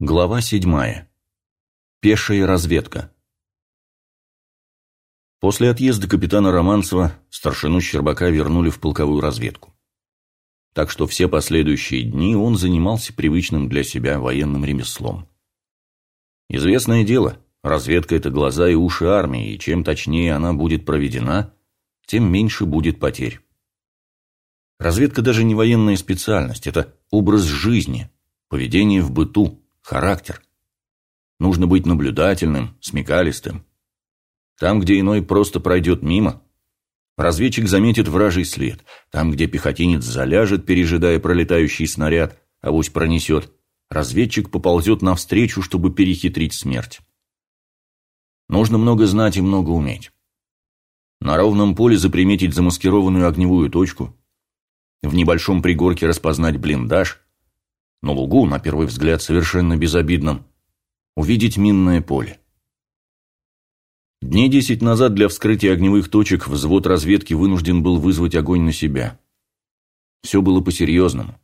Глава седьмая. Пешая разведка. После отъезда капитана Романцева старшину Щербака вернули в полковую разведку. Так что все последующие дни он занимался привычным для себя военным ремеслом. Известное дело, разведка – это глаза и уши армии, и чем точнее она будет проведена, тем меньше будет потерь. Разведка даже не военная специальность, это образ жизни, поведение в быту, характер. Нужно быть наблюдательным, смекалистым. Там, где иной просто пройдет мимо, разведчик заметит вражий след. Там, где пехотинец заляжет, пережидая пролетающий снаряд, авось пронесет, разведчик поползет навстречу, чтобы перехитрить смерть. Нужно много знать и много уметь. На ровном поле заприметить замаскированную огневую точку, в небольшом пригорке распознать блиндаж – на лугу, на первый взгляд совершенно безобидном, увидеть минное поле. Дней десять назад для вскрытия огневых точек взвод разведки вынужден был вызвать огонь на себя. Все было по-серьезному.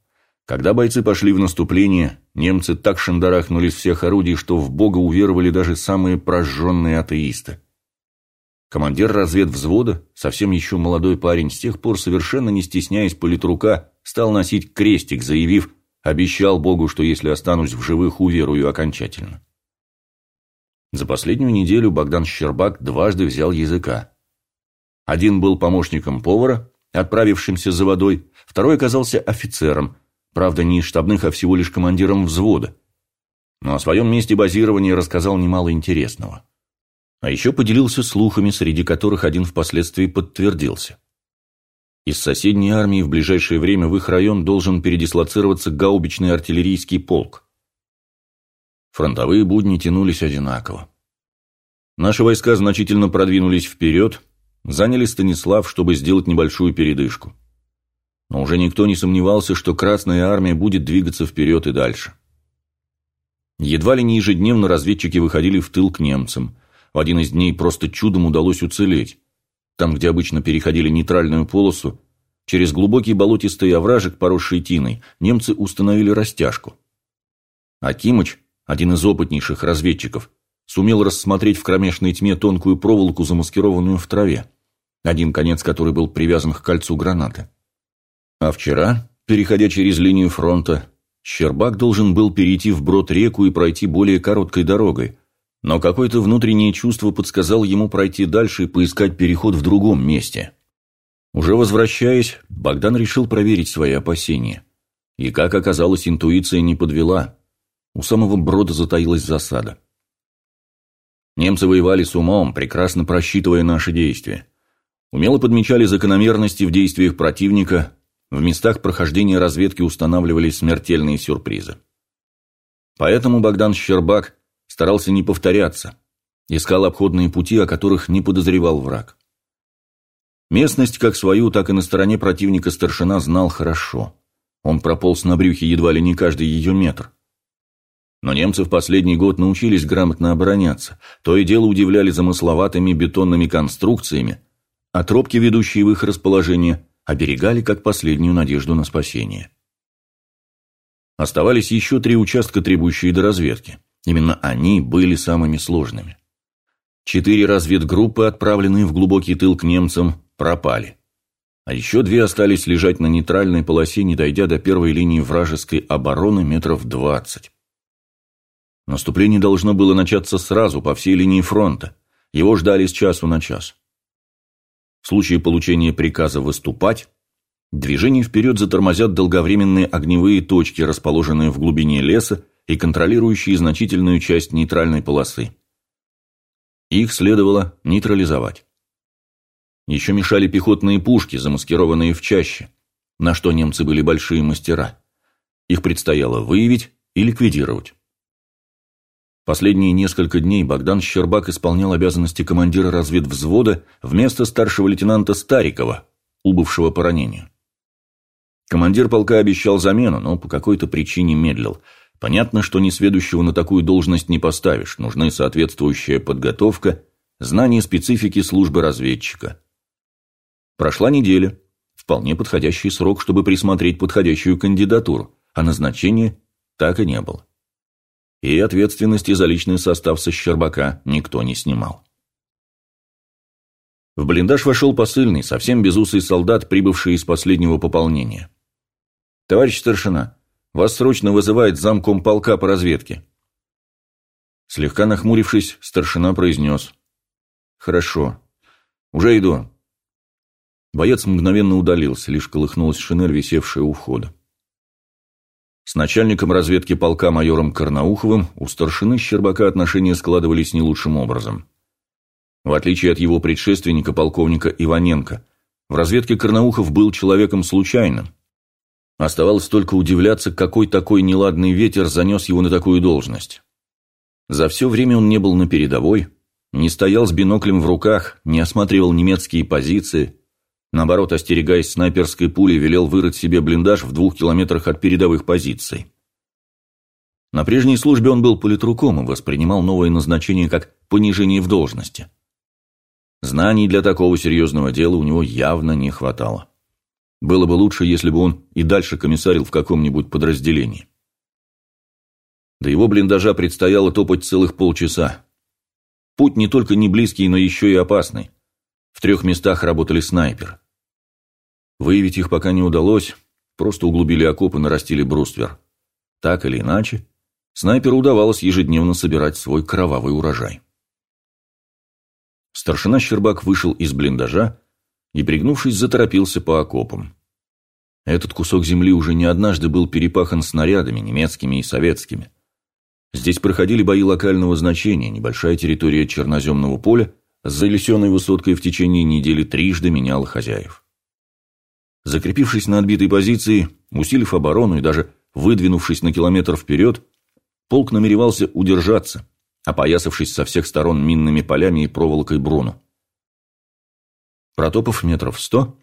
Когда бойцы пошли в наступление, немцы так шандарахнули из всех орудий, что в Бога уверовали даже самые прожженные атеисты. Командир разведвзвода, совсем еще молодой парень, с тех пор, совершенно не стесняясь политрука, стал носить крестик, заявив Обещал Богу, что если останусь в живых, уверую окончательно. За последнюю неделю Богдан Щербак дважды взял языка. Один был помощником повара, отправившимся за водой, второй оказался офицером, правда, не из штабных, а всего лишь командиром взвода. Но о своем месте базирования рассказал немало интересного. А еще поделился слухами, среди которых один впоследствии подтвердился. Из соседней армии в ближайшее время в их район должен передислоцироваться гаубичный артиллерийский полк. Фронтовые будни тянулись одинаково. Наши войска значительно продвинулись вперед, заняли Станислав, чтобы сделать небольшую передышку. Но уже никто не сомневался, что Красная Армия будет двигаться вперед и дальше. Едва ли не ежедневно разведчики выходили в тыл к немцам. В один из дней просто чудом удалось уцелеть. Там, где обычно переходили нейтральную полосу, через глубокий болотистый овражек, поросший тиной, немцы установили растяжку. Акимыч, один из опытнейших разведчиков, сумел рассмотреть в кромешной тьме тонкую проволоку, замаскированную в траве, один конец которой был привязан к кольцу гранаты. А вчера, переходя через линию фронта, Щербак должен был перейти вброд реку и пройти более короткой дорогой – но какое-то внутреннее чувство подсказало ему пройти дальше и поискать переход в другом месте. Уже возвращаясь, Богдан решил проверить свои опасения. И, как оказалось, интуиция не подвела. У самого брода затаилась засада. Немцы воевали с умом, прекрасно просчитывая наши действия. Умело подмечали закономерности в действиях противника, в местах прохождения разведки устанавливались смертельные сюрпризы. Поэтому Богдан Щербак Старался не повторяться. Искал обходные пути, о которых не подозревал враг. Местность как свою, так и на стороне противника старшина знал хорошо. Он прополз на брюхе едва ли не каждый ее метр. Но немцы в последний год научились грамотно обороняться, то и дело удивляли замысловатыми бетонными конструкциями, а тропки, ведущие в их расположение, оберегали как последнюю надежду на спасение. Оставались еще три участка, требующие до разведки. Именно они были самыми сложными. Четыре разведгруппы, отправленные в глубокий тыл к немцам, пропали. А еще две остались лежать на нейтральной полосе, не дойдя до первой линии вражеской обороны метров двадцать. Наступление должно было начаться сразу, по всей линии фронта. Его ждали с часу на час. В случае получения приказа выступать, движение вперед затормозят долговременные огневые точки, расположенные в глубине леса и контролирующие значительную часть нейтральной полосы. Их следовало нейтрализовать. Еще мешали пехотные пушки, замаскированные в чаще, на что немцы были большие мастера. Их предстояло выявить и ликвидировать. Последние несколько дней Богдан Щербак исполнял обязанности командира разведвзвода вместо старшего лейтенанта Старикова, убывшего по ранению. Командир полка обещал замену, но по какой-то причине медлил – Понятно, что несведущего на такую должность не поставишь, нужны соответствующая подготовка, знание специфики службы разведчика. Прошла неделя, вполне подходящий срок, чтобы присмотреть подходящую кандидатуру, а назначения так и не было. и ответственности за личный состав со Щербака никто не снимал. В блиндаж вошел посыльный, совсем безусый солдат, прибывший из последнего пополнения. «Товарищ старшина, вас срочно вызывает замком полка по разведке». Слегка нахмурившись, старшина произнес. «Хорошо. Уже иду». Боец мгновенно удалился, лишь колыхнулась шинель, висевшая у входа. С начальником разведки полка майором Карнауховым у старшины Щербака отношения складывались не лучшим образом. В отличие от его предшественника, полковника Иваненко, в разведке Карнаухов был человеком случайным. Оставалось только удивляться, какой такой неладный ветер занес его на такую должность. За все время он не был на передовой, не стоял с биноклем в руках, не осматривал немецкие позиции, наоборот, остерегаясь снайперской пули, велел вырыть себе блиндаж в двух километрах от передовых позиций. На прежней службе он был политруком и воспринимал новое назначение как понижение в должности. Знаний для такого серьезного дела у него явно не хватало. Было бы лучше, если бы он и дальше комиссарил в каком-нибудь подразделении. До его блиндажа предстояло топать целых полчаса. Путь не только не близкий, но еще и опасный. В трех местах работали снайперы. Выявить их пока не удалось, просто углубили окопы, нарастили бруствер. Так или иначе, снайперу удавалось ежедневно собирать свой кровавый урожай. Старшина Щербак вышел из блиндажа и, пригнувшись, заторопился по окопам. Этот кусок земли уже не однажды был перепахан снарядами, немецкими и советскими. Здесь проходили бои локального значения, небольшая территория черноземного поля с залесенной высоткой в течение недели трижды меняла хозяев. Закрепившись на отбитой позиции, усилив оборону и даже выдвинувшись на километр вперед, полк намеревался удержаться, опоясавшись со всех сторон минными полями и проволокой бруну. Протопав метров сто,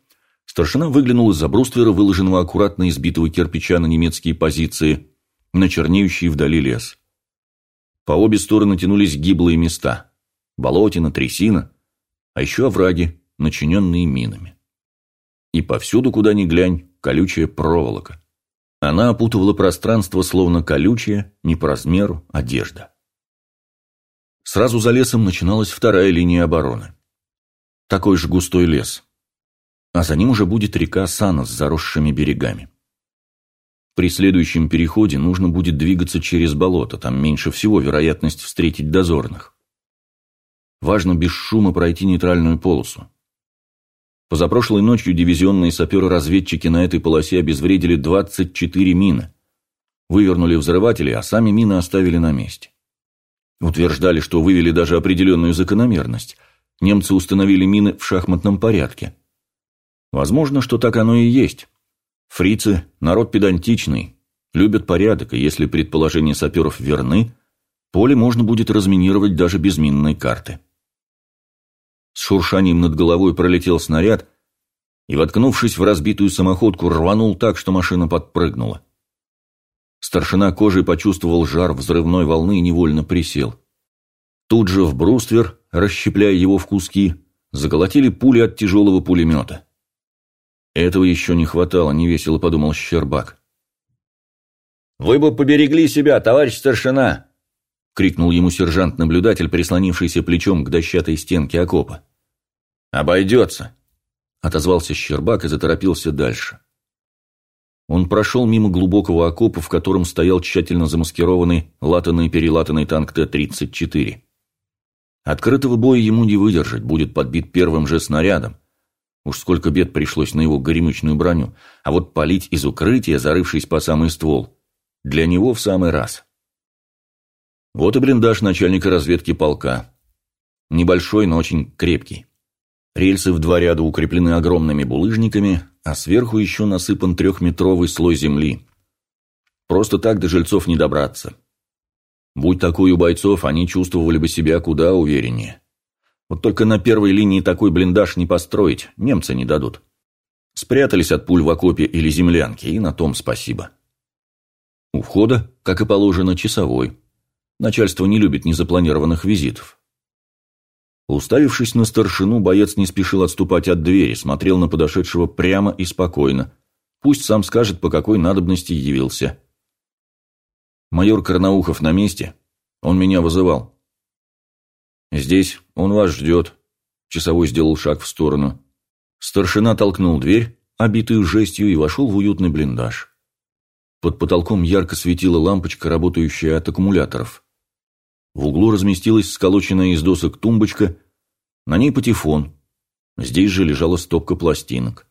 старшина выглянул из-за бруствера, выложенного аккуратно избитого кирпича на немецкие позиции, на чернеющий вдали лес. По обе стороны тянулись гиблые места – болотина, трясина, а еще овраги, начиненные минами. И повсюду, куда ни глянь, колючая проволока. Она опутывала пространство, словно колючая, не по размеру, одежда. Сразу за лесом начиналась вторая линия обороны. Такой же густой лес. А за ним уже будет река Сана с заросшими берегами. При следующем переходе нужно будет двигаться через болото, там меньше всего вероятность встретить дозорных. Важно без шума пройти нейтральную полосу. Позапрошлой ночью дивизионные саперы-разведчики на этой полосе обезвредили 24 мины. Вывернули взрыватели, а сами мины оставили на месте. Утверждали, что вывели даже определенную закономерность. Немцы установили мины в шахматном порядке. Возможно, что так оно и есть. Фрицы – народ педантичный, любят порядок, и если предположения саперов верны, поле можно будет разминировать даже без минной карты. С шуршанием над головой пролетел снаряд и, воткнувшись в разбитую самоходку, рванул так, что машина подпрыгнула. Старшина кожей почувствовал жар взрывной волны и невольно присел. Тут же в бруствер, расщепляя его в куски, заколотили пули от тяжелого пулемета. Этого еще не хватало, невесело подумал Щербак. «Вы бы поберегли себя, товарищ старшина!» — крикнул ему сержант-наблюдатель, прислонившийся плечом к дощатой стенке окопа. «Обойдется!» — отозвался Щербак и заторопился дальше. Он прошел мимо глубокого окопа, в котором стоял тщательно замаскированный латанный-перелатанный танк Т-34. Открытого боя ему не выдержать, будет подбит первым же снарядом. Уж сколько бед пришлось на его горемычную броню. А вот палить из укрытия, зарывшись по самый ствол, для него в самый раз. Вот и блиндаж начальника разведки полка. Небольшой, но очень крепкий. Рельсы в два ряда укреплены огромными булыжниками, а сверху еще насыпан трехметровый слой земли. Просто так до жильцов не добраться. Будь такой у бойцов, они чувствовали бы себя куда увереннее. Вот только на первой линии такой блиндаж не построить, немцы не дадут. Спрятались от пуль в окопе или землянке, и на том спасибо. У входа, как и положено, часовой. Начальство не любит незапланированных визитов. Уставившись на старшину, боец не спешил отступать от двери, смотрел на подошедшего прямо и спокойно. Пусть сам скажет, по какой надобности явился. Майор Карнаухов на месте. Он меня вызывал. Здесь он вас ждет. Часовой сделал шаг в сторону. Старшина толкнул дверь, обитую жестью, и вошел в уютный блиндаж. Под потолком ярко светила лампочка, работающая от аккумуляторов. В углу разместилась сколоченная из досок тумбочка, на ней патефон. Здесь же лежала стопка пластинок.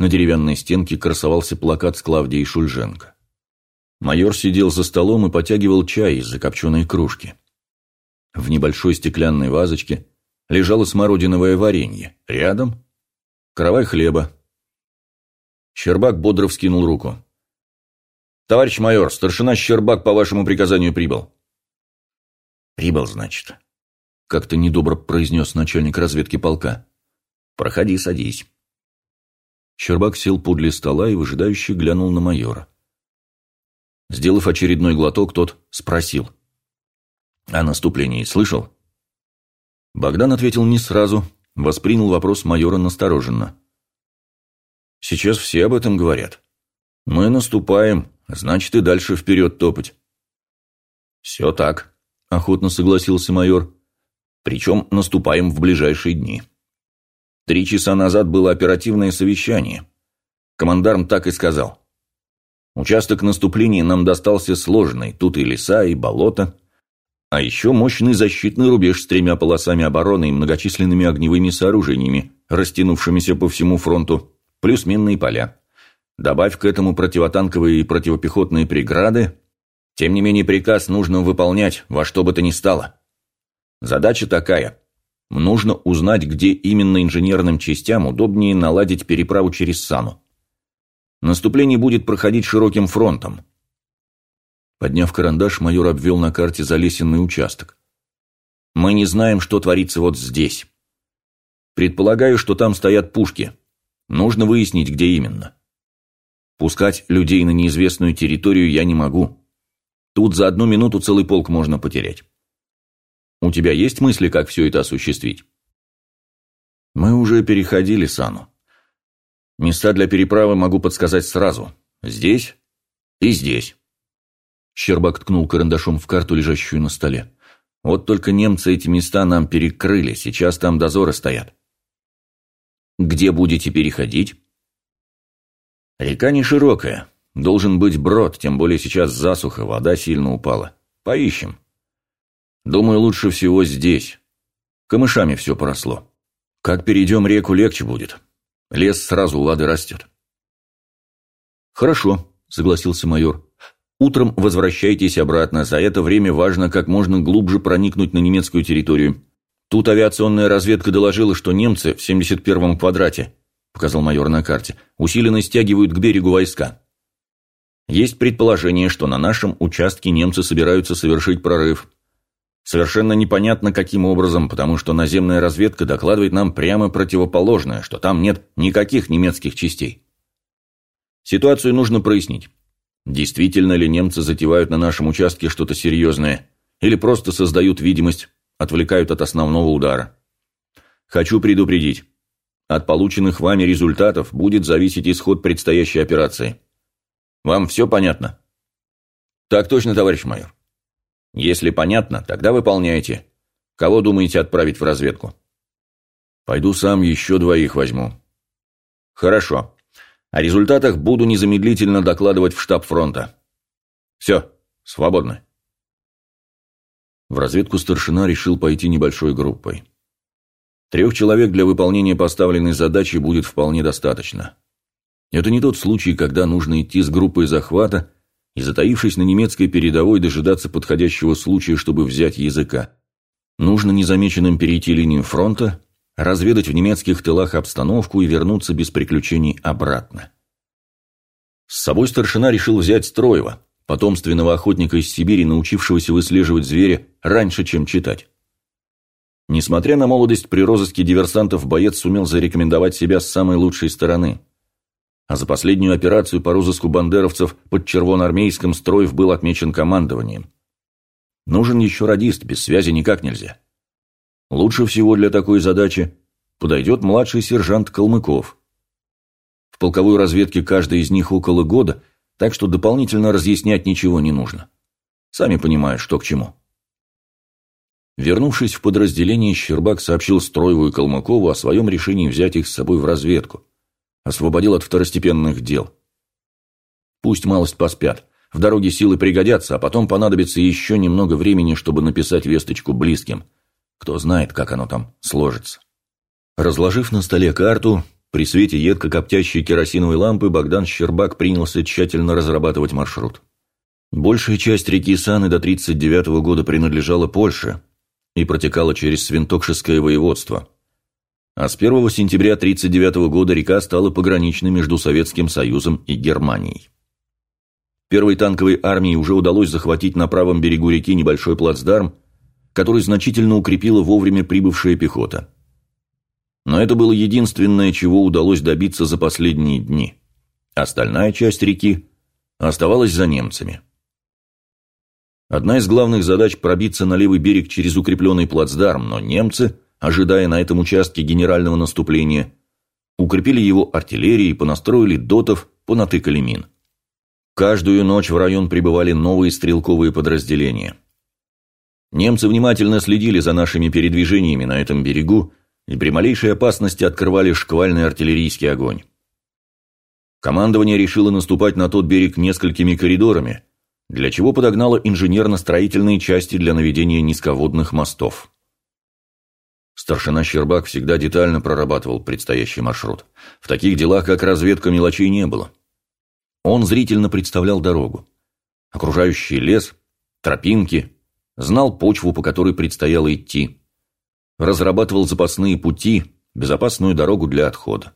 На деревянной стенке красовался плакат с Клавдией Шульженко. Майор сидел за столом и потягивал чай из закопченной кружки. В небольшой стеклянной вазочке лежало смородиновое варенье. Рядом – каравай хлеба. Щербак бодро вскинул руку. «Товарищ майор, старшина Щербак по вашему приказанию прибыл». «Прибыл, значит», – как-то недобро произнес начальник разведки полка. «Проходи, садись». Щербак сел подле стола и выжидающе глянул на майора. Сделав очередной глоток, тот спросил. «О наступлении слышал?» Богдан ответил не сразу, воспринял вопрос майора настороженно. «Сейчас все об этом говорят. Мы наступаем, значит и дальше вперед топать». «Все так», – охотно согласился майор. «Причем наступаем в ближайшие дни». Три часа назад было оперативное совещание. Командарм так и сказал. Участок наступления нам достался сложный, тут и леса, и болото, а еще мощный защитный рубеж с тремя полосами обороны и многочисленными огневыми сооружениями, растянувшимися по всему фронту, плюс минные поля. Добавь к этому противотанковые и противопехотные преграды, тем не менее приказ нужно выполнять во что бы то ни стало. Задача такая. Нужно узнать, где именно инженерным частям удобнее наладить переправу через Сану. Наступление будет проходить широким фронтом. Подняв карандаш, майор обвел на карте залесенный участок. Мы не знаем, что творится вот здесь. Предполагаю, что там стоят пушки. Нужно выяснить, где именно. Пускать людей на неизвестную территорию я не могу. Тут за одну минуту целый полк можно потерять. У тебя есть мысли, как все это осуществить? Мы уже переходили Сану. Места для переправы могу подсказать сразу. Здесь и здесь. Щербак ткнул карандашом в карту, лежащую на столе. Вот только немцы эти места нам перекрыли, сейчас там дозоры стоят. Где будете переходить? Река не широкая. Должен быть брод, тем более сейчас засуха, вода сильно упала. Поищем. Думаю, лучше всего здесь. Камышами все поросло. Как перейдем реку, легче будет. Лес сразу лады растет. «Хорошо», — согласился майор. «Утром возвращайтесь обратно. За это время важно как можно глубже проникнуть на немецкую территорию. Тут авиационная разведка доложила, что немцы в 71-м квадрате, показал майор на карте, усиленно стягивают к берегу войска. Есть предположение, что на нашем участке немцы собираются совершить прорыв. Совершенно непонятно, каким образом, потому что наземная разведка докладывает нам прямо противоположное, что там нет никаких немецких частей. Ситуацию нужно прояснить. Действительно ли немцы затевают на нашем участке что-то серьезное, или просто создают видимость, отвлекают от основного удара. Хочу предупредить. От полученных вами результатов будет зависеть исход предстоящей операции. Вам все понятно? Так точно, товарищ майор. Если понятно, тогда выполняйте. Кого думаете отправить в разведку? Пойду сам еще двоих возьму. Хорошо. О результатах буду незамедлительно докладывать в штаб фронта. Все, свободно. В разведку старшина решил пойти небольшой группой. Трех человек для выполнения поставленной задачи будет вполне достаточно. Это не тот случай, когда нужно идти с группой захвата и, затаившись на немецкой передовой, дожидаться подходящего случая, чтобы взять языка. Нужно незамеченным перейти линию фронта, разведать в немецких тылах обстановку и вернуться без приключений обратно. С собой старшина решил взять Строева, потомственного охотника из Сибири, научившегося выслеживать зверя раньше, чем читать. Несмотря на молодость при розыске диверсантов, боец сумел зарекомендовать себя с самой лучшей стороны – а за последнюю операцию по розыску бандеровцев под Червоноармейском Строев был отмечен командованием. Нужен еще радист, без связи никак нельзя. Лучше всего для такой задачи подойдет младший сержант Калмыков. В полковой разведке каждый из них около года, так что дополнительно разъяснять ничего не нужно. Сами понимают, что к чему. Вернувшись в подразделение, Щербак сообщил Строеву и Калмыкову о своем решении взять их с собой в разведку. Освободил от второстепенных дел. Пусть малость поспят. В дороге силы пригодятся, а потом понадобится еще немного времени, чтобы написать весточку близким. Кто знает, как оно там сложится. Разложив на столе карту, при свете едко коптящей керосиновой лампы Богдан Щербак принялся тщательно разрабатывать маршрут. Большая часть реки Саны до 1939 года принадлежала Польше и протекала через Свинтокшеское воеводство. А с 1 сентября 1939 года река стала пограничной между Советским Союзом и Германией. Первой танковой армии уже удалось захватить на правом берегу реки небольшой плацдарм, который значительно укрепила вовремя прибывшая пехота. Но это было единственное, чего удалось добиться за последние дни. Остальная часть реки оставалась за немцами. Одна из главных задач – пробиться на левый берег через укрепленный плацдарм, но немцы, ожидая на этом участке генерального наступления, укрепили его артиллерией, понастроили дотов, понатыкали мин. Каждую ночь в район прибывали новые стрелковые подразделения. Немцы внимательно следили за нашими передвижениями на этом берегу и при малейшей опасности открывали шквальный артиллерийский огонь. Командование решило наступать на тот берег несколькими коридорами, для чего подогнало инженерно-строительные части для наведения низководных мостов. Старшина Щербак всегда детально прорабатывал предстоящий маршрут. В таких делах, как разведка, мелочей не было. Он зрительно представлял дорогу. Окружающий лес, тропинки, знал почву, по которой предстояло идти. Разрабатывал запасные пути, безопасную дорогу для отхода.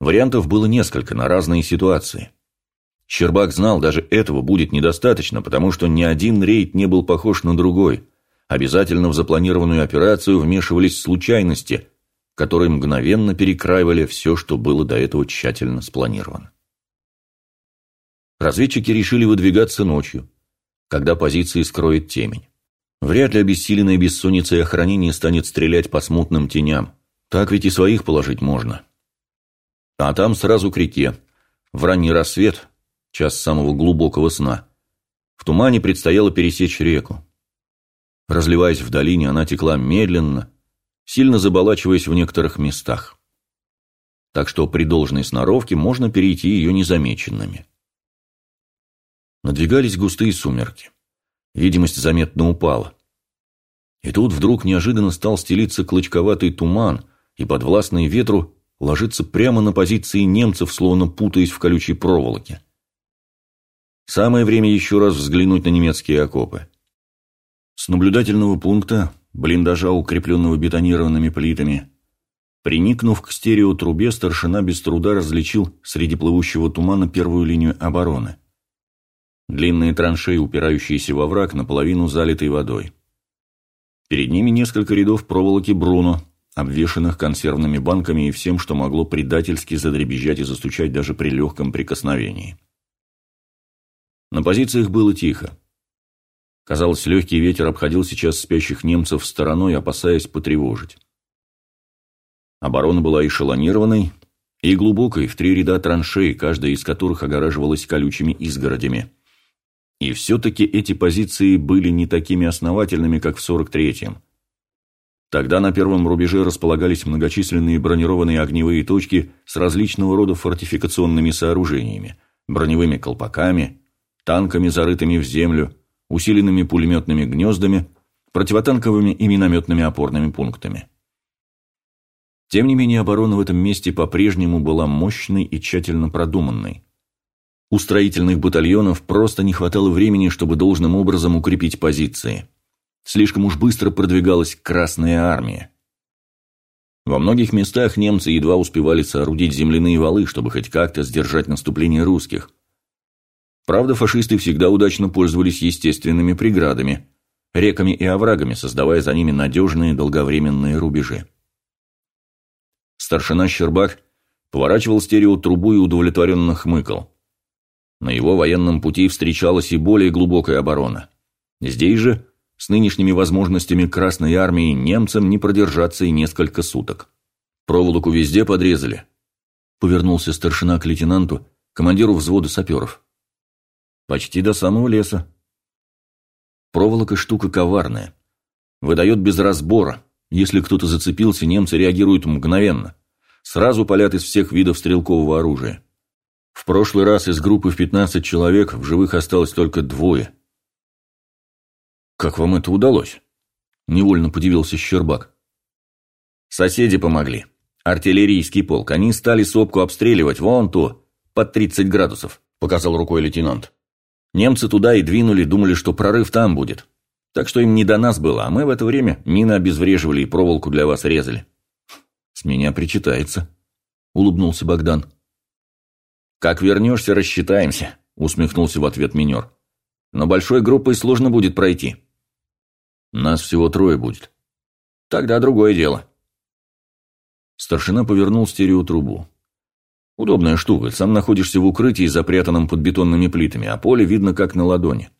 Вариантов было несколько на разные ситуации. Щербак знал, даже этого будет недостаточно, потому что ни один рейд не был похож на другой. Обязательно в запланированную операцию вмешивались случайности, которые мгновенно перекраивали все, что было до этого тщательно спланировано. Разведчики решили выдвигаться ночью, когда позиции скроет темень. Вряд ли обессиленная бессонницей охранение станет стрелять по смутным теням. Так ведь и своих положить можно. А там сразу к реке. В ранний рассвет, час самого глубокого сна, в тумане предстояло пересечь реку. Разливаясь в долине, она текла медленно, сильно заболачиваясь в некоторых местах. Так что при должной сноровке можно перейти ее незамеченными. Надвигались густые сумерки. Видимость заметно упала. И тут вдруг неожиданно стал стелиться клочковатый туман, и, подвластный ветру, ложится прямо на позиции немцев, словно путаясь в колючей проволоке. Самое время еще раз взглянуть на немецкие окопы. Наблюдательного пункта, блиндажа, укрепленного бетонированными плитами, приникнув к стереотрубе, старшина без труда различил среди плывущего тумана первую линию обороны – Длинные траншеи, упирающиеся во враг, наполовину залитой водой. Перед ними несколько рядов проволоки Бруно, обвешанных консервными банками и всем, что могло предательски задребезжать и застучать даже при легком прикосновении. На позициях было тихо. Казалось, легкий ветер обходил сейчас спящих немцев стороной, опасаясь потревожить. Оборона была эшелонированной и глубокой, в три ряда траншей, каждая из которых огораживалась колючими изгородями. И все-таки эти позиции были не такими основательными, как в 43-м. Тогда на первом рубеже располагались многочисленные бронированные огневые точки с различного рода фортификационными сооружениями, броневыми колпаками, танками, зарытыми в землю, усиленными пулеметными гнездами, противотанковыми и минометными опорными пунктами. Тем не менее, оборона в этом месте по-прежнему была мощной и тщательно продуманной. У строительных батальонов просто не хватало времени, чтобы должным образом укрепить позиции. Слишком уж быстро продвигалась Красная Армия. Во многих местах немцы едва успевали соорудить земляные валы, чтобы хоть как-то сдержать наступление русских. Правда, фашисты всегда удачно пользовались естественными преградами, реками и оврагами, создавая за ними надежные долговременные рубежи. Старшина Щербак поворачивал стереотрубу и удовлетворенно хмыкал. На его военном пути встречалась и более глубокая оборона. Здесь же, с нынешними возможностями Красной Армии, немцам не продержаться и несколько суток. Проволоку везде подрезали. Повернулся старшина к лейтенанту, командиру взвода саперов. Почти до самого леса. Проволока штука коварная. Выдает без разбора. Если кто-то зацепился, немцы реагируют мгновенно. Сразу палят из всех видов стрелкового оружия. В прошлый раз из группы в 15 человек в живых осталось только двое. «Как вам это удалось?» – невольно подивился Щербак. «Соседи помогли. Артиллерийский полк. Они стали сопку обстреливать, вон то, под 30 градусов», – показал рукой лейтенант. «Немцы туда и двинули, думали, что прорыв там будет. Так что им не до нас было, а мы в это время мины обезвреживали и проволоку для вас резали». «С меня причитается», – улыбнулся Богдан. «Как вернешься, рассчитаемся», – усмехнулся в ответ минер. «Но большой группой сложно будет пройти». «Нас всего трое будет». «Тогда другое дело». Старшина повернул стереотрубу. Удобная штука. Сам находишься в укрытии, запрятанном под бетонными плитами, а поле видно как на ладони.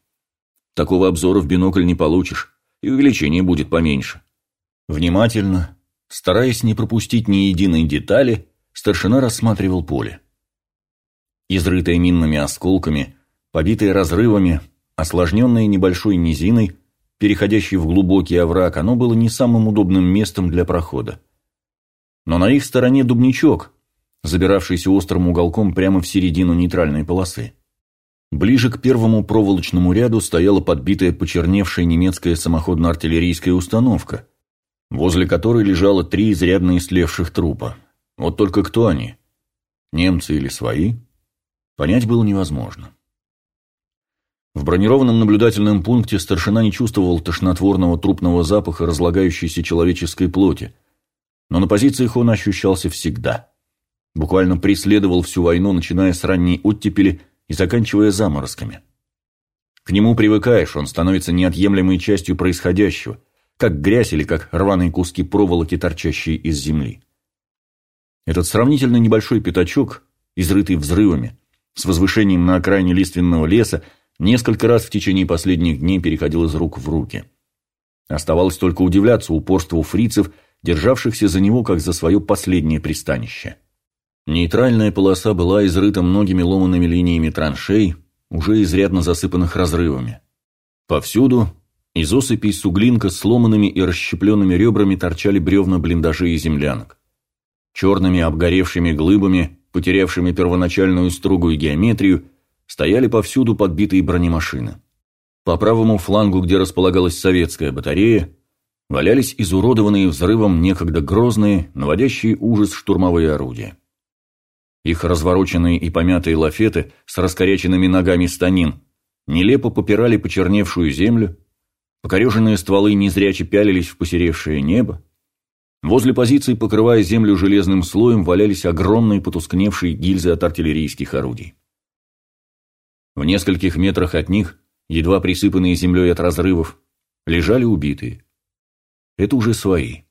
Такого обзора в бинокль не получишь, и увеличение будет поменьше. Внимательно, стараясь не пропустить ни единой детали, старшина рассматривал поле. Изрытое минными осколками, побитое разрывами, осложненное небольшой низиной, переходящей в глубокий овраг, оно было не самым удобным местом для прохода. Но на их стороне дубничок, забиравшийся острым уголком прямо в середину нейтральной полосы. Ближе к первому проволочному ряду стояла подбитая почерневшая немецкая самоходно-артиллерийская установка, возле которой лежало три изрядно истлевших трупа. Вот только кто они? Немцы или свои? Понять было невозможно. В бронированном наблюдательном пункте старшина не чувствовал тошнотворного трупного запаха разлагающейся человеческой плоти – но на позициях он ощущался всегда. Буквально преследовал всю войну, начиная с ранней оттепели и заканчивая заморозками. К нему привыкаешь, он становится неотъемлемой частью происходящего, как грязь или как рваные куски проволоки, торчащие из земли. Этот сравнительно небольшой пятачок, изрытый взрывами, с возвышением на окраине лиственного леса, несколько раз в течение последних дней переходил из рук в руки. Оставалось только удивляться упорству фрицев – державшихся за него как за свое последнее пристанище. Нейтральная полоса была изрыта многими ломанными линиями траншей, уже изрядно засыпанных разрывами. Повсюду из осыпей суглинка с сломанными и расщепленными ребрами торчали бревна блиндажей и землянок. Черными обгоревшими глыбами, потерявшими первоначальную строгую геометрию, стояли повсюду подбитые бронемашины. По правому флангу, где располагалась советская батарея, валялись изуродованные взрывом некогда грозные, наводящие ужас штурмовые орудия. Их развороченные и помятые лафеты с раскоряченными ногами станин нелепо попирали почерневшую землю, покореженные стволы незряче пялились в посеревшее небо, возле позиций, покрывая землю железным слоем, валялись огромные потускневшие гильзы от артиллерийских орудий. В нескольких метрах от них, едва присыпанные землей от разрывов, лежали убитые – это уже свои.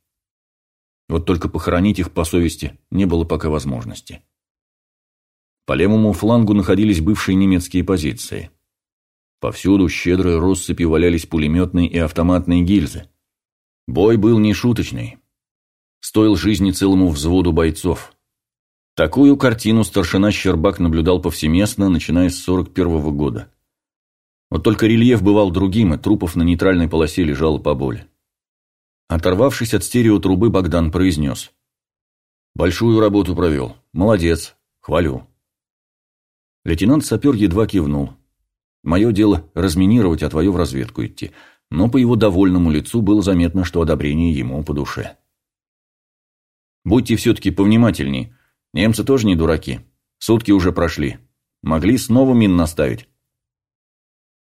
Вот только похоронить их по совести не было пока возможности. По левому флангу находились бывшие немецкие позиции. Повсюду щедрые россыпи валялись пулеметные и автоматные гильзы. Бой был нешуточный. Стоил жизни целому взводу бойцов. Такую картину старшина Щербак наблюдал повсеместно, начиная с 41 -го года. Вот только рельеф бывал другим, и трупов на нейтральной полосе лежало поболее. Оторвавшись от стереотрубы, Богдан произнес. «Большую работу провел. Молодец. Хвалю». Лейтенант-сапер едва кивнул. «Мое дело разминировать, а твое в разведку идти». Но по его довольному лицу было заметно, что одобрение ему по душе. «Будьте все-таки повнимательней. Немцы тоже не дураки. Сутки уже прошли. Могли снова мин наставить».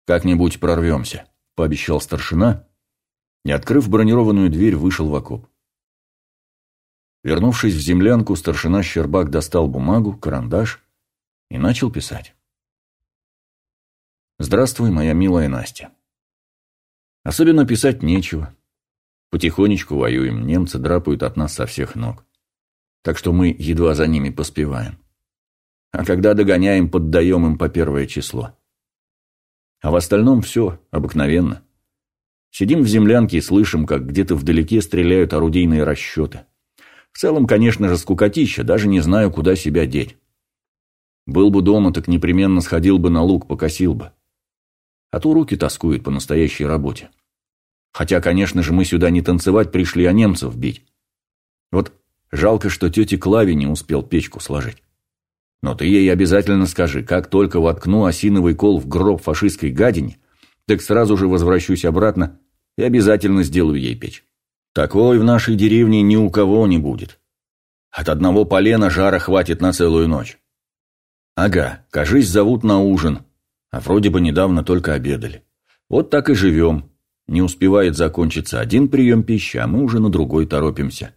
«Как-нибудь прорвемся», — пообещал старшина, и, открыв бронированную дверь, вышел в окоп. Вернувшись в землянку, старшина Щербак достал бумагу, карандаш и начал писать. «Здравствуй, моя милая Настя. Особенно писать нечего. Потихонечку воюем, немцы драпают от нас со всех ног. Так что мы едва за ними поспеваем. А когда догоняем, поддаем им по первое число. А в остальном все обыкновенно». Сидим в землянке и слышим, как где-то вдалеке стреляют орудийные расчеты. В целом, конечно же, скукотища, даже не знаю, куда себя деть. Был бы дома, так непременно сходил бы на луг, покосил бы. а то руки тоскуют по настоящей работе. Хотя, конечно же, мы сюда не танцевать пришли, а немцев бить. Вот жалко, что тете Клаве не успел печку сложить. Но ты ей обязательно скажи, как только воткну осиновый кол в гроб фашистской гадине, так сразу же возвращусь обратно и обязательно сделаю ей печь. Такой в нашей деревне ни у кого не будет. От одного полена жара хватит на целую ночь. Ага, кажись, зовут на ужин, а вроде бы недавно только обедали. Вот так и живем. Не успевает закончиться один прием пищи, а мы уже на другой торопимся.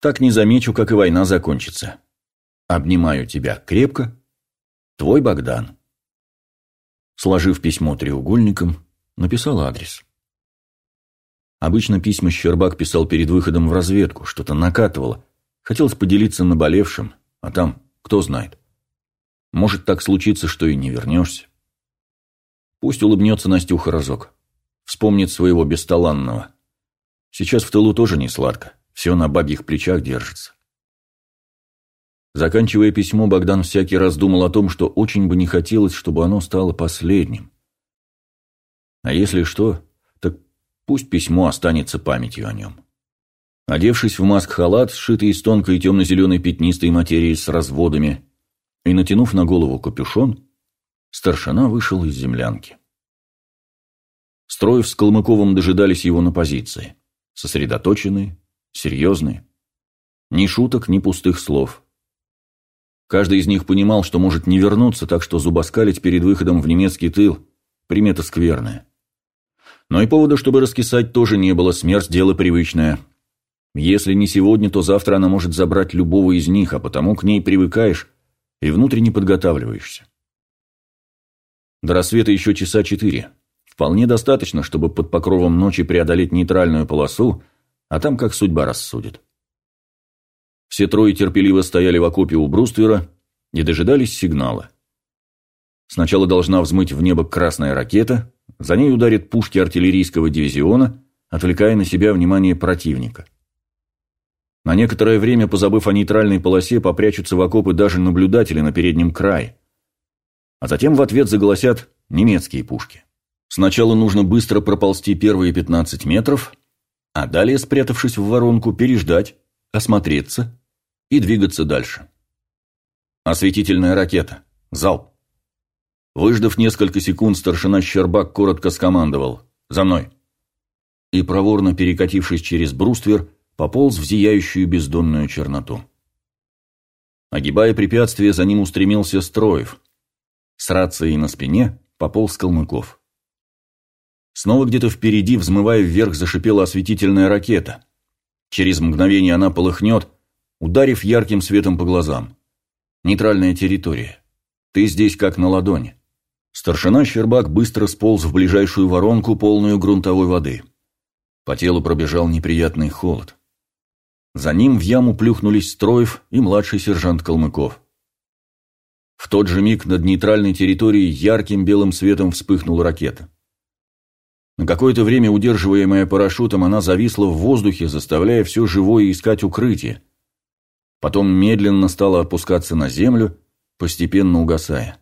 Так не замечу, как и война закончится. Обнимаю тебя крепко. Твой Богдан. Сложив письмо треугольником, написал адрес. Обычно письма Щербак писал перед выходом в разведку, что-то накатывало. Хотелось поделиться наболевшим, а там, кто знает. Может так случиться, что и не вернешься. Пусть улыбнется Настюха разок. Вспомнит своего бесталанного. Сейчас в тылу тоже не сладко. Все на бабьих плечах держится. Заканчивая письмо, Богдан всякий раз думал о том, что очень бы не хотелось, чтобы оно стало последним. А если что, так пусть письмо останется памятью о нем. Одевшись в маск-халат, сшитый из тонкой темно-зеленой пятнистой материи с разводами, и натянув на голову капюшон, старшина вышел из землянки. Строев с Калмыковым дожидались его на позиции. Сосредоточенные, серьезные. Ни шуток, ни пустых слов. Каждый из них понимал, что может не вернуться, так что зубоскалить перед выходом в немецкий тыл – примета скверная. Но и повода, чтобы раскисать, тоже не было, смерть – дело привычное. Если не сегодня, то завтра она может забрать любого из них, а потому к ней привыкаешь и внутренне подготавливаешься. До рассвета еще часа четыре. Вполне достаточно, чтобы под покровом ночи преодолеть нейтральную полосу, а там как судьба рассудит. Все трое терпеливо стояли в окопе у бруствера и дожидались сигнала. Сначала должна взмыть в небо красная ракета, за ней ударят пушки артиллерийского дивизиона, отвлекая на себя внимание противника. На некоторое время, позабыв о нейтральной полосе, попрячутся в окопы даже наблюдатели на переднем крае. А затем в ответ заголосят немецкие пушки. Сначала нужно быстро проползти первые 15 метров, а далее, спрятавшись в воронку, переждать, осмотреться и двигаться дальше. Осветительная ракета. Залп. Выждав несколько секунд, старшина Щербак коротко скомандовал «За мной!» и, проворно перекатившись через бруствер, пополз в зияющую бездонную черноту. Огибая препятствие, за ним устремился Строев. С рацией на спине пополз Калмыков. Снова где-то впереди, взмывая вверх, зашипела осветительная ракета. Через мгновение она полыхнет, ударив ярким светом по глазам. Нейтральная территория. Ты здесь как на ладони. Старшина Щербак быстро сполз в ближайшую воронку, полную грунтовой воды. По телу пробежал неприятный холод. За ним в яму плюхнулись Строев и младший сержант Калмыков. В тот же миг над нейтральной территорией ярким белым светом вспыхнула ракета. На какое-то время, удерживаемая парашютом, она зависла в воздухе, заставляя все живое искать укрытие. Потом медленно стала опускаться на землю, постепенно угасая.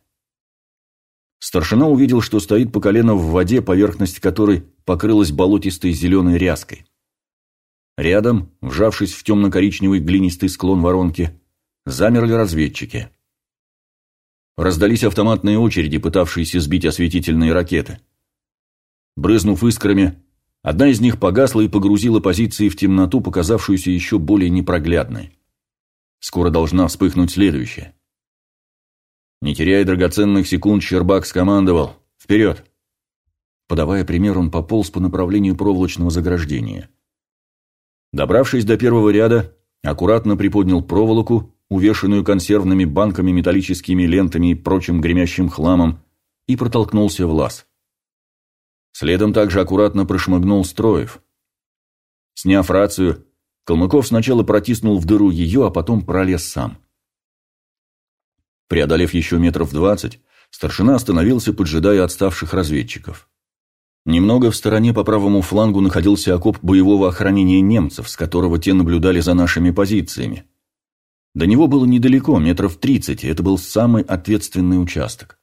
Старшина увидел, что стоит по колено в воде, поверхность которой покрылась болотистой зеленой ряской. Рядом, вжавшись в темно-коричневый глинистый склон воронки, замерли разведчики. Раздались автоматные очереди, пытавшиеся сбить осветительные ракеты. Брызнув искрами, одна из них погасла и погрузила позиции в темноту, показавшуюся еще более непроглядной. Скоро должна вспыхнуть следующая. Не теряя драгоценных секунд, Щербак скомандовал «Вперед!». Подавая пример, он пополз по направлению проволочного заграждения. Добравшись до первого ряда, аккуратно приподнял проволоку, увешанную консервными банками, металлическими лентами и прочим гремящим хламом, и протолкнулся в лаз. Следом также аккуратно прошмыгнул Строев. Сняв рацию, Калмыков сначала протиснул в дыру ее, а потом пролез сам. Преодолев еще метров двадцать, старшина остановился, поджидая отставших разведчиков. Немного в стороне по правому флангу находился окоп боевого охранения немцев, с которого те наблюдали за нашими позициями. До него было недалеко, метров тридцать, и это был самый ответственный участок.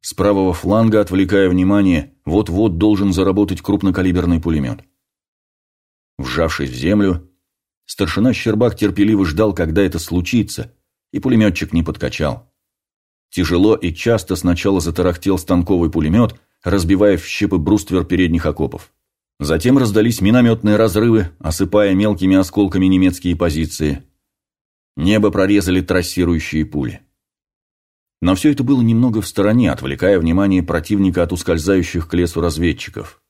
С правого фланга, отвлекая внимание, вот-вот должен заработать крупнокалиберный пулемет. Вжавшись в землю, старшина Щербак терпеливо ждал, когда это случится, и пулеметчик не подкачал. Тяжело и часто сначала затарахтел станковый пулемет, разбивая в щепы бруствер передних окопов. Затем раздались минометные разрывы, осыпая мелкими осколками немецкие позиции. Небо прорезали трассирующие пули. Но все это было немного в стороне, отвлекая внимание противника от ускользающих к лесу разведчиков.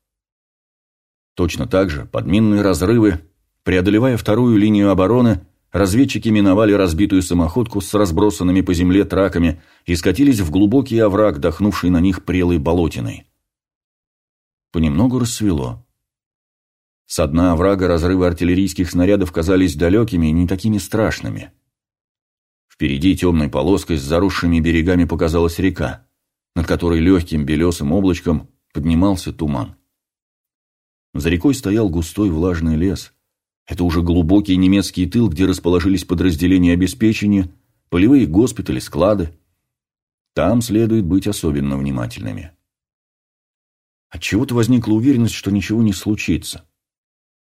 Точно так же, под минные разрывы, преодолевая вторую линию обороны, разведчики миновали разбитую самоходку с разбросанными по земле траками и скатились в глубокий овраг, дохнувший на них прелой болотиной. Понемногу рассвело. С дна оврага разрывы артиллерийских снарядов казались далекими и не такими страшными. Впереди темной полоской с заросшими берегами показалась река, над которой легким белесым облачком поднимался туман. За рекой стоял густой влажный лес. Это уже глубокий немецкий тыл, где расположились подразделения обеспечения, полевые госпитали, склады. Там следует быть особенно внимательными. Отчего-то возникла уверенность, что ничего не случится.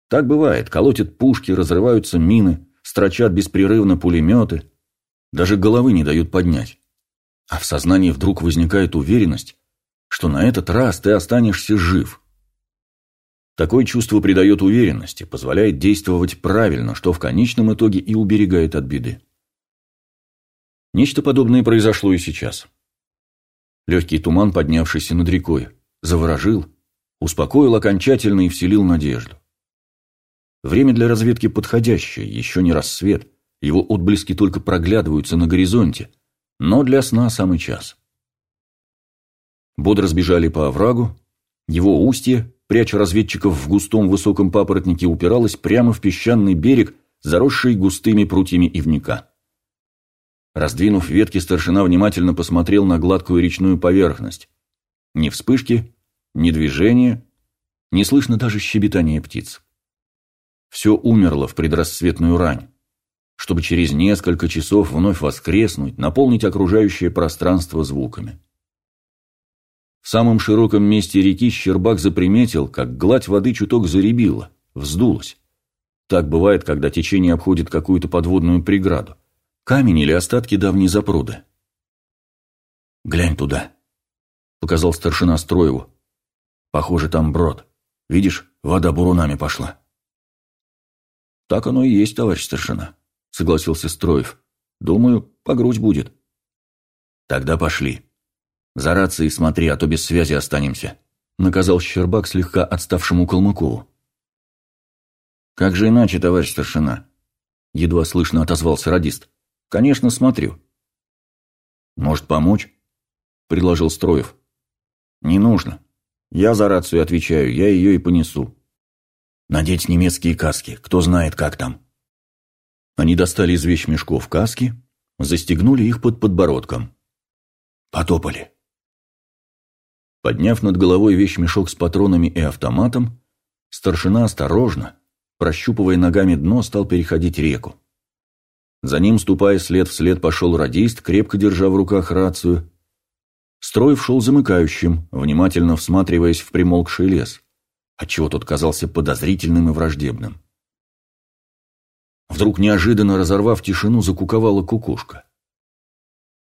Так бывает, колотят пушки, разрываются мины, строчат беспрерывно пулеметы, даже головы не дают поднять. А в сознании вдруг возникает уверенность, что на этот раз ты останешься жив. Такое чувство придает уверенности, позволяет действовать правильно, что в конечном итоге и уберегает от беды. Нечто подобное произошло и сейчас. Легкий туман, поднявшийся над рекой, заворожил, успокоил окончательно и вселил надежду. Время для разведки подходящее, еще не рассвет. Его отблески только проглядываются на горизонте, но для сна самый час. Бодро сбежали по оврагу. Его устье, пряча разведчиков в густом высоком папоротнике, упиралось прямо в песчаный берег, заросший густыми прутьями ивника. Раздвинув ветки, старшина внимательно посмотрел на гладкую речную поверхность. Ни вспышки, ни движения, не слышно даже щебетания птиц. Все умерло в предрассветную рань, чтобы через несколько часов вновь воскреснуть, наполнить окружающее пространство звуками. В самом широком месте реки Щербак заприметил, как гладь воды чуток заребила, вздулась. Так бывает, когда течение обходит какую-то подводную преграду. Камень или остатки давней запруды. «Глянь туда», — показал старшина Строеву. «Похоже, там брод. Видишь, вода бурунами пошла». «Так оно и есть, товарищ старшина», — согласился Строев. «Думаю, по грудь будет». «Тогда пошли. За рацией смотри, а то без связи останемся», — наказал Щербак слегка отставшему Калмыкову. «Как же иначе, товарищ старшина?» — едва слышно отозвался радист. «Конечно, смотрю». «Может, помочь?» — предложил Строев. «Не нужно. Я за рацию отвечаю, я ее и понесу. Надеть немецкие каски, кто знает, как там. Они достали из вещмешков каски, застегнули их под подбородком. Потопали. Подняв над головой вещмешок с патронами и автоматом, старшина осторожно, прощупывая ногами дно, стал переходить реку. За ним, ступая след в след, пошел радист, крепко держа в руках рацию. Строев шел замыкающим, внимательно всматриваясь в примолкший лес отчего тот казался подозрительным и враждебным. Вдруг неожиданно разорвав тишину, закуковала кукушка.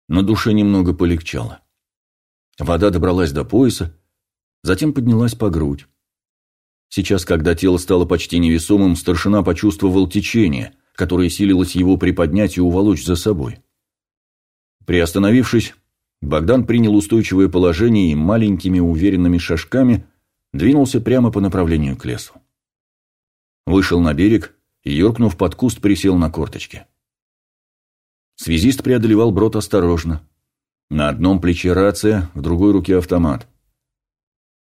На душе немного полегчало. Вода добралась до пояса, затем поднялась по грудь. Сейчас, когда тело стало почти невесомым, старшина почувствовал течение, которое силилось его приподнять и уволочь за собой. Приостановившись, Богдан принял устойчивое положение и маленькими уверенными шажками – двинулся прямо по направлению к лесу. Вышел на берег и, юркнув под куст, присел на корточки. Связист преодолевал брод осторожно. На одном плече рация, в другой руке автомат.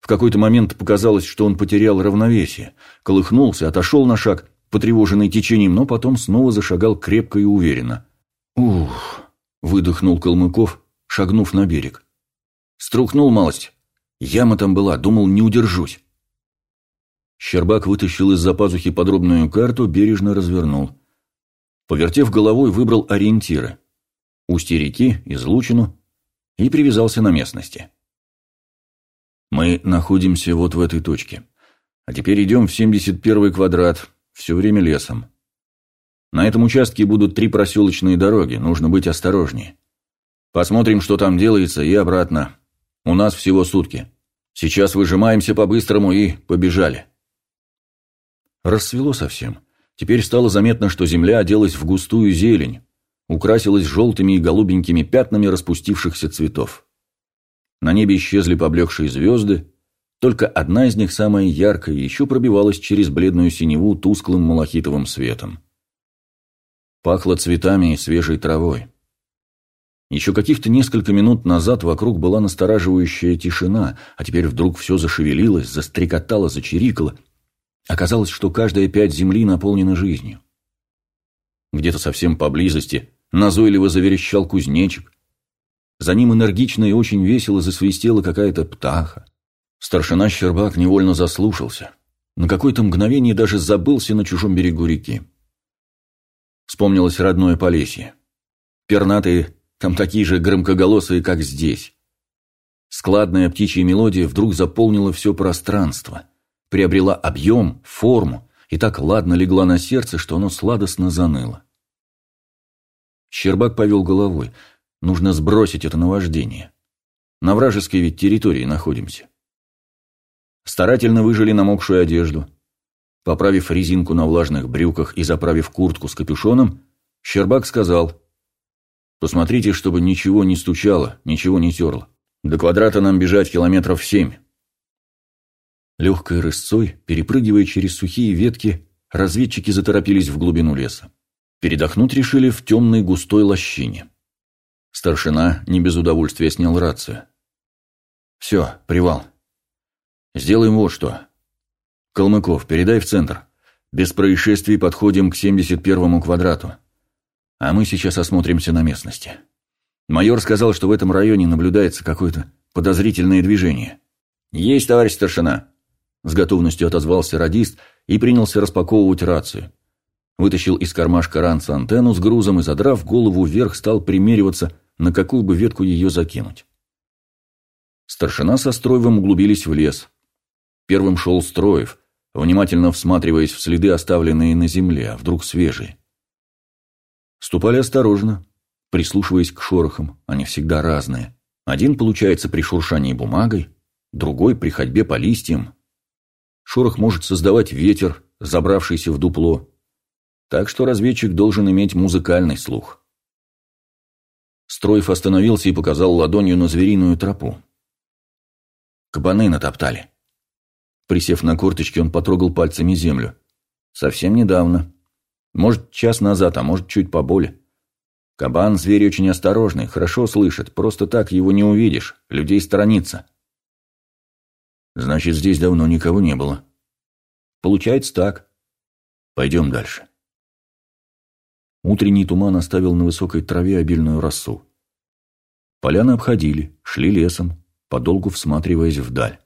В какой-то момент показалось, что он потерял равновесие, колыхнулся, отошел на шаг, потревоженный течением, но потом снова зашагал крепко и уверенно. «Ух!» — выдохнул Калмыков, шагнув на берег. Струхнул малость, Яма там была, думал, не удержусь. Щербак вытащил из-за пазухи подробную карту, бережно развернул. Повертев головой, выбрал ориентиры. Устье реки, излучину и привязался на местности. Мы находимся вот в этой точке. А теперь идем в 71 квадрат, все время лесом. На этом участке будут три проселочные дороги, нужно быть осторожнее. Посмотрим, что там делается, и обратно. У нас всего сутки. Сейчас выжимаемся по-быстрому и побежали. Рассвело совсем. Теперь стало заметно, что земля оделась в густую зелень, украсилась желтыми и голубенькими пятнами распустившихся цветов. На небе исчезли поблекшие звезды, только одна из них, самая яркая, еще пробивалась через бледную синеву тусклым малахитовым светом. Пахло цветами и свежей травой. Еще каких-то несколько минут назад вокруг была настораживающая тишина, а теперь вдруг все зашевелилось, застрекотало, зачирикало. Оказалось, что каждая пять земли наполнена жизнью. Где-то совсем поблизости назойливо заверещал кузнечик. За ним энергично и очень весело засвистела какая-то птаха. Старшина Щербак невольно заслушался. На какое-то мгновение даже забылся на чужом берегу реки. Вспомнилось родное Полесье. Пернатые там такие же громкоголосые, как здесь. Складная птичья мелодия вдруг заполнила все пространство, приобрела объем, форму и так ладно легла на сердце, что оно сладостно заныло. Щербак повел головой. Нужно сбросить это наваждение. На вражеской ведь территории находимся. Старательно выжили намокшую одежду, Поправив резинку на влажных брюках и заправив куртку с капюшоном, Щербак сказал, «Посмотрите, чтобы ничего не стучало, ничего не терло. До квадрата нам бежать километров семь». Легкой рысцой, перепрыгивая через сухие ветки, разведчики заторопились в глубину леса. Передохнуть решили в темной густой лощине. Старшина не без удовольствия снял рацию. «Все, привал. Сделаем вот что. «Калмыков, передай в центр. Без происшествий подходим к 71-му квадрату. А мы сейчас осмотримся на местности. Майор сказал, что в этом районе наблюдается какое-то подозрительное движение». «Есть, товарищ старшина!» С готовностью отозвался радист и принялся распаковывать рацию. Вытащил из кармашка ранца антенну с грузом и, задрав голову вверх, стал примериваться, на какую бы ветку ее закинуть. Старшина со Строевым углубились в лес. Первым шел Строев, внимательно всматриваясь в следы, оставленные на земле, а вдруг свежие. Ступали осторожно, прислушиваясь к шорохам, они всегда разные. Один получается при шуршании бумагой, другой при ходьбе по листьям. Шорох может создавать ветер, забравшийся в дупло. Так что разведчик должен иметь музыкальный слух. Строев остановился и показал ладонью на звериную тропу. Кабаны натоптали. Присев на корточки, он потрогал пальцами землю. Совсем недавно. Может, час назад, а может, чуть поболее. Кабан – зверь очень осторожный, хорошо слышит. Просто так его не увидишь, людей сторонится. Значит, здесь давно никого не было. Получается так. Пойдем дальше. Утренний туман оставил на высокой траве обильную росу. Поляны обходили, шли лесом, подолгу всматриваясь вдаль.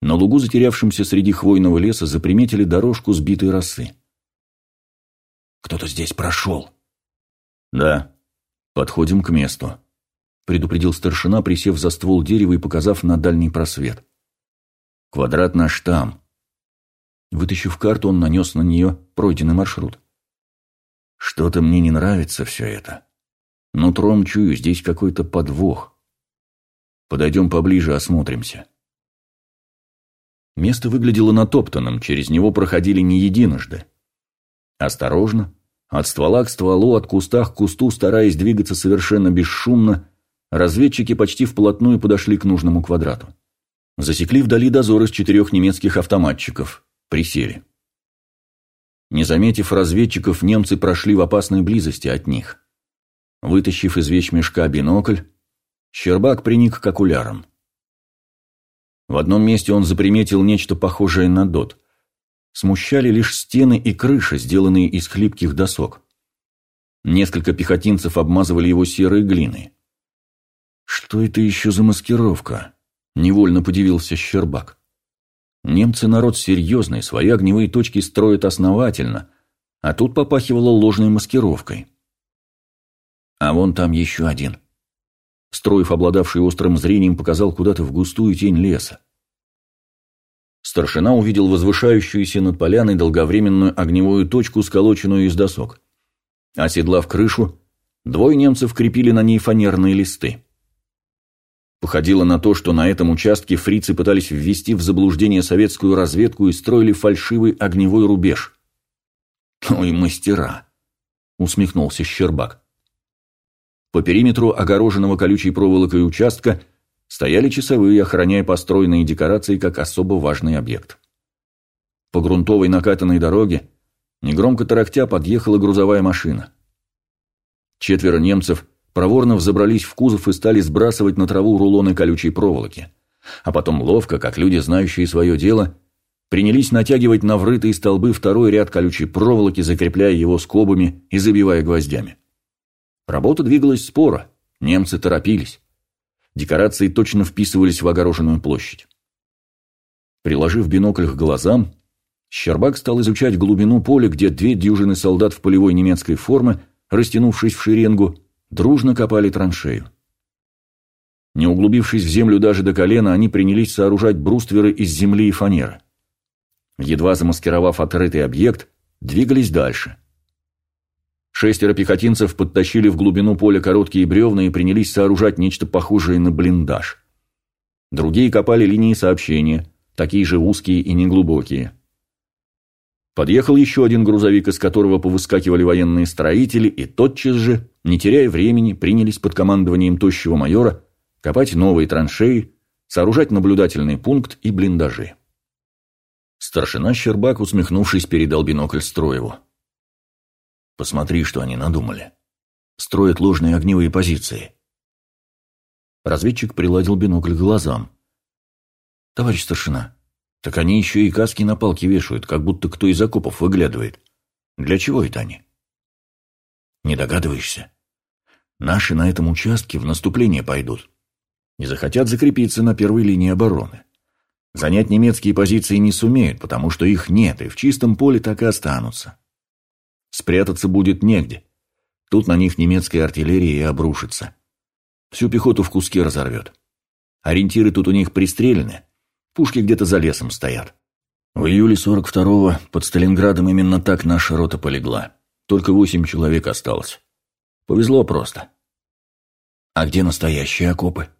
На лугу, затерявшемся среди хвойного леса, заприметили дорожку сбитой росы. «Кто-то здесь прошел». «Да. Подходим к месту», — предупредил старшина, присев за ствол дерева и показав на дальний просвет. «Квадрат наш там». Вытащив карту, он нанес на нее пройденный маршрут. «Что-то мне не нравится все это. Нутром чую, здесь какой-то подвох. Подойдем поближе, осмотримся». Место выглядело натоптанным, через него проходили не единожды. Осторожно, от ствола к стволу, от куста к кусту, стараясь двигаться совершенно бесшумно, разведчики почти вплотную подошли к нужному квадрату. Засекли вдали дозор из четырех немецких автоматчиков. Присели. Не заметив разведчиков, немцы прошли в опасной близости от них. Вытащив из вещмешка бинокль, Щербак приник к окулярам. В одном месте он заприметил нечто похожее на дот. Смущали лишь стены и крыша, сделанные из хлипких досок. Несколько пехотинцев обмазывали его серой глиной. «Что это еще за маскировка?» – невольно подивился Щербак. «Немцы народ серьезный, свои огневые точки строят основательно, а тут попахивало ложной маскировкой». «А вон там еще один», Строев, обладавший острым зрением, показал куда-то в густую тень леса. Старшина увидел возвышающуюся над поляной долговременную огневую точку, сколоченную из досок. Оседлав крышу, двое немцев крепили на ней фанерные листы. Походило на то, что на этом участке фрицы пытались ввести в заблуждение советскую разведку и строили фальшивый огневой рубеж. «Ой, мастера!» — усмехнулся Щербак. По периметру огороженного колючей проволокой участка стояли часовые, охраняя построенные декорации как особо важный объект. По грунтовой накатанной дороге, негромко тарахтя, подъехала грузовая машина. Четверо немцев проворно взобрались в кузов и стали сбрасывать на траву рулоны колючей проволоки. А потом ловко, как люди, знающие свое дело, принялись натягивать на врытые столбы второй ряд колючей проволоки, закрепляя его скобами и забивая гвоздями. Работа двигалась споро, немцы торопились. Декорации точно вписывались в огороженную площадь. Приложив бинокль к глазам, Щербак стал изучать глубину поля, где две дюжины солдат в полевой немецкой форме, растянувшись в шеренгу, дружно копали траншею. Не углубившись в землю даже до колена, они принялись сооружать брустверы из земли и фанеры. Едва замаскировав отрытый объект, двигались дальше – Шестеро пехотинцев подтащили в глубину поля короткие бревна и принялись сооружать нечто похожее на блиндаж. Другие копали линии сообщения, такие же узкие и неглубокие. Подъехал еще один грузовик, из которого повыскакивали военные строители, и тотчас же, не теряя времени, принялись под командованием тощего майора копать новые траншеи, сооружать наблюдательный пункт и блиндажи. Старшина Щербак, усмехнувшись, передал бинокль Строеву. Посмотри, что они надумали. Строят ложные огневые позиции. Разведчик приладил бинокль к глазам. Товарищ старшина, так они еще и каски на палки вешают, как будто кто из окопов выглядывает. Для чего это они? Не догадываешься? Наши на этом участке в наступление пойдут. Не захотят закрепиться на первой линии обороны. Занять немецкие позиции не сумеют, потому что их нет, и в чистом поле так и останутся. Спрятаться будет негде. Тут на них немецкая артиллерия и обрушится. Всю пехоту в куски разорвет. Ориентиры тут у них пристрелены. Пушки где-то за лесом стоят. В июле 42-го под Сталинградом именно так наша рота полегла. Только восемь человек осталось. Повезло просто. А где настоящие окопы?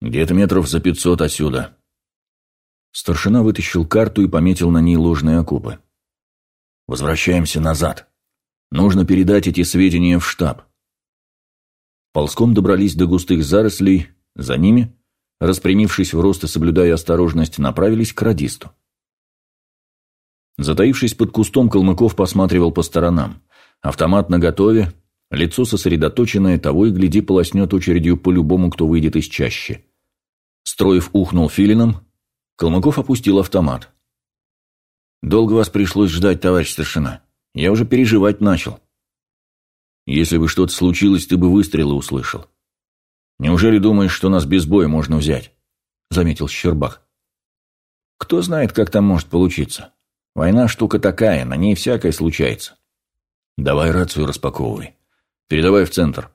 Где-то метров за пятьсот отсюда. Старшина вытащил карту и пометил на ней ложные окопы. Возвращаемся назад. Нужно передать эти сведения в штаб. Ползком добрались до густых зарослей, за ними, распрямившись в рост и соблюдая осторожность, направились к радисту. Затаившись под кустом, Калмыков посматривал по сторонам. Автомат наготове, лицо сосредоточенное, того и гляди полоснет очередью по любому, кто выйдет из чащи. Строев ухнул филином, Калмыков опустил автомат. Долго вас пришлось ждать, товарищ старшина. Я уже переживать начал. Если бы что-то случилось, ты бы выстрелы услышал. Неужели думаешь, что нас без боя можно взять? Заметил Щербах. Кто знает, как там может получиться. Война штука такая, на ней всякое случается. Давай рацию распаковывай. Передавай в центр.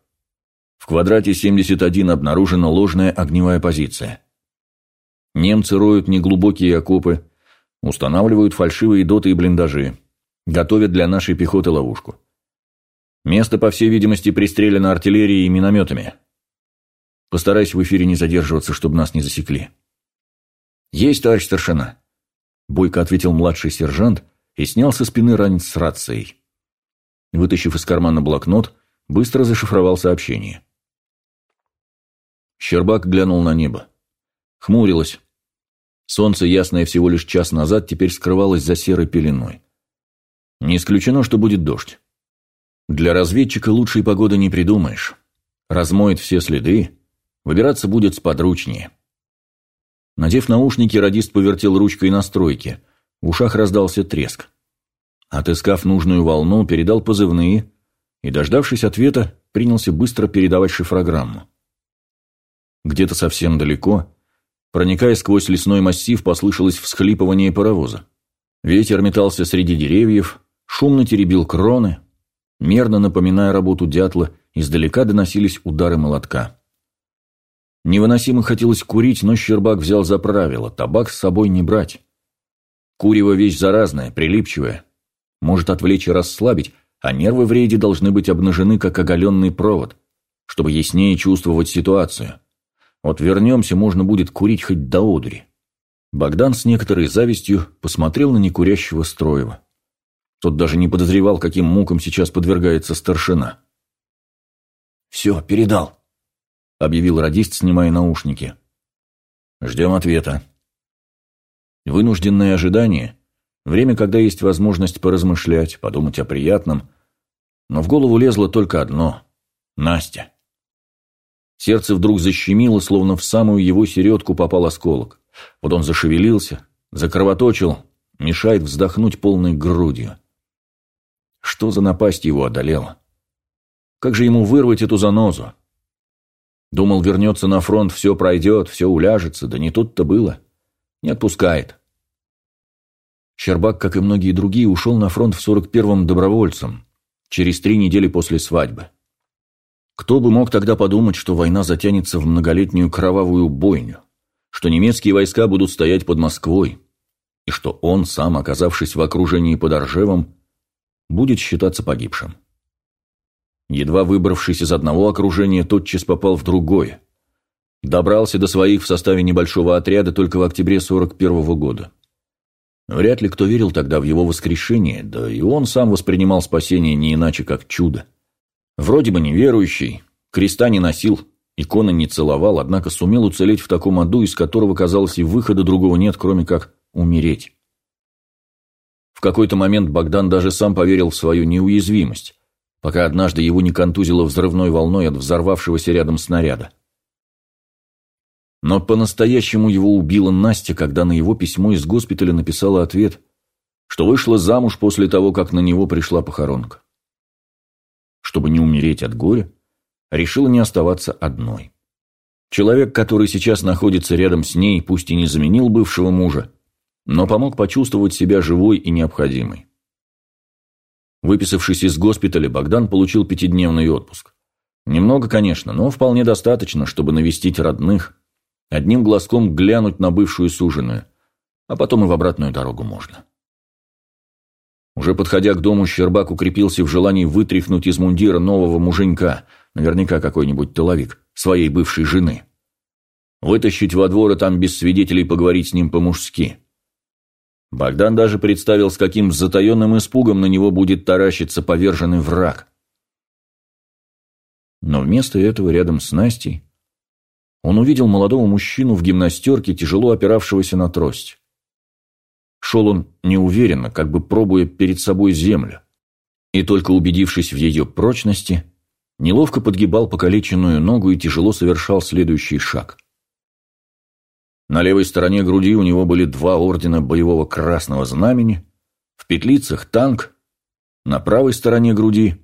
В квадрате 71 обнаружена ложная огневая позиция. Немцы роют неглубокие окопы, Устанавливают фальшивые доты и блиндажи. Готовят для нашей пехоты ловушку. Место, по всей видимости, пристрелено артиллерией и минометами. Постарайся в эфире не задерживаться, чтобы нас не засекли. Есть, товарищ старшина. Бойко ответил младший сержант и снял со спины ранец с рацией. Вытащив из кармана блокнот, быстро зашифровал сообщение. Щербак глянул на небо. Хмурилось. Солнце, ясное всего лишь час назад, теперь скрывалось за серой пеленой. Не исключено, что будет дождь. Для разведчика лучшей погоды не придумаешь. Размоет все следы, выбираться будет сподручнее. Надев наушники, радист повертел ручкой настройки. В ушах раздался треск. Отыскав нужную волну, передал позывные и, дождавшись ответа, принялся быстро передавать шифрограмму. Где-то совсем далеко Проникая сквозь лесной массив, послышалось всхлипывание паровоза. Ветер метался среди деревьев, шумно теребил кроны. Мерно напоминая работу дятла, издалека доносились удары молотка. Невыносимо хотелось курить, но Щербак взял за правило – табак с собой не брать. Курево вещь заразная, прилипчивая. Может отвлечь и расслабить, а нервы в рейде должны быть обнажены, как оголенный провод, чтобы яснее чувствовать ситуацию. Вот вернемся, можно будет курить хоть до одури. Богдан с некоторой завистью посмотрел на некурящего Строева. Тот даже не подозревал, каким мукам сейчас подвергается старшина. «Все, передал», — объявил радист, снимая наушники. «Ждем ответа». Вынужденное ожидание — время, когда есть возможность поразмышлять, подумать о приятном, но в голову лезло только одно — Настя. Сердце вдруг защемило, словно в самую его середку попал осколок. Вот он зашевелился, закровоточил, мешает вздохнуть полной грудью. Что за напасть его одолела? Как же ему вырвать эту занозу? Думал, вернется на фронт, все пройдет, все уляжется, да не тут-то было. Не отпускает. Щербак, как и многие другие, ушел на фронт в 41-м добровольцем, через три недели после свадьбы. Кто бы мог тогда подумать, что война затянется в многолетнюю кровавую бойню, что немецкие войска будут стоять под Москвой, и что он, сам оказавшись в окружении под Оржевом, будет считаться погибшим. Едва выбравшись из одного окружения, тотчас попал в другое. Добрался до своих в составе небольшого отряда только в октябре 41 -го года. Вряд ли кто верил тогда в его воскрешение, да и он сам воспринимал спасение не иначе, как чудо. Вроде бы неверующий, креста не носил, иконы не целовал, однако сумел уцелеть в таком аду, из которого, казалось, и выхода другого нет, кроме как умереть. В какой-то момент Богдан даже сам поверил в свою неуязвимость, пока однажды его не контузило взрывной волной от взорвавшегося рядом снаряда. Но по-настоящему его убила Настя, когда на его письмо из госпиталя написала ответ, что вышла замуж после того, как на него пришла похоронка чтобы не умереть от горя, решила не оставаться одной. Человек, который сейчас находится рядом с ней, пусть и не заменил бывшего мужа, но помог почувствовать себя живой и необходимой. Выписавшись из госпиталя, Богдан получил пятидневный отпуск. Немного, конечно, но вполне достаточно, чтобы навестить родных, одним глазком глянуть на бывшую суженую, а потом и в обратную дорогу можно. Уже подходя к дому, Щербак укрепился в желании вытряхнуть из мундира нового муженька, наверняка какой-нибудь тыловик, своей бывшей жены. Вытащить во двор и там без свидетелей поговорить с ним по-мужски. Богдан даже представил, с каким затаенным испугом на него будет таращиться поверженный враг. Но вместо этого рядом с Настей он увидел молодого мужчину в гимнастерке, тяжело опиравшегося на трость. Шел он неуверенно, как бы пробуя перед собой землю. И только убедившись в ее прочности, неловко подгибал покалеченную ногу и тяжело совершал следующий шаг. На левой стороне груди у него были два ордена боевого красного знамени, в петлицах танк, на правой стороне груди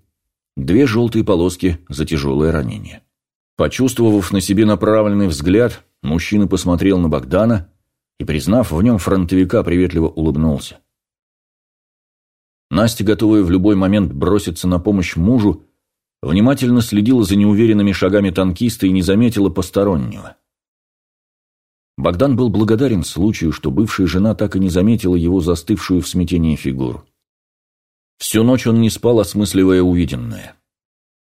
две желтые полоски за тяжелое ранение. Почувствовав на себе направленный взгляд, мужчина посмотрел на Богдана и, признав в нем фронтовика, приветливо улыбнулся. Настя, готовая в любой момент броситься на помощь мужу, внимательно следила за неуверенными шагами танкиста и не заметила постороннего. Богдан был благодарен случаю, что бывшая жена так и не заметила его застывшую в смятении фигуру. Всю ночь он не спал, осмысливая увиденное.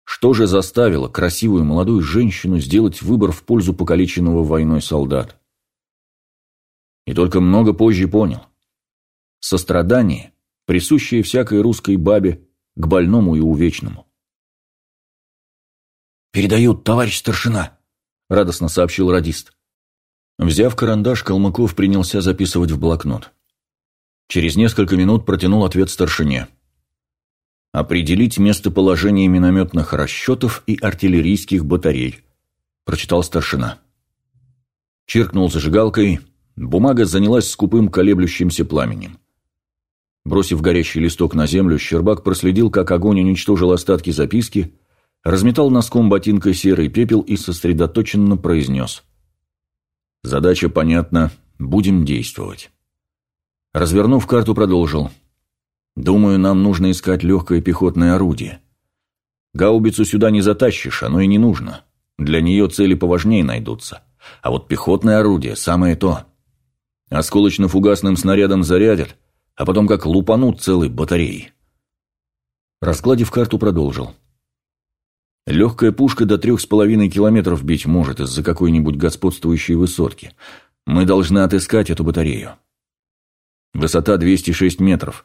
Что же заставило красивую молодую женщину сделать выбор в пользу покалеченного войной солдата? И только много позже понял. Сострадание, присущее всякой русской бабе к больному и увечному. «Передают, товарищ старшина», — радостно сообщил радист. Взяв карандаш, Калмыков принялся записывать в блокнот. Через несколько минут протянул ответ старшине. «Определить местоположение минометных расчетов и артиллерийских батарей», — прочитал старшина. Чиркнул зажигалкой — Бумага занялась скупым колеблющимся пламенем. Бросив горящий листок на землю, Щербак проследил, как огонь уничтожил остатки записки, разметал носком ботинка серый пепел и сосредоточенно произнес. «Задача понятна. Будем действовать». Развернув карту, продолжил. «Думаю, нам нужно искать легкое пехотное орудие. Гаубицу сюда не затащишь, оно и не нужно. Для нее цели поважнее найдутся. А вот пехотное орудие – самое то. Осколочно-фугасным снарядом зарядят, а потом как лупанут целой батареей. Раскладив карту, продолжил. Легкая пушка до трех с половиной километров бить может из-за какой-нибудь господствующей высотки. Мы должны отыскать эту батарею. Высота 206 метров.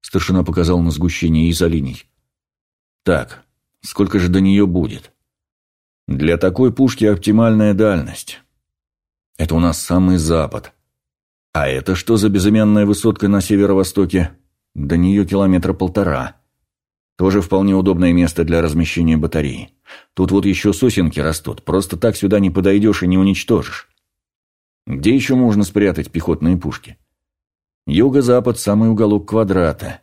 Старшина показал на сгущение изолиний. Так, сколько же до нее будет? Для такой пушки оптимальная дальность. Это у нас самый запад. А это что за безымянная высотка на северо-востоке? До нее километра полтора. Тоже вполне удобное место для размещения батареи. Тут вот еще сосенки растут, просто так сюда не подойдешь и не уничтожишь. Где еще можно спрятать пехотные пушки? Юго-запад – самый уголок квадрата.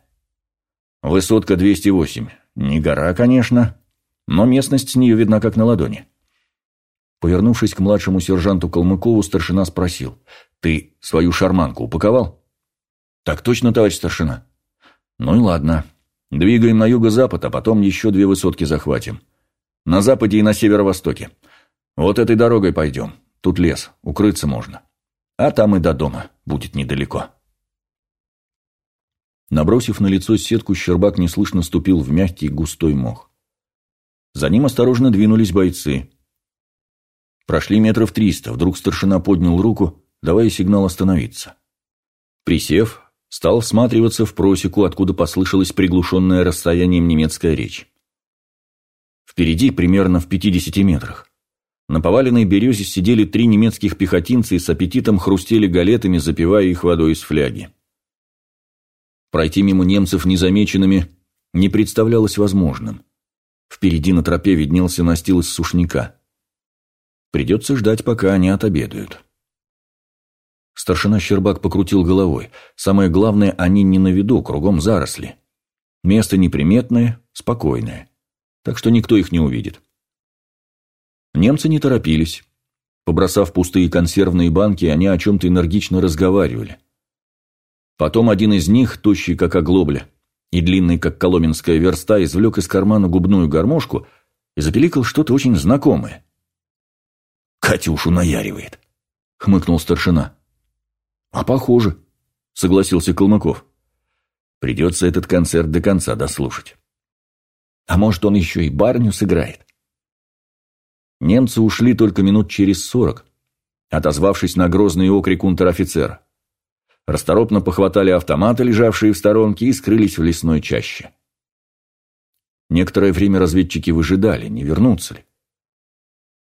Высотка 208. Не гора, конечно, но местность с нее видна как на ладони. Повернувшись к младшему сержанту Калмыкову, старшина спросил. «Ты свою шарманку упаковал?» «Так точно, товарищ старшина». «Ну и ладно. Двигаем на юго-запад, а потом еще две высотки захватим. На западе и на северо-востоке. Вот этой дорогой пойдем. Тут лес, укрыться можно. А там и до дома. Будет недалеко». Набросив на лицо сетку, Щербак неслышно ступил в мягкий густой мох. За ним осторожно двинулись бойцы. Прошли метров триста, вдруг старшина поднял руку, давая сигнал остановиться. Присев, стал всматриваться в просеку, откуда послышалась приглушенная расстоянием немецкая речь. Впереди, примерно в пятидесяти метрах, на поваленной березе сидели три немецких пехотинца и с аппетитом хрустели галетами, запивая их водой из фляги. Пройти мимо немцев незамеченными не представлялось возможным. Впереди на тропе виднелся настил из сушняка. Придется ждать, пока они отобедают. Старшина Щербак покрутил головой. Самое главное, они не на виду, кругом заросли. Место неприметное, спокойное. Так что никто их не увидит. Немцы не торопились. Побросав пустые консервные банки, они о чем-то энергично разговаривали. Потом один из них, тощий как оглобля и длинный как коломенская верста, извлек из кармана губную гармошку и запеликал что-то очень знакомое. «Катюшу наяривает», — хмыкнул старшина. «А похоже», — согласился Калмыков. «Придется этот концерт до конца дослушать. А может, он еще и барню сыграет?» Немцы ушли только минут через сорок, отозвавшись на грозный окрик унтер-офицера. Расторопно похватали автоматы, лежавшие в сторонке, и скрылись в лесной чаще. Некоторое время разведчики выжидали, не вернутся ли.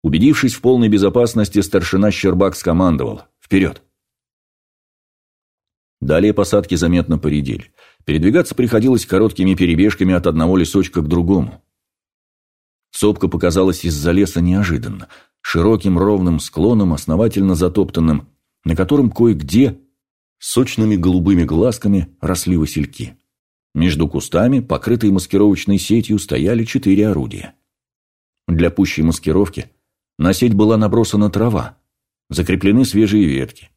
Убедившись в полной безопасности, старшина Щербак скомандовал «Вперед!». Далее посадки заметно поредели. Передвигаться приходилось короткими перебежками от одного лесочка к другому. Сопка показалась из-за леса неожиданно, широким ровным склоном, основательно затоптанным, на котором кое-где сочными голубыми глазками росли васильки. Между кустами, покрытые маскировочной сетью, стояли четыре орудия. Для пущей маскировки на сеть была набросана трава, закреплены свежие ветки.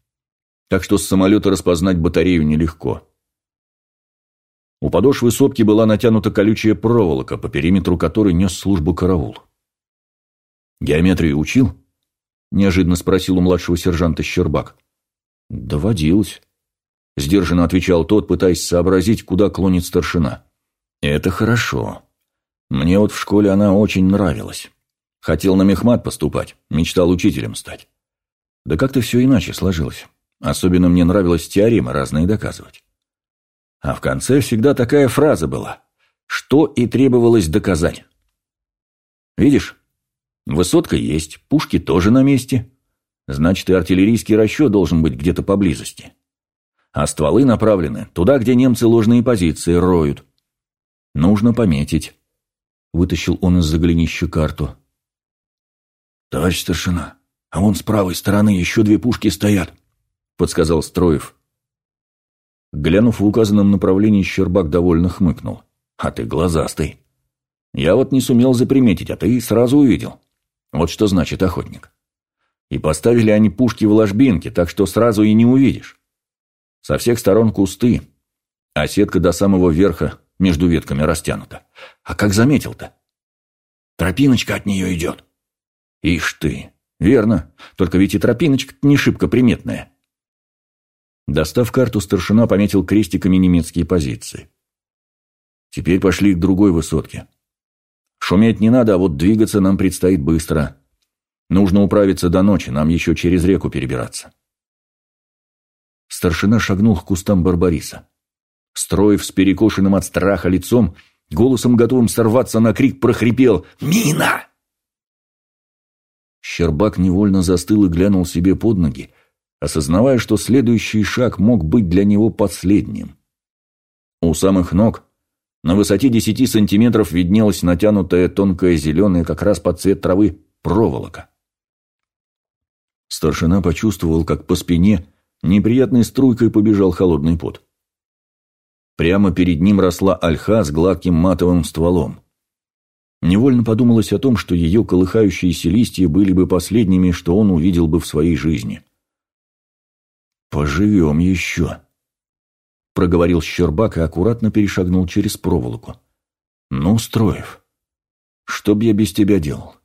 Так что с самолета распознать батарею нелегко. У подошвы сопки была натянута колючая проволока, по периметру которой нес службу караул. «Геометрию учил?» – неожиданно спросил у младшего сержанта Щербак. «Доводилось», – сдержанно отвечал тот, пытаясь сообразить, куда клонит старшина. «Это хорошо. Мне вот в школе она очень нравилась». Хотел на мехмат поступать, мечтал учителем стать. Да как-то все иначе сложилось. Особенно мне нравилось теоремы разные доказывать. А в конце всегда такая фраза была, что и требовалось доказать. Видишь, высотка есть, пушки тоже на месте. Значит, и артиллерийский расчет должен быть где-то поблизости. А стволы направлены туда, где немцы ложные позиции роют. Нужно пометить. Вытащил он из-за голенища карту. «Товарищ старшина, а вон с правой стороны еще две пушки стоят», — подсказал Строев. Глянув в указанном направлении, Щербак довольно хмыкнул. «А ты глазастый. Я вот не сумел заприметить, а ты сразу увидел. Вот что значит охотник. И поставили они пушки в ложбинке, так что сразу и не увидишь. Со всех сторон кусты, а сетка до самого верха между ветками растянута. А как заметил-то? Тропиночка от нее идет. Ишь ты, верно, только ведь и тропиночка не шибко приметная. Достав карту, старшина пометил крестиками немецкие позиции. Теперь пошли к другой высотке. Шуметь не надо, а вот двигаться нам предстоит быстро. Нужно управиться до ночи, нам еще через реку перебираться. Старшина шагнул к кустам Барбариса. Строев с перекошенным от страха лицом, голосом готовым сорваться на крик, прохрипел «Мина!». Щербак невольно застыл и глянул себе под ноги, осознавая, что следующий шаг мог быть для него последним. У самых ног на высоте десяти сантиметров виднелась натянутая тонкая зеленая, как раз под цвет травы, проволока. Старшина почувствовал, как по спине неприятной струйкой побежал холодный пот. Прямо перед ним росла ольха с гладким матовым стволом. Невольно подумалось о том, что ее колыхающиеся листья были бы последними, что он увидел бы в своей жизни. «Поживем еще», — проговорил Щербак и аккуратно перешагнул через проволоку. «Ну, Строев, что б я без тебя делал?»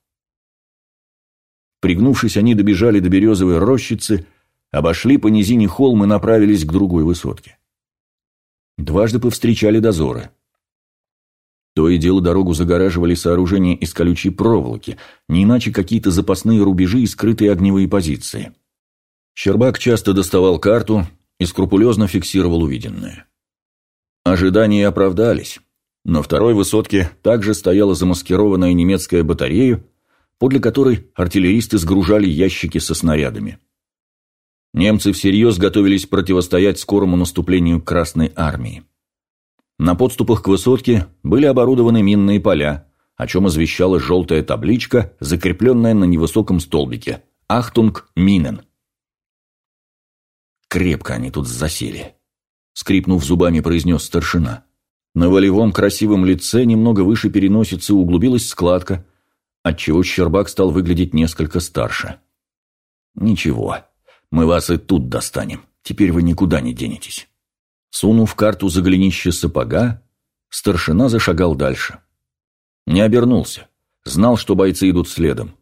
Пригнувшись, они добежали до березовой рощицы, обошли по низине холм и направились к другой высотке. Дважды повстречали дозоры. То и дело дорогу загораживали сооружения из колючей проволоки, не иначе какие-то запасные рубежи и скрытые огневые позиции. Щербак часто доставал карту и скрупулезно фиксировал увиденное. Ожидания оправдались. На второй высотке также стояла замаскированная немецкая батарея, подле которой артиллеристы сгружали ящики со снарядами. Немцы всерьез готовились противостоять скорому наступлению Красной Армии. На подступах к высотке были оборудованы минные поля, о чем извещала желтая табличка, закрепленная на невысоком столбике «Achtung Minen». Крепко они тут засели. Скрипнув зубами, произнес старшина. На волевом красивом лице немного выше переносицы углубилась складка, отчего Щербак стал выглядеть несколько старше. «Ничего, мы вас и тут достанем. Теперь вы никуда не денетесь». Сунув карту за голенище сапога, старшина зашагал дальше. Не обернулся. Знал, что бойцы идут следом.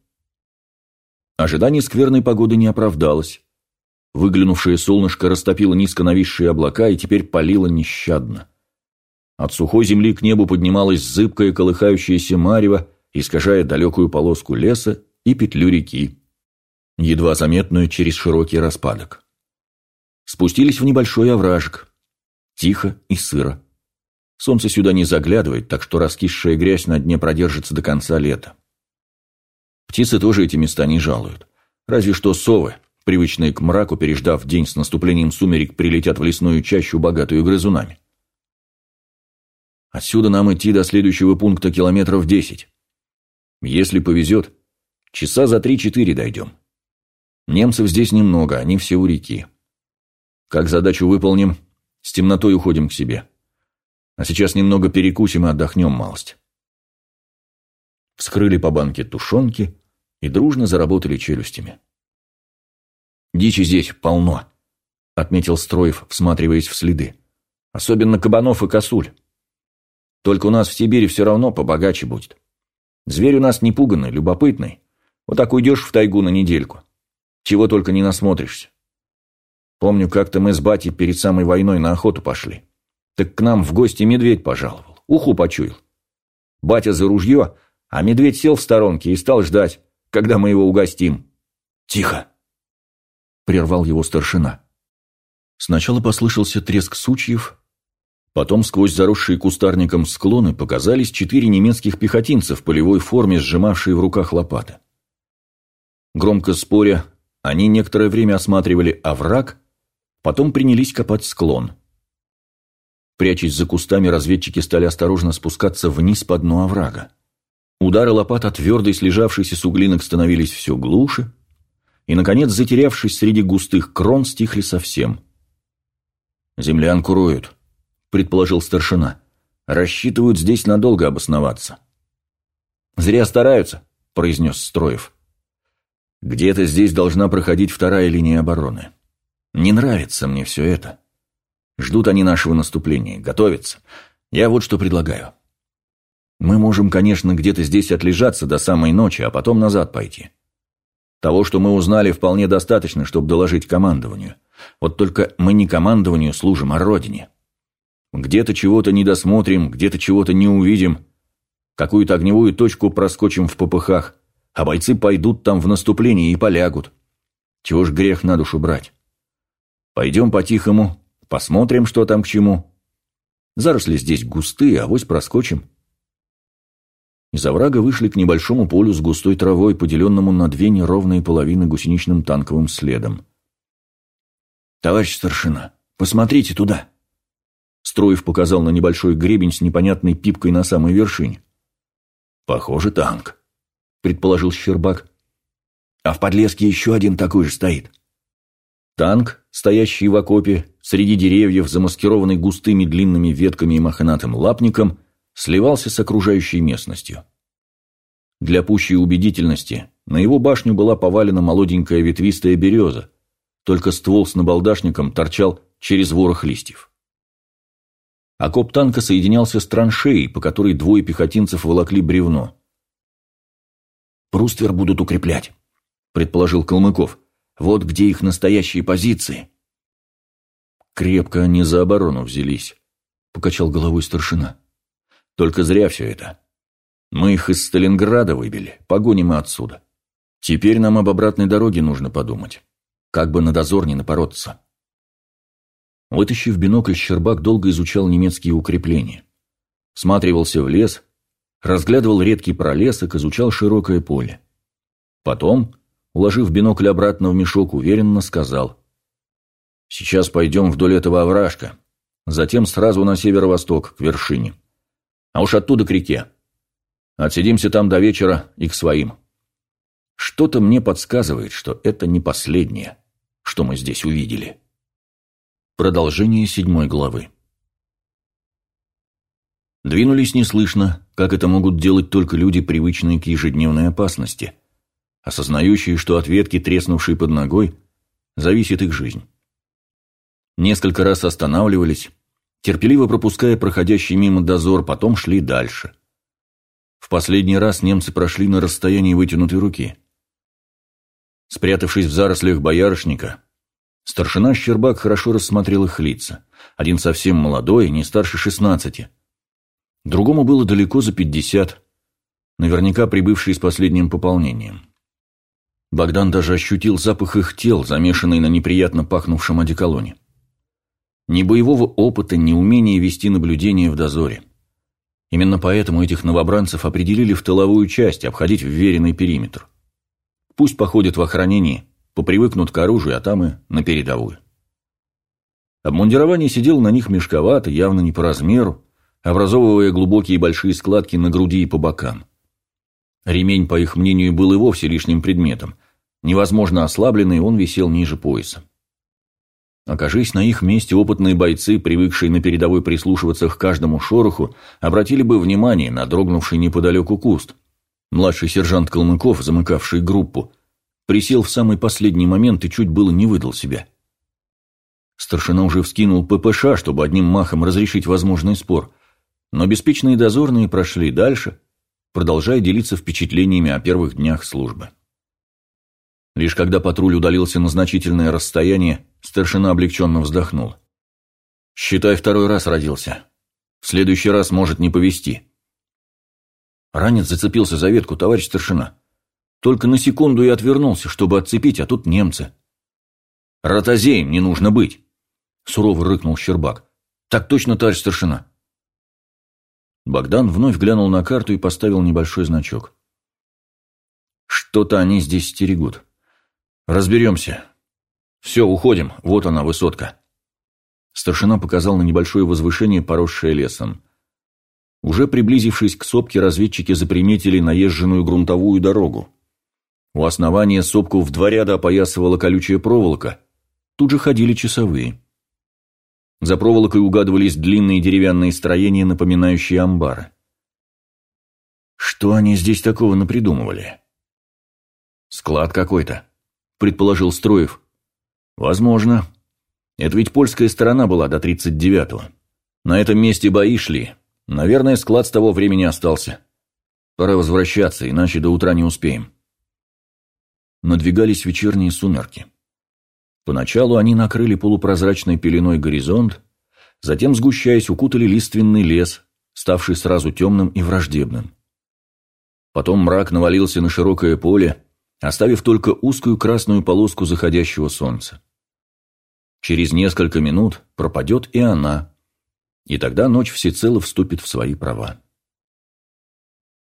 Ожидание скверной погоды не оправдалось. Выглянувшее солнышко растопило низко нависшие облака и теперь палило нещадно. От сухой земли к небу поднималась зыбкая колыхающаяся марево, искажая далекую полоску леса и петлю реки, едва заметную через широкий распадок. Спустились в небольшой овражек. Тихо и сыро. Солнце сюда не заглядывает, так что раскисшая грязь на дне продержится до конца лета. Птицы тоже эти места не жалуют. Разве что совы, привычные к мраку, переждав день с наступлением сумерек, прилетят в лесную чащу, богатую грызунами. Отсюда нам идти до следующего пункта километров десять. Если повезет, часа за три-четыре дойдем. Немцев здесь немного, они все у реки. Как задачу выполним, с темнотой уходим к себе. А сейчас немного перекусим и отдохнем малость. Вскрыли по банке тушенки и дружно заработали челюстями. «Дичи здесь полно», — отметил Строев, всматриваясь в следы. «Особенно кабанов и косуль. Только у нас в Сибири все равно побогаче будет. Зверь у нас не пуганный, любопытный. Вот так уйдешь в тайгу на недельку. Чего только не насмотришься. Помню, как-то мы с батей перед самой войной на охоту пошли. Так к нам в гости медведь пожаловал. Уху почуял. Батя за ружье, а медведь сел в сторонке и стал ждать, когда мы его угостим. «Тихо!» — прервал его старшина. Сначала послышался треск сучьев, потом сквозь заросшие кустарником склоны показались четыре немецких пехотинца в полевой форме, сжимавшие в руках лопаты. Громко споря, они некоторое время осматривали овраг, Потом принялись копать склон. Прячась за кустами, разведчики стали осторожно спускаться вниз по дну оврага. Удары лопат от твердой слежавшейся суглинок становились все глуше, и, наконец, затерявшись среди густых крон, стихли совсем. «Землянку роют», — предположил старшина. «Рассчитывают здесь надолго обосноваться». «Зря стараются», — произнес Строев. «Где-то здесь должна проходить вторая линия обороны». Не нравится мне все это. Ждут они нашего наступления, готовятся. Я вот что предлагаю. Мы можем, конечно, где-то здесь отлежаться до самой ночи, а потом назад пойти. Того, что мы узнали, вполне достаточно, чтобы доложить командованию. Вот только мы не командованию служим, а родине. Где-то чего-то не досмотрим, где-то чего-то не увидим, какую-то огневую точку проскочим в попыхах, а бойцы пойдут там в наступление и полягут. Чего ж грех на душу брать? Пойдем по-тихому, посмотрим, что там к чему. Заросли здесь густые, авось проскочим. Из оврага вышли к небольшому полю с густой травой, поделенному на две неровные половины гусеничным танковым следом. «Товарищ старшина, посмотрите туда!» Строев показал на небольшой гребень с непонятной пипкой на самой вершине. «Похоже, танк», — предположил Щербак. «А в подлеске еще один такой же стоит». Танк, стоящий в окопе, среди деревьев, замаскированный густыми длинными ветками и мохнатым лапником, сливался с окружающей местностью. Для пущей убедительности на его башню была повалена молоденькая ветвистая береза, только ствол с набалдашником торчал через ворох листьев. Окоп танка соединялся с траншеей, по которой двое пехотинцев волокли бревно. «Бруствер будут укреплять», — предположил Калмыков. «Вот где их настоящие позиции». «Крепко они за оборону взялись», — покачал головой старшина. «Только зря все это. Мы их из Сталинграда выбили, погоним и отсюда. Теперь нам об обратной дороге нужно подумать. Как бы на дозор не напороться». Вытащив бинокль, Щербак долго изучал немецкие укрепления. Всматривался в лес, разглядывал редкий пролесок, изучал широкое поле. Потом, уложив бинокль обратно в мешок, уверенно сказал. «Сейчас пойдем вдоль этого овражка, затем сразу на северо-восток, к вершине. А уж оттуда к реке. Отсидимся там до вечера и к своим. Что-то мне подсказывает, что это не последнее, что мы здесь увидели». Продолжение седьмой главы. Двинулись неслышно, как это могут делать только люди, привычные к ежедневной опасности, осознающие, что от ветки, треснувшей под ногой, зависит их жизнь. Несколько раз останавливались, терпеливо пропуская проходящий мимо дозор, потом шли дальше. В последний раз немцы прошли на расстоянии вытянутой руки. Спрятавшись в зарослях боярышника, Старшина Щербак хорошо рассмотрел их лица. Один совсем молодой, не старше шестнадцати. Другому было далеко за пятьдесят, наверняка прибывший с последним пополнением. Богдан даже ощутил запах их тел, замешанный на неприятно пахнувшем одеколоне. Ни боевого опыта, ни умения вести наблюдение в дозоре. Именно поэтому этих новобранцев определили в тыловую часть, обходить вверенный периметр. Пусть походят в охранении – попривыкнут к оружию, а там и на передовую. Обмундирование сидел на них мешковато, явно не по размеру, образовывая глубокие большие складки на груди и по бокам. Ремень, по их мнению, был и вовсе лишним предметом. Невозможно ослабленный, он висел ниже пояса. Окажись на их месте опытные бойцы, привыкшие на передовой прислушиваться к каждому шороху, обратили бы внимание на дрогнувший неподалеку куст. Младший сержант Калмыков, замыкавший группу, Присел в самый последний момент и чуть было не выдал себя. Старшина уже вскинул ППШ, чтобы одним махом разрешить возможный спор, но беспечные дозорные прошли дальше, продолжая делиться впечатлениями о первых днях службы. Лишь когда патруль удалился на значительное расстояние, старшина облегченно вздохнул. «Считай, второй раз родился. В следующий раз может не повезти». Ранец зацепился за ветку, товарищ старшина. Только на секунду и отвернулся, чтобы отцепить, а тут немцы. «Ротозеем не нужно быть!» — сурово рыкнул Щербак. «Так точно, товарищ старшина!» Богдан вновь глянул на карту и поставил небольшой значок. «Что-то они здесь стерегут. Разберемся. Все, уходим. Вот она, высотка». Старшина показал на небольшое возвышение, поросшее лесом. Уже приблизившись к сопке, разведчики заприметили наезженную грунтовую дорогу. У основания сопку в два ряда опоясывала колючая проволока. Тут же ходили часовые. За проволокой угадывались длинные деревянные строения, напоминающие амбары. Что они здесь такого напридумывали? Склад какой-то, предположил Строев. Возможно. Это ведь польская сторона была до 39-го. На этом месте бои шли. Наверное, склад с того времени остался. Пора возвращаться, иначе до утра не успеем. надвигались вечерние сумерки. Поначалу они накрыли полупрозрачной пеленой горизонт, затем, сгущаясь, укутали лиственный лес, ставший сразу темным и враждебным. Потом мрак навалился на широкое поле, оставив только узкую красную полоску заходящего солнца. Через несколько минут пропадет и она, и тогда ночь всецело вступит в свои права.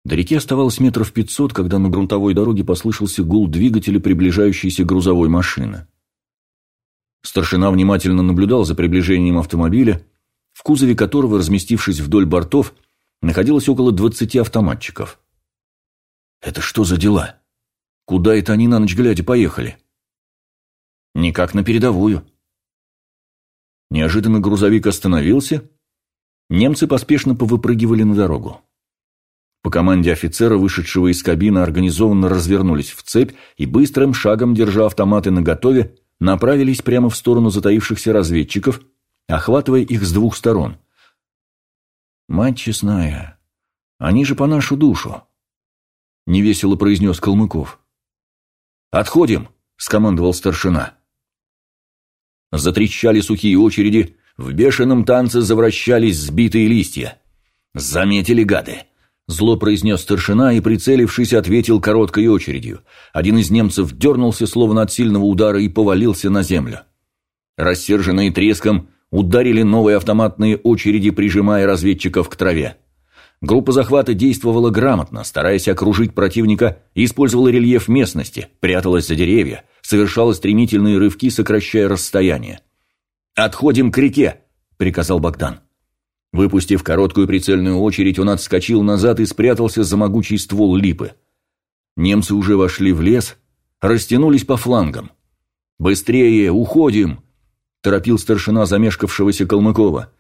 До реки оставалось метров пятьсот, когда на грунтовой дороге послышался гул двигателя приближающейся грузовой машины. Старшина внимательно наблюдал за приближением автомобиля, в кузове которого, разместившись вдоль бортов, находилось около двадцати автоматчиков. «Это что за дела? Куда это они на ночь глядя поехали?» «Никак на передовую». Неожиданно грузовик остановился, немцы поспешно повыпрыгивали на дорогу. По команде офицера, вышедшего из кабины, организованно развернулись в цепь и быстрым шагом, держа автоматы наготове, направились прямо в сторону затаившихся разведчиков, охватывая их с двух сторон. «Мать честная, они же по нашу душу», — невесело произнес Калмыков. «Отходим!» — скомандовал старшина. Затрещали сухие очереди, в бешеном танце завращались сбитые листья. «Заметили гады!» Зло произнес старшина и, прицелившись, ответил короткой очередью. Один из немцев дернулся, словно от сильного удара, и повалился на землю. Рассерженные треском, ударили новые автоматные очереди, прижимая разведчиков к траве. Группа захвата действовала грамотно, стараясь окружить противника, использовала рельеф местности, пряталась за деревья, совершала стремительные рывки, сокращая расстояние. «Отходим к реке!» – приказал Богдан. Выпустив короткую прицельную очередь, он отскочил назад и спрятался за могучий ствол липы. Немцы уже вошли в лес, растянулись по флангам. «Быстрее! Уходим!» – торопил старшина замешкавшегося Калмыкова.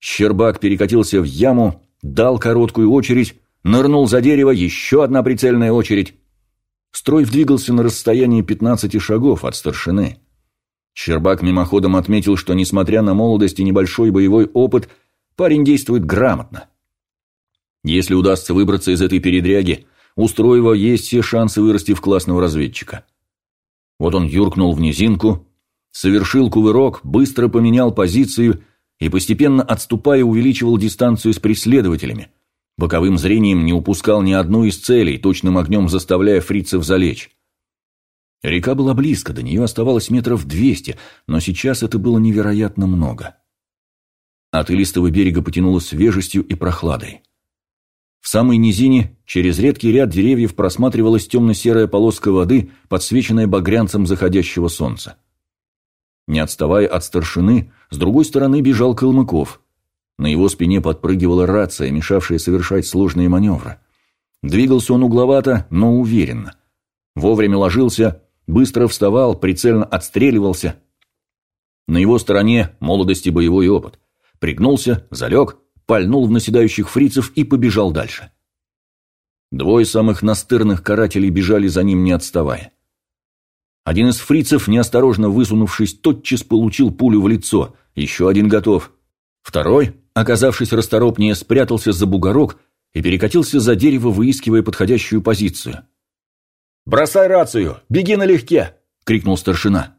Щербак перекатился в яму, дал короткую очередь, нырнул за дерево, еще одна прицельная очередь. Строй двигался на расстоянии 15 шагов от старшины. Щербак мимоходом отметил, что, несмотря на молодость и небольшой боевой опыт – Парень действует грамотно. Если удастся выбраться из этой передряги, у Строева есть все шансы вырасти в классного разведчика. Вот он юркнул в низинку, совершил кувырок, быстро поменял позицию и, постепенно отступая, увеличивал дистанцию с преследователями. Боковым зрением не упускал ни одну из целей, точным огнем заставляя фрицев залечь. Река была близко, до нее оставалось метров двести, но сейчас это было невероятно много. От илистого берега потянуло свежестью и прохладой. В самой низине, через редкий ряд деревьев, просматривалась темно-серая полоска воды, подсвеченная багрянцем заходящего солнца. Не отставая от старшины, с другой стороны бежал Калмыков. На его спине подпрыгивала рация, мешавшая совершать сложные маневры. Двигался он угловато, но уверенно. Вовремя ложился, быстро вставал, прицельно отстреливался. На его стороне молодость и боевой опыт пригнулся, залег, пальнул в наседающих фрицев и побежал дальше. Двое самых настырных карателей бежали за ним, не отставая. Один из фрицев, неосторожно высунувшись, тотчас получил пулю в лицо, еще один готов. Второй, оказавшись расторопнее, спрятался за бугорок и перекатился за дерево, выискивая подходящую позицию. «Бросай рацию! Беги налегке!» — крикнул старшина.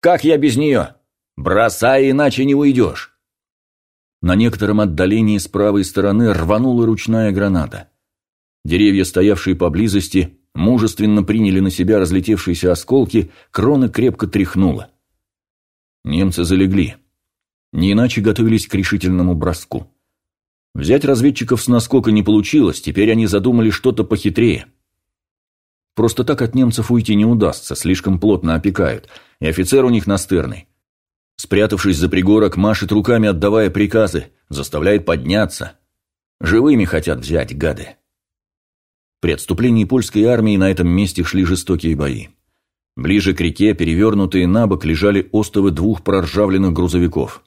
«Как я без нее? Бросай, иначе не уйдешь!» На некотором отдалении с правой стороны рванула ручная граната. Деревья, стоявшие поблизости, мужественно приняли на себя разлетевшиеся осколки, крона крепко тряхнула. Немцы залегли. Не иначе готовились к решительному броску. Взять разведчиков с наскока не получилось, теперь они задумали что-то похитрее. Просто так от немцев уйти не удастся, слишком плотно опекают, и офицер у них настырный. Спрятавшись за пригорок, машет руками, отдавая приказы, заставляет подняться. Живыми хотят взять, гады. При отступлении польской армии на этом месте шли жестокие бои. Ближе к реке, перевернутые на бок, лежали остовы двух проржавленных грузовиков.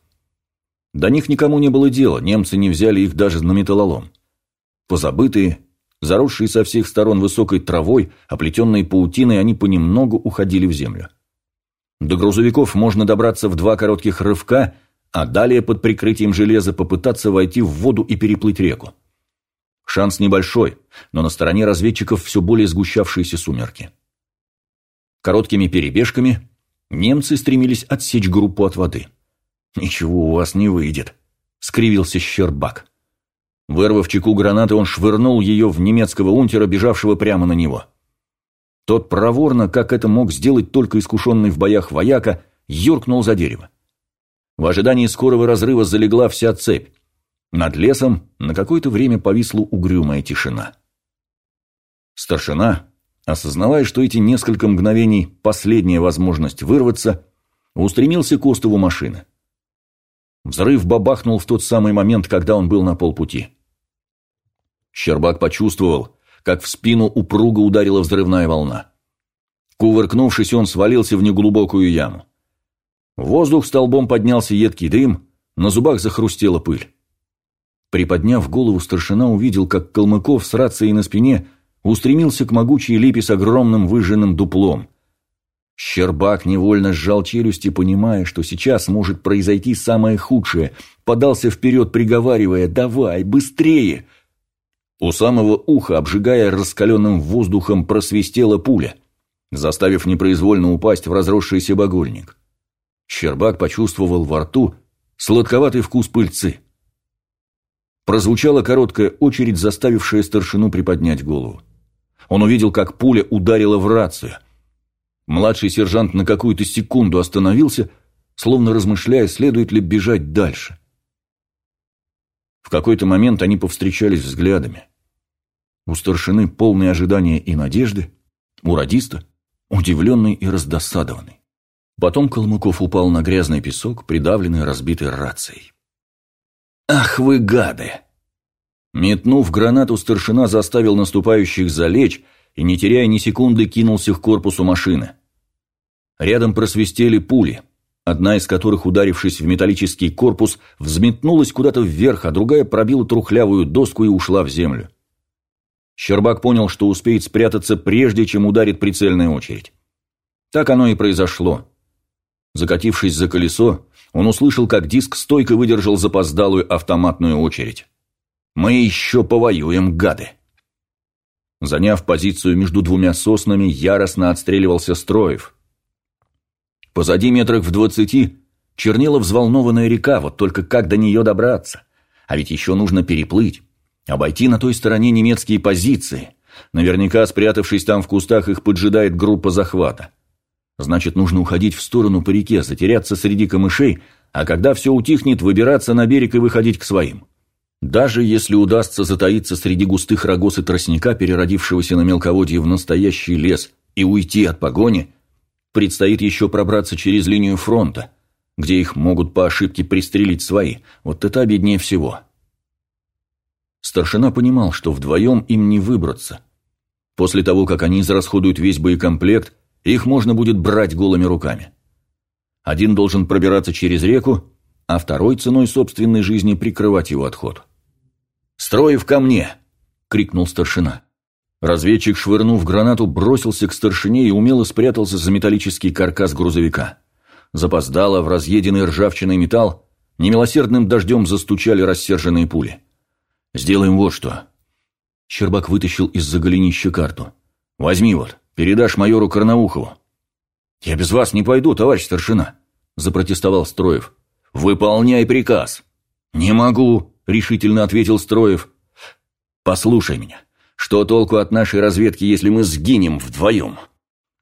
До них никому не было дела, немцы не взяли их даже на металлолом. Позабытые, заросшие со всех сторон высокой травой, оплетенные паутиной, они понемногу уходили в землю. До грузовиков можно добраться в два коротких рывка, а далее под прикрытием железа попытаться войти в воду и переплыть реку. Шанс небольшой, но на стороне разведчиков все более сгущавшиеся сумерки. Короткими перебежками немцы стремились отсечь группу от воды. «Ничего у вас не выйдет», — скривился Щербак. Вырвав чеку гранаты, он швырнул ее в немецкого унтера, бежавшего прямо на него. Тот проворно, как это мог сделать только искушенный в боях вояка, юркнул за дерево. В ожидании скорого разрыва залегла вся цепь. Над лесом на какое-то время повисла угрюмая тишина. Старшина, осознавая, что эти несколько мгновений – последняя возможность вырваться, устремился к остову машины. Взрыв бабахнул в тот самый момент, когда он был на полпути. Щербак почувствовал, как в спину упруго ударила взрывная волна. Кувыркнувшись, он свалился в неглубокую яму. В воздух столбом поднялся едкий дым, на зубах захрустела пыль. Приподняв голову, старшина увидел, как Калмыков с рацией на спине устремился к могучей липе с огромным выжженным дуплом. Щербак невольно сжал челюсти, понимая, что сейчас может произойти самое худшее, подался вперед, приговаривая «Давай, быстрее!» У самого уха, обжигая раскаленным воздухом, просвистела пуля, заставив непроизвольно упасть в разросшийся багульник. Щербак почувствовал во рту сладковатый вкус пыльцы. Прозвучала короткая очередь, заставившая старшину приподнять голову. Он увидел, как пуля ударила в рацию. Младший сержант на какую-то секунду остановился, словно размышляя, следует ли бежать дальше. В какой-то момент они повстречались взглядами. У старшины полные ожидания и надежды, у радиста удивленный и раздосадованный. Потом Калмыков упал на грязный песок, придавленный разбитой рацией. «Ах вы гады!» Метнув гранату, старшина заставил наступающих залечь и, не теряя ни секунды, кинулся к корпусу машины. Рядом просвистели пули, одна из которых, ударившись в металлический корпус, взметнулась куда-то вверх, а другая пробила трухлявую доску и ушла в землю. Щербак понял, что успеет спрятаться прежде, чем ударит прицельная очередь. Так оно и произошло. Закатившись за колесо, он услышал, как диск стойко выдержал запоздалую автоматную очередь. «Мы еще повоюем, гады!» Заняв позицию между двумя соснами, яростно отстреливался Строев. Позади метрах в двадцати чернела взволнованная река, вот только как до нее добраться? А ведь еще нужно переплыть. Обойти на той стороне немецкие позиции. Наверняка, спрятавшись там в кустах, их поджидает группа захвата. Значит, нужно уходить в сторону по реке, затеряться среди камышей, а когда все утихнет, выбираться на берег и выходить к своим. Даже если удастся затаиться среди густых рогоз и тростника, переродившегося на мелководье в настоящий лес, и уйти от погони, предстоит еще пробраться через линию фронта, где их могут по ошибке пристрелить свои. Вот это обиднее всего. Старшина понимал, что вдвоем им не выбраться. После того, как они израсходуют весь боекомплект, их можно будет брать голыми руками. Один должен пробираться через реку, а второй ценой собственной жизни прикрывать его отход. «Строев ко мне!» — крикнул старшина. Разведчик, швырнув гранату, бросился к старшине и умело спрятался за металлический каркас грузовика. Запоздало в разъеденный ржавчиной металл, немилосердным дождем застучали рассерженные пули. Сделаем вот что. Щербак вытащил из-за голенища карту. Возьми вот, передашь майору Карнаухову. Я без вас не пойду, товарищ старшина, запротестовал Строев. Выполняй приказ. Не могу, решительно ответил Строев. Послушай меня. Что толку от нашей разведки, если мы сгинем вдвоем?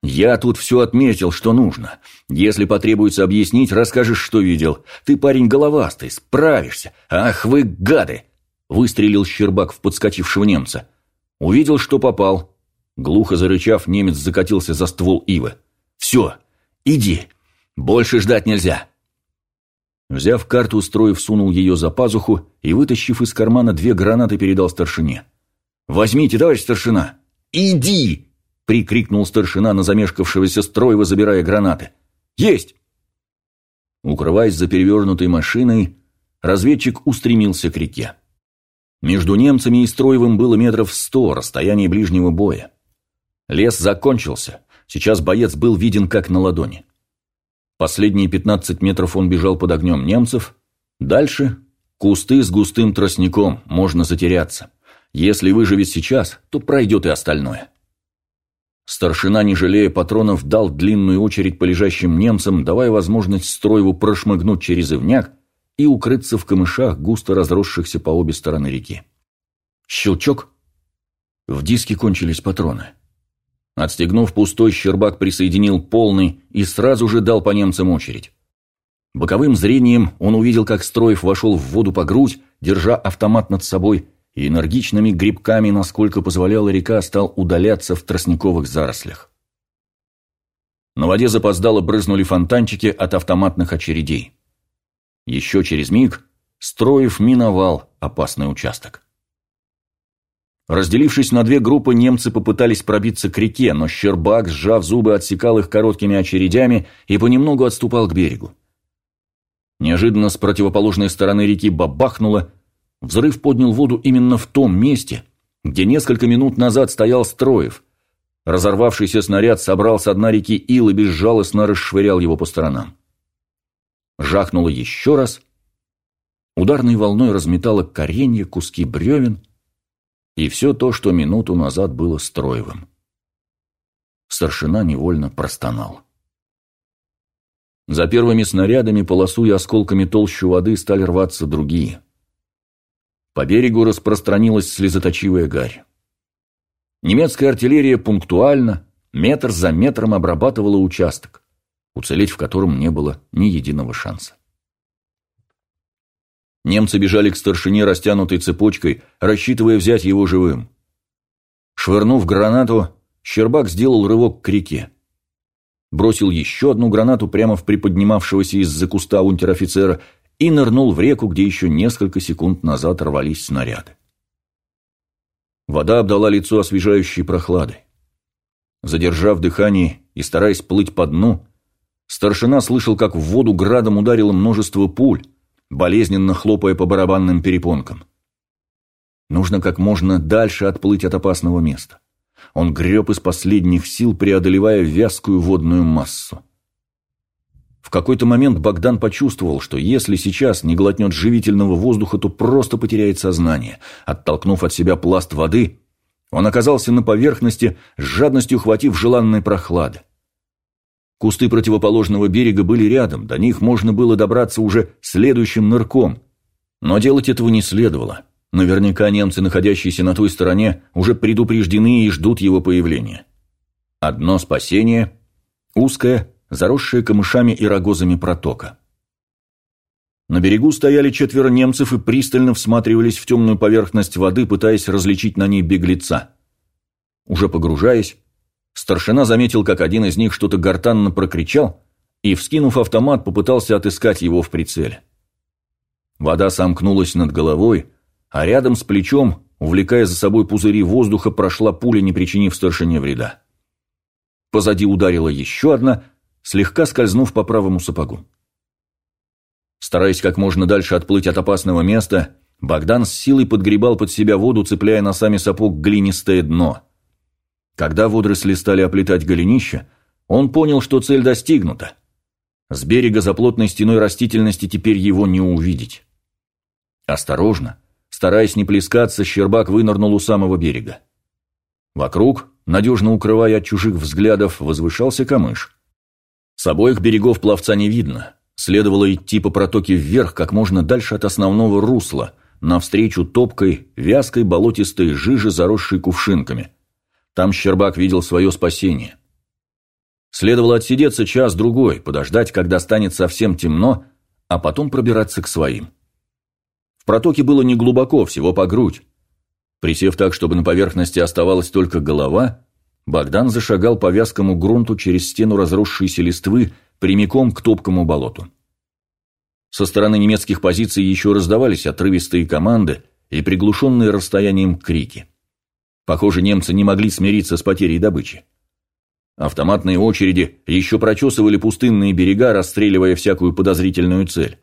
Я тут все отметил, что нужно. Если потребуется объяснить, расскажешь, что видел. Ты парень головастый, справишься. Ах вы гады! Выстрелил Щербак в подскочившего немца. Увидел, что попал. Глухо зарычав, немец закатился за ствол ивы. «Все, иди. Больше ждать нельзя». Взяв карту, Строев сунул ее за пазуху и, вытащив из кармана две гранаты, передал старшине. «Возьмите, товарищ старшина!» «Иди!» — прикрикнул старшина на замешкавшегося Строева, забирая гранаты. «Есть!» Укрываясь за перевернутой машиной, разведчик устремился к реке. Между немцами и Строевым было метров сто, расстояние ближнего боя. Лес закончился, сейчас боец был виден как на ладони. Последние пятнадцать метров он бежал под огнем немцев, дальше кусты с густым тростником, можно затеряться. Если выживет сейчас, то пройдет и остальное. Старшина, не жалея патронов, дал длинную очередь по лежащим немцам, давая возможность Строеву прошмыгнуть через ивняк и укрыться в камышах, густо разросшихся по обе стороны реки. Щелчок. В диске кончились патроны. Отстегнув пустой, Щербак присоединил полный и сразу же дал по немцам очередь. Боковым зрением он увидел, как Строев вошел в воду по грудь, держа автомат над собой, и энергичными грибками, насколько позволяла река, стал удаляться в тростниковых зарослях. На воде запоздало брызнули фонтанчики от автоматных очередей. Еще через миг Строев миновал опасный участок. Разделившись на две группы, немцы попытались пробиться к реке, но Щербак, сжав зубы, отсекал их короткими очередями и понемногу отступал к берегу. Неожиданно с противоположной стороны реки бабахнуло, Взрыв поднял воду именно в том месте, где несколько минут назад стоял Строев. Разорвавшийся снаряд собрал с дна реки ил и безжалостно расшвырял его по сторонам. Жахнуло еще раз. Ударной волной разметало коренья, куски бревен и все то, что минуту назад было Строевым. Старшина невольно простонал. За первыми снарядами, полосуя осколками толщу воды, стали рваться другие – по берегу распространилась слезоточивая гарь. Немецкая артиллерия пунктуально, метр за метром обрабатывала участок, уцелеть в котором не было ни единого шанса. Немцы бежали к старшине растянутой цепочкой, рассчитывая взять его живым. Швырнув гранату, Щербак сделал рывок к реке. Бросил еще одну гранату прямо в приподнимавшегося из-за куста унтер-офицера и нырнул в реку, где еще несколько секунд назад рвались снаряды. Вода обдала лицо освежающей прохладой. Задержав дыхание и стараясь плыть по дну, старшина слышал, как в воду градом ударило множество пуль, болезненно хлопая по барабанным перепонкам. Нужно как можно дальше отплыть от опасного места. Он греб из последних сил, преодолевая вязкую водную массу. В какой-то момент Богдан почувствовал, что если сейчас не глотнет живительного воздуха, то просто потеряет сознание. Оттолкнув от себя пласт воды, он оказался на поверхности, с жадностью хватив желанной прохлады. Кусты противоположного берега были рядом, до них можно было добраться уже следующим нырком. Но делать этого не следовало. Наверняка немцы, находящиеся на той стороне, уже предупреждены и ждут его появления. Одно спасение – узкое, заросшая камышами и рогозами протока. На берегу стояли четверо немцев и пристально всматривались в темную поверхность воды, пытаясь различить на ней беглеца. Уже погружаясь, старшина заметил, как один из них что-то гортанно прокричал и, вскинув автомат, попытался отыскать его в прицеле. Вода сомкнулась над головой, а рядом с плечом, увлекая за собой пузыри воздуха, прошла пуля, не причинив старшине вреда. Позади ударила еще одна – слегка скользнув по правому сапогу. Стараясь как можно дальше отплыть от опасного места, Богдан с силой подгребал под себя воду, цепляя носами сапог глинистое дно. Когда водоросли стали оплетать голенище, он понял, что цель достигнута. С берега за плотной стеной растительности теперь его не увидеть. Осторожно, стараясь не плескаться, Щербак вынырнул у самого берега. Вокруг, надежно укрывая от чужих взглядов, возвышался камыш. С обоих берегов пловца не видно. Следовало идти по протоке вверх как можно дальше от основного русла, навстречу топкой, вязкой болотистой жиже, заросшей кувшинками. Там Щербак видел свое спасение. Следовало отсидеться час-другой, подождать, когда станет совсем темно, а потом пробираться к своим. В протоке было неглубоко, всего по грудь. Присев так, чтобы на поверхности оставалась только голова, Богдан зашагал по вязкому грунту через стену разросшейся листвы прямиком к топкому болоту. Со стороны немецких позиций еще раздавались отрывистые команды и приглушенные расстоянием крики. Похоже, немцы не могли смириться с потерей добычи. Автоматные очереди еще прочесывали пустынные берега, расстреливая всякую подозрительную цель.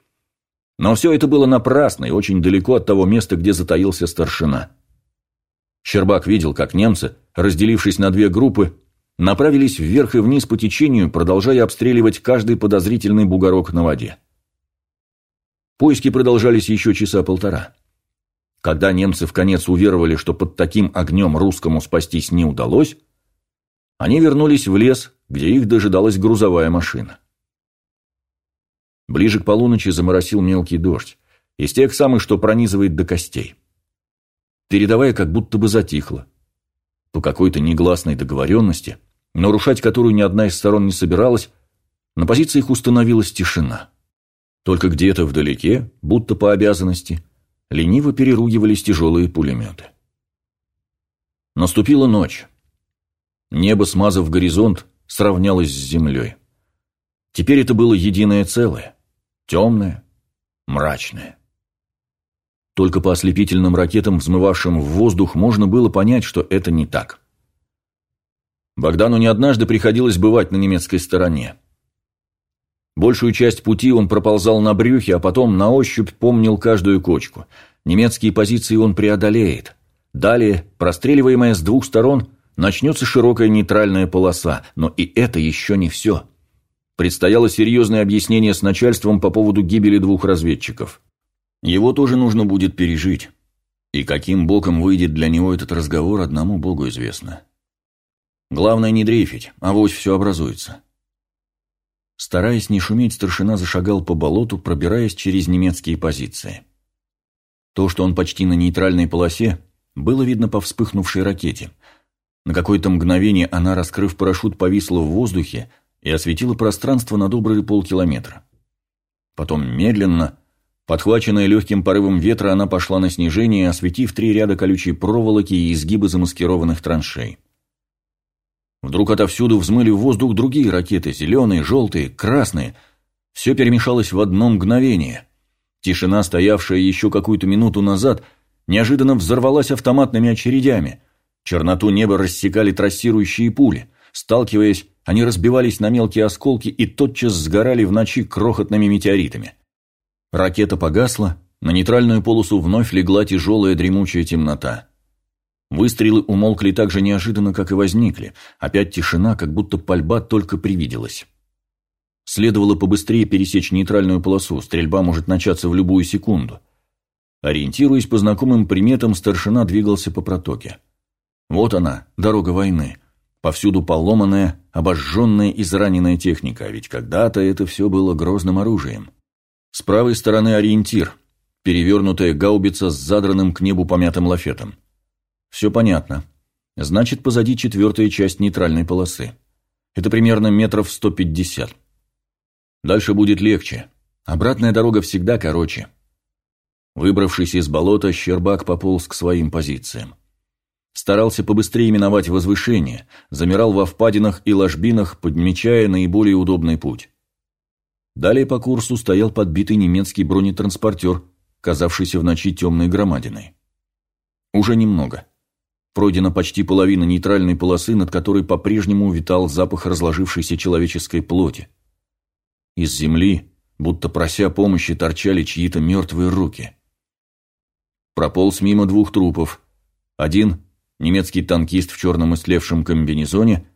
Но все это было напрасно и очень далеко от того места, где затаился старшина. Щербак видел, как немцы, разделившись на две группы, направились вверх и вниз по течению, продолжая обстреливать каждый подозрительный бугорок на воде. Поиски продолжались еще часа полтора. Когда немцы в конец уверовали, что под таким огнем русскому спастись не удалось, Они вернулись в лес, где их дожидалась грузовая машина. Ближе к полуночи заморосил мелкий дождь, из тех самых, что пронизывает до костей. Передовая как будто бы затихла. По какой-то негласной договоренности, нарушать которую ни одна из сторон не собиралась, на позициях установилась тишина. Только где-то вдалеке, будто по обязанности, лениво переругивались тяжелые пулеметы. Наступила ночь. Небо, смазав горизонт, сравнялось с землей. Теперь это было единое целое, темное, мрачное. Только по ослепительным ракетам, взмывавшим в воздух, можно было понять, что это не так. Богдану не однажды приходилось бывать на немецкой стороне. Большую часть пути он проползал на брюхе, а потом на ощупь помнил каждую кочку. Немецкие позиции он преодолеет. Далее, простреливаемая с двух сторон, начнется широкая нейтральная полоса, но и это еще не все. Предстояло серьезное объяснение с начальством по поводу гибели двух разведчиков. Его тоже нужно будет пережить. И каким боком выйдет для него этот разговор, одному богу известно. Главное не дрейфить, а вось все образуется. Стараясь не шуметь, старшина зашагал по болоту, пробираясь через немецкие позиции. То, что он почти на нейтральной полосе, было видно по вспыхнувшей ракете. На какое-то мгновение она, раскрыв парашют, повисла в воздухе и осветила пространство на добрые полкилометра. Потом медленно, Подхваченная легким порывом ветра, она пошла на снижение, осветив три ряда колючей проволоки и изгибы замаскированных траншей. Вдруг отовсюду взмыли в воздух другие ракеты, зеленые, желтые, красные. Все перемешалось в одно мгновение. Тишина, стоявшая еще какую-то минуту назад, неожиданно взорвалась автоматными очередями. Черноту неба рассекали трассирующие пули. Сталкиваясь, они разбивались на мелкие осколки и тотчас сгорали в ночи крохотными метеоритами. Ракета погасла, на нейтральную полосу вновь легла тяжелая дремучая темнота. Выстрелы умолкли так же неожиданно, как и возникли. Опять тишина, как будто пальба только привиделась. Следовало побыстрее пересечь нейтральную полосу, стрельба может начаться в любую секунду. Ориентируясь по знакомым приметам, старшина двигался по протоке. Вот она, дорога войны. Повсюду поломанная, обожженная, израненная техника, а ведь когда-то это все было грозным оружием. С правой стороны ориентир, перевернутая гаубица с задранным к небу помятым лафетом. Все понятно. Значит, позади четвертая часть нейтральной полосы. Это примерно метров 150. Дальше будет легче. Обратная дорога всегда короче. Выбравшись из болота, Щербак пополз к своим позициям. Старался побыстрее миновать возвышение, замирал во впадинах и ложбинах, подмечая наиболее удобный путь. Далее по курсу стоял подбитый немецкий бронетранспортер, казавшийся в ночи темной громадиной. Уже немного. Пройдена почти половина нейтральной полосы, над которой по-прежнему витал запах разложившейся человеческой плоти. Из земли, будто прося помощи, торчали чьи-то мертвые руки. Прополз мимо двух трупов. Один – немецкий танкист в черном истлевшем комбинезоне,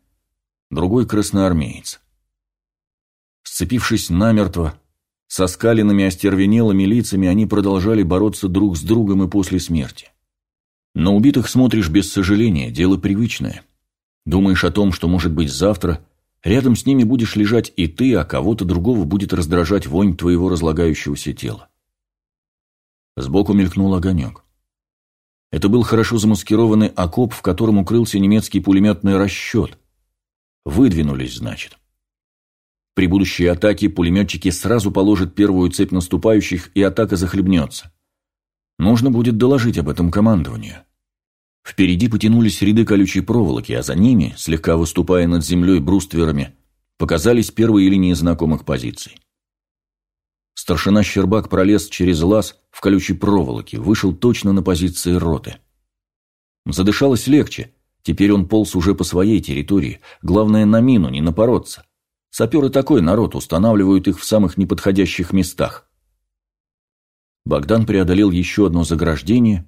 другой – красноармеец. Сцепившись намертво, со скаленными остервенелыми лицами они продолжали бороться друг с другом и после смерти. На убитых смотришь без сожаления, дело привычное. Думаешь о том, что, может быть, завтра рядом с ними будешь лежать и ты, а кого-то другого будет раздражать вонь твоего разлагающегося тела. Сбоку мелькнул огонек. Это был хорошо замаскированный окоп, в котором укрылся немецкий пулеметный расчет. Выдвинулись, значит. При будущей атаке пулеметчики сразу положат первую цепь наступающих, и атака захлебнется. Нужно будет доложить об этом командованию. Впереди потянулись ряды колючей проволоки, а за ними, слегка выступая над землей брустверами, показались первые линии знакомых позиций. Старшина Щербак пролез через лаз в колючей проволоке, вышел точно на позиции роты. Задышалось легче, теперь он полз уже по своей территории, главное на мину, не напороться. Саперы такой народ, устанавливают их в самых неподходящих местах. Богдан преодолел еще одно заграждение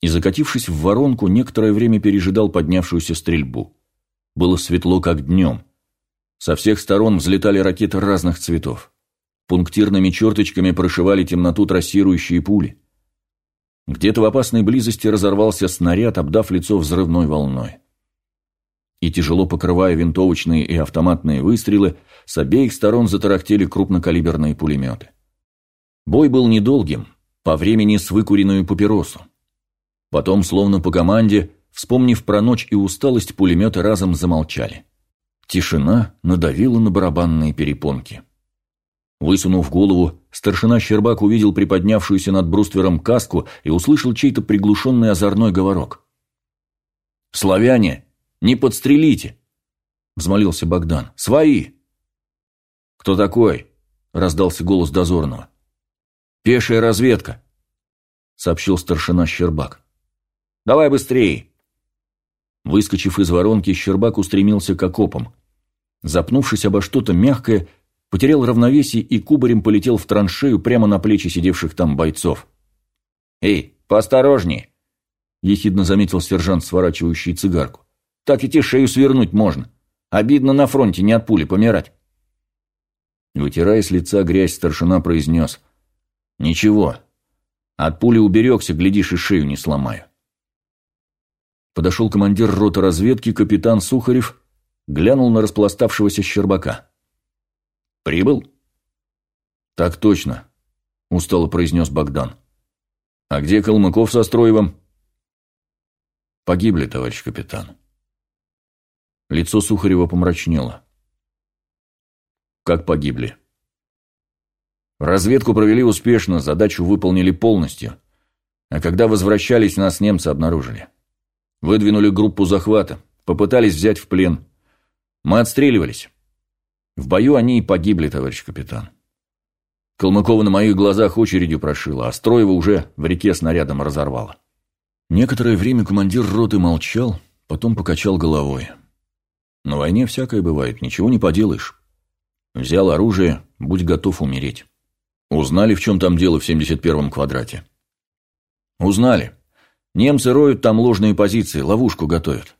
и, закатившись в воронку, некоторое время пережидал поднявшуюся стрельбу. Было светло, как днем. Со всех сторон взлетали ракеты разных цветов. Пунктирными черточками прошивали темноту трассирующие пули. Где-то в опасной близости разорвался снаряд, обдав лицо взрывной волной. и, тяжело покрывая винтовочные и автоматные выстрелы, с обеих сторон затарахтели крупнокалиберные пулеметы. Бой был недолгим, по времени с выкуренную папиросу. Потом, словно по команде, вспомнив про ночь и усталость, пулеметы разом замолчали. Тишина надавила на барабанные перепонки. Высунув голову, старшина Щербак увидел приподнявшуюся над бруствером каску и услышал чей-то приглушенный озорной говорок. «Славяне, не подстрелите!» — взмолился Богдан. «Свои!» «Кто такой?» — раздался голос дозорного. «Пешая разведка», — сообщил старшина Щербак. «Давай быстрее!» Выскочив из воронки, Щербак устремился к окопам. Запнувшись обо что-то мягкое, потерял равновесие и кубарем полетел в траншею прямо на плечи сидевших там бойцов. «Эй, поосторожнее!» – ехидно заметил сержант, сворачивающий цигарку. «Так идти шею свернуть можно. Обидно на фронте не от пули помирать». Вытирая с лица грязь, старшина произнес. «Ничего. От пули уберегся, глядишь, и шею не сломаю». Подошел командир роты разведки, капитан Сухарев, глянул на распластавшегося Щербака. «Прибыл?» «Так точно», — устало произнес Богдан. «А где Калмыков со Строевым?» «Погибли, товарищ капитан». Лицо Сухарева помрачнело. «Как погибли?» «Разведку провели успешно, задачу выполнили полностью. А когда возвращались, нас немцы обнаружили. Выдвинули группу захвата, попытались взять в плен. Мы отстреливались. В бою они и погибли, товарищ капитан. Калмыкова на моих глазах очередью прошила, а Строева уже в реке снарядом разорвала. Некоторое время командир роты молчал, потом покачал головой. На войне всякое бывает, ничего не поделаешь. Взял оружие, будь готов умереть. Узнали, в чем там дело в 71-м квадрате? Узнали. Немцы роют там ложные позиции, ловушку готовят.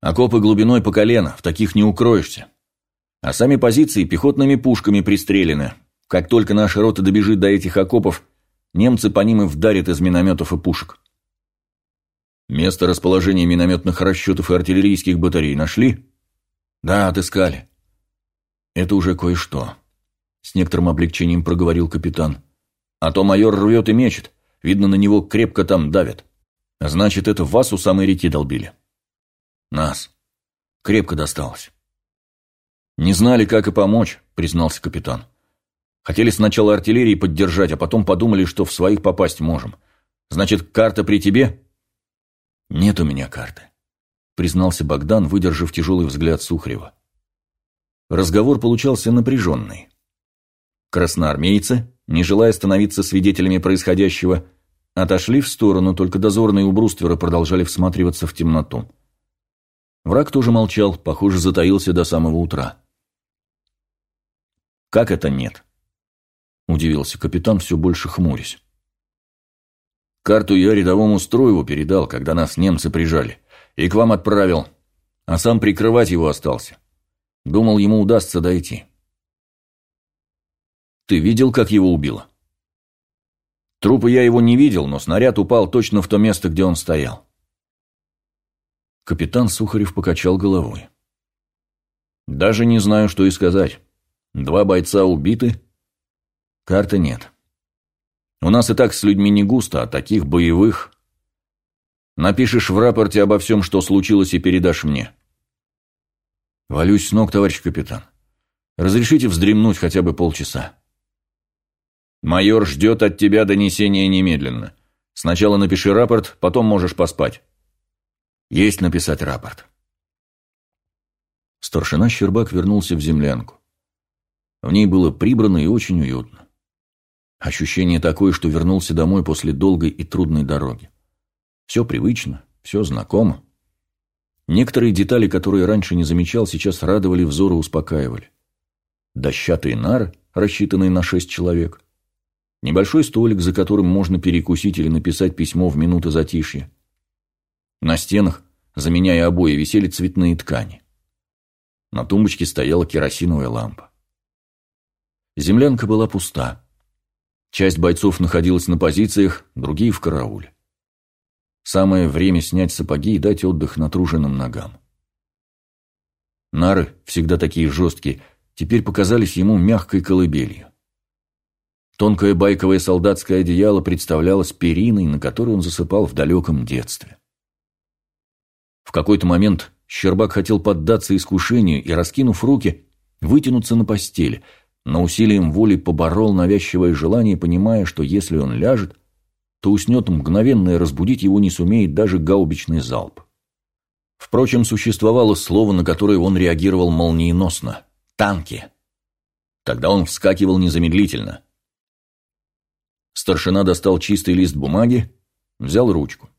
Окопы глубиной по колено, в таких не укроешься. А сами позиции пехотными пушками пристрелены. Как только наша рота добежит до этих окопов, немцы по ним и вдарят из минометов и пушек. Место расположения минометных расчетов и артиллерийских батарей нашли? Да, отыскали. Это уже кое-что. С некоторым облегчением проговорил капитан. А то майор рвет и мечет. Видно, на него крепко там давят. Значит, это вас у самой реки долбили. Нас. Крепко досталось. Не знали, как и помочь, признался капитан. Хотели сначала артиллерии поддержать, а потом подумали, что в своих попасть можем. Значит, карта при тебе? Нет у меня карты, признался Богдан, выдержав тяжелый взгляд Сухарева. Разговор получался напряженный. Красноармейцы, не желая становиться свидетелями происходящего, Отошли в сторону, только дозорные у бруствера продолжали всматриваться в темноту. Враг тоже молчал, похоже, затаился до самого утра. «Как это нет?» – удивился капитан, все больше хмурясь. «Карту я рядовому Строеву передал, когда нас немцы прижали, и к вам отправил, а сам прикрывать его остался. Думал, ему удастся дойти». «Ты видел, как его убило?» Трупа я его не видел, но снаряд упал точно в то место, где он стоял. Капитан Сухарев покачал головой. Даже не знаю, что и сказать. Два бойца убиты, карты нет. У нас и так с людьми не густо, а таких боевых... Напишешь в рапорте обо всем, что случилось, и передашь мне. Валюсь с ног, товарищ капитан. Разрешите вздремнуть хотя бы полчаса. Майор ждет от тебя донесения немедленно. Сначала напиши рапорт, потом можешь поспать. Есть написать рапорт. Старшина Щербак вернулся в землянку. В ней было прибрано и очень уютно. Ощущение такое, что вернулся домой после долгой и трудной дороги. Все привычно, все знакомо. Некоторые детали, которые раньше не замечал, сейчас радовали взоры успокаивали. Дощатые нары, рассчитанные на шесть человек – Небольшой столик, за которым можно перекусить или написать письмо в минуты затишья. На стенах, заменяя обои, висели цветные ткани. На тумбочке стояла керосиновая лампа. Землянка была пуста. Часть бойцов находилась на позициях, другие в карауле. Самое время снять сапоги и дать отдых натруженным ногам. Нары, всегда такие жесткие, теперь показались ему мягкой колыбелью. Тонкое байковое солдатское одеяло представлялось периной, на которой он засыпал в далеком детстве. В какой-то момент Щербак хотел поддаться искушению и, раскинув руки, вытянуться на постель, но усилием воли поборол навязчивое желание, понимая, что если он ляжет, то уснет мгновенно и разбудить его не сумеет даже гаубичный залп. Впрочем, существовало слово, на которое он реагировал молниеносно – «танки». Тогда он вскакивал незамедлительно. Старшина достал чистый лист бумаги, взял ручку.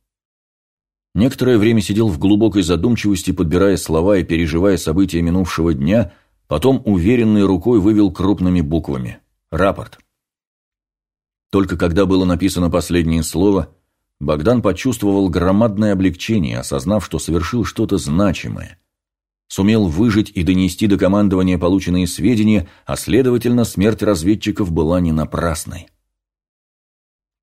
Некоторое время сидел в глубокой задумчивости, подбирая слова и переживая события минувшего дня, потом уверенной рукой вывел крупными буквами «Рапорт». Только когда было написано последнее слово, Богдан почувствовал громадное облегчение, осознав, что совершил что-то значимое. Сумел выжить и донести до командования полученные сведения, а следовательно, смерть разведчиков была не напрасной.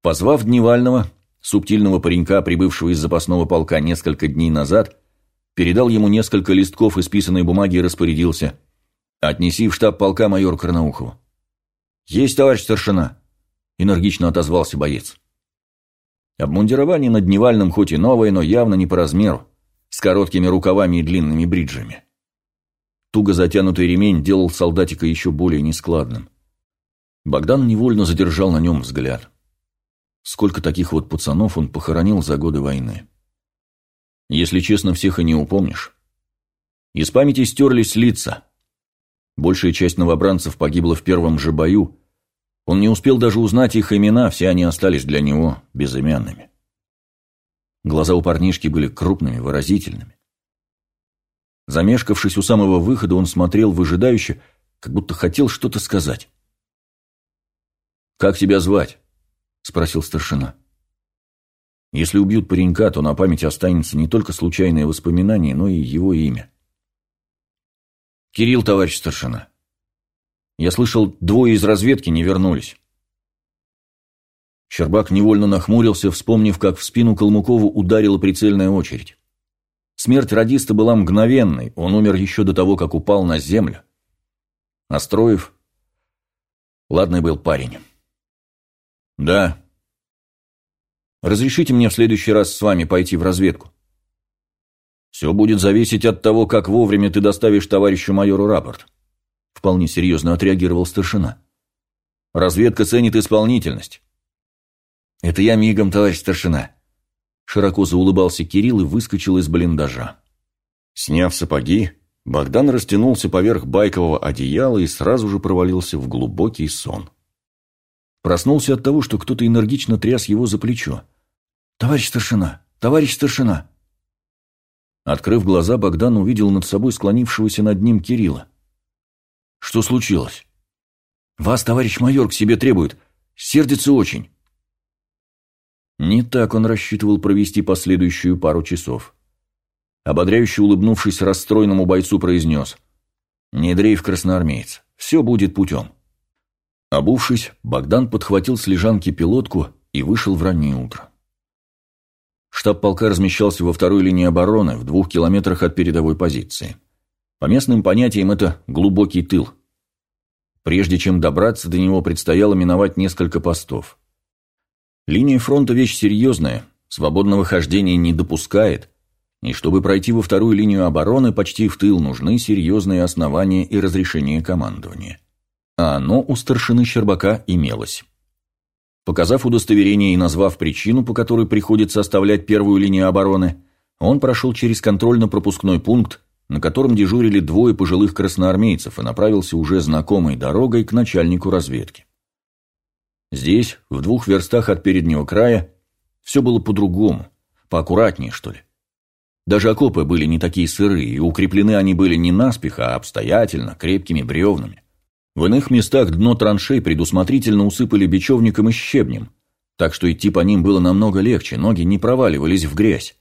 Позвав Дневального, субтильного паренька, прибывшего из запасного полка несколько дней назад, передал ему несколько листков исписанной бумаги и распорядился. «Отнеси в штаб полка майор Карнаухову». «Есть, товарищ старшина», — энергично отозвался боец. Обмундирование на Дневальном хоть и новое, но явно не по размеру, с короткими рукавами и длинными бриджами. Туго затянутый ремень делал солдатика еще более нескладным. Богдан невольно задержал на нем взгляд. Сколько таких вот пацанов он похоронил за годы войны. Если честно, всех и не упомнишь. Из памяти стерлись лица. Большая часть новобранцев погибла в первом же бою. Он не успел даже узнать их имена, все они остались для него безымянными. Глаза у парнишки были крупными, выразительными. Замешкавшись у самого выхода, он смотрел выжидающе, как будто хотел что-то сказать. «Как тебя звать?» Спросил старшина. Если убьют паренька, то на память останется не только случайное воспоминание, но и его имя. Кирилл, товарищ старшина. Я слышал, двое из разведки не вернулись. Щербак невольно нахмурился, вспомнив, как в спину Калмыкову ударила прицельная очередь. Смерть радиста была мгновенной, он умер еще до того, как упал на землю. Остроев... Ладный был парень. «Да». «Разрешите мне в следующий раз с вами пойти в разведку?» «Все будет зависеть от того, как вовремя ты доставишь товарищу майору рапорт», вполне серьезно отреагировал старшина. «Разведка ценит исполнительность». «Это я мигом, товарищ старшина», широко заулыбался Кирилл и выскочил из блиндажа. Сняв сапоги, Богдан растянулся поверх байкового одеяла и сразу же провалился в глубокий сон. Проснулся от того, что кто-то энергично тряс его за плечо. «Товарищ старшина! Товарищ старшина!» Открыв глаза, Богдан увидел над собой склонившегося над ним Кирилла. «Что случилось?» «Вас, товарищ майор, к себе требует. Сердится очень». Не так он рассчитывал провести последующую пару часов. Ободряюще улыбнувшись расстроенному бойцу, произнес. «Не дрейф, красноармеец. Все будет путем». Обувшись, Богдан подхватил с лежанки пилотку и вышел в раннее утро. Штаб полка размещался во второй линии обороны, в двух километрах от передовой позиции. По местным понятиям это глубокий тыл. Прежде чем добраться до него, предстояло миновать несколько постов. Линия фронта вещь серьезная, свободного хождения не допускает, и чтобы пройти во вторую линию обороны почти в тыл нужны серьезные основания и разрешение командования а оно у старшины Щербака имелось. Показав удостоверение и назвав причину, по которой приходится оставлять первую линию обороны, он прошел через контрольно-пропускной пункт, на котором дежурили двое пожилых красноармейцев и направился уже знакомой дорогой к начальнику разведки. Здесь, в двух верстах от переднего края, все было по-другому, поаккуратнее, что ли. Даже окопы были не такие сырые, и укреплены они были не наспех, а обстоятельно, крепкими бревнами. В иных местах дно траншей предусмотрительно усыпали бечевником и щебнем, так что идти по ним было намного легче, ноги не проваливались в грязь.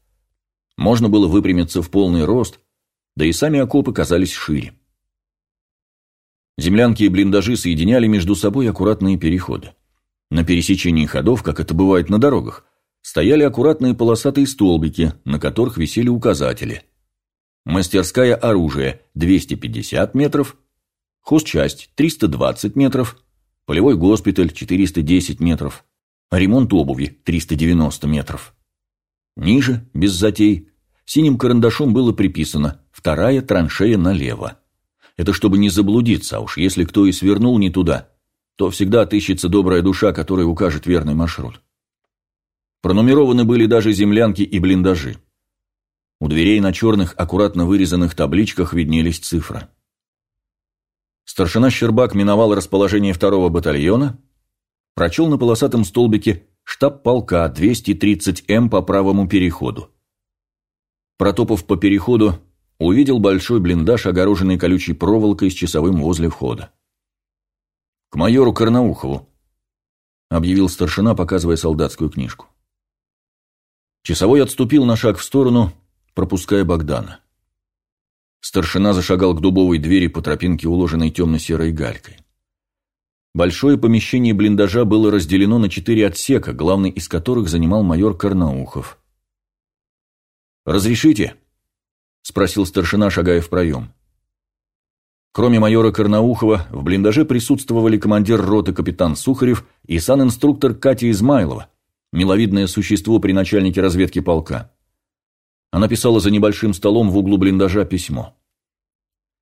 Можно было выпрямиться в полный рост, да и сами окопы казались шире. Землянки и блиндажи соединяли между собой аккуратные переходы. На пересечении ходов, как это бывает на дорогах, стояли аккуратные полосатые столбики, на которых висели указатели. мастерская оружия – 250 метров, хозчасть – 320 метров, полевой госпиталь – 410 метров, ремонт обуви – 390 метров. Ниже, без затей, синим карандашом было приписано «вторая траншея налево». Это чтобы не заблудиться, а уж если кто и свернул не туда, то всегда отыщется добрая душа, которая укажет верный маршрут. Пронумерованы были даже землянки и блиндажи. У дверей на черных, аккуратно вырезанных табличках виднелись цифры. Старшина Щербак миновал расположение второго батальона, прочел на полосатом столбике штаб полка 230М по правому переходу. Протопав по переходу, увидел большой блиндаж, огороженный колючей проволокой с часовым возле входа. «К майору Карнаухову», — объявил старшина, показывая солдатскую книжку. Часовой отступил на шаг в сторону, пропуская Богдана. Старшина зашагал к дубовой двери по тропинке, уложенной темно-серой галькой. Большое помещение блиндажа было разделено на четыре отсека, главный из которых занимал майор Карнаухов. «Разрешите?» – спросил старшина, шагая в проем. Кроме майора Карнаухова, в блиндаже присутствовали командир роты капитан Сухарев и санинструктор Катя Измайлова, миловидное существо при начальнике разведки полка. Она писала за небольшим столом в углу блиндажа письмо.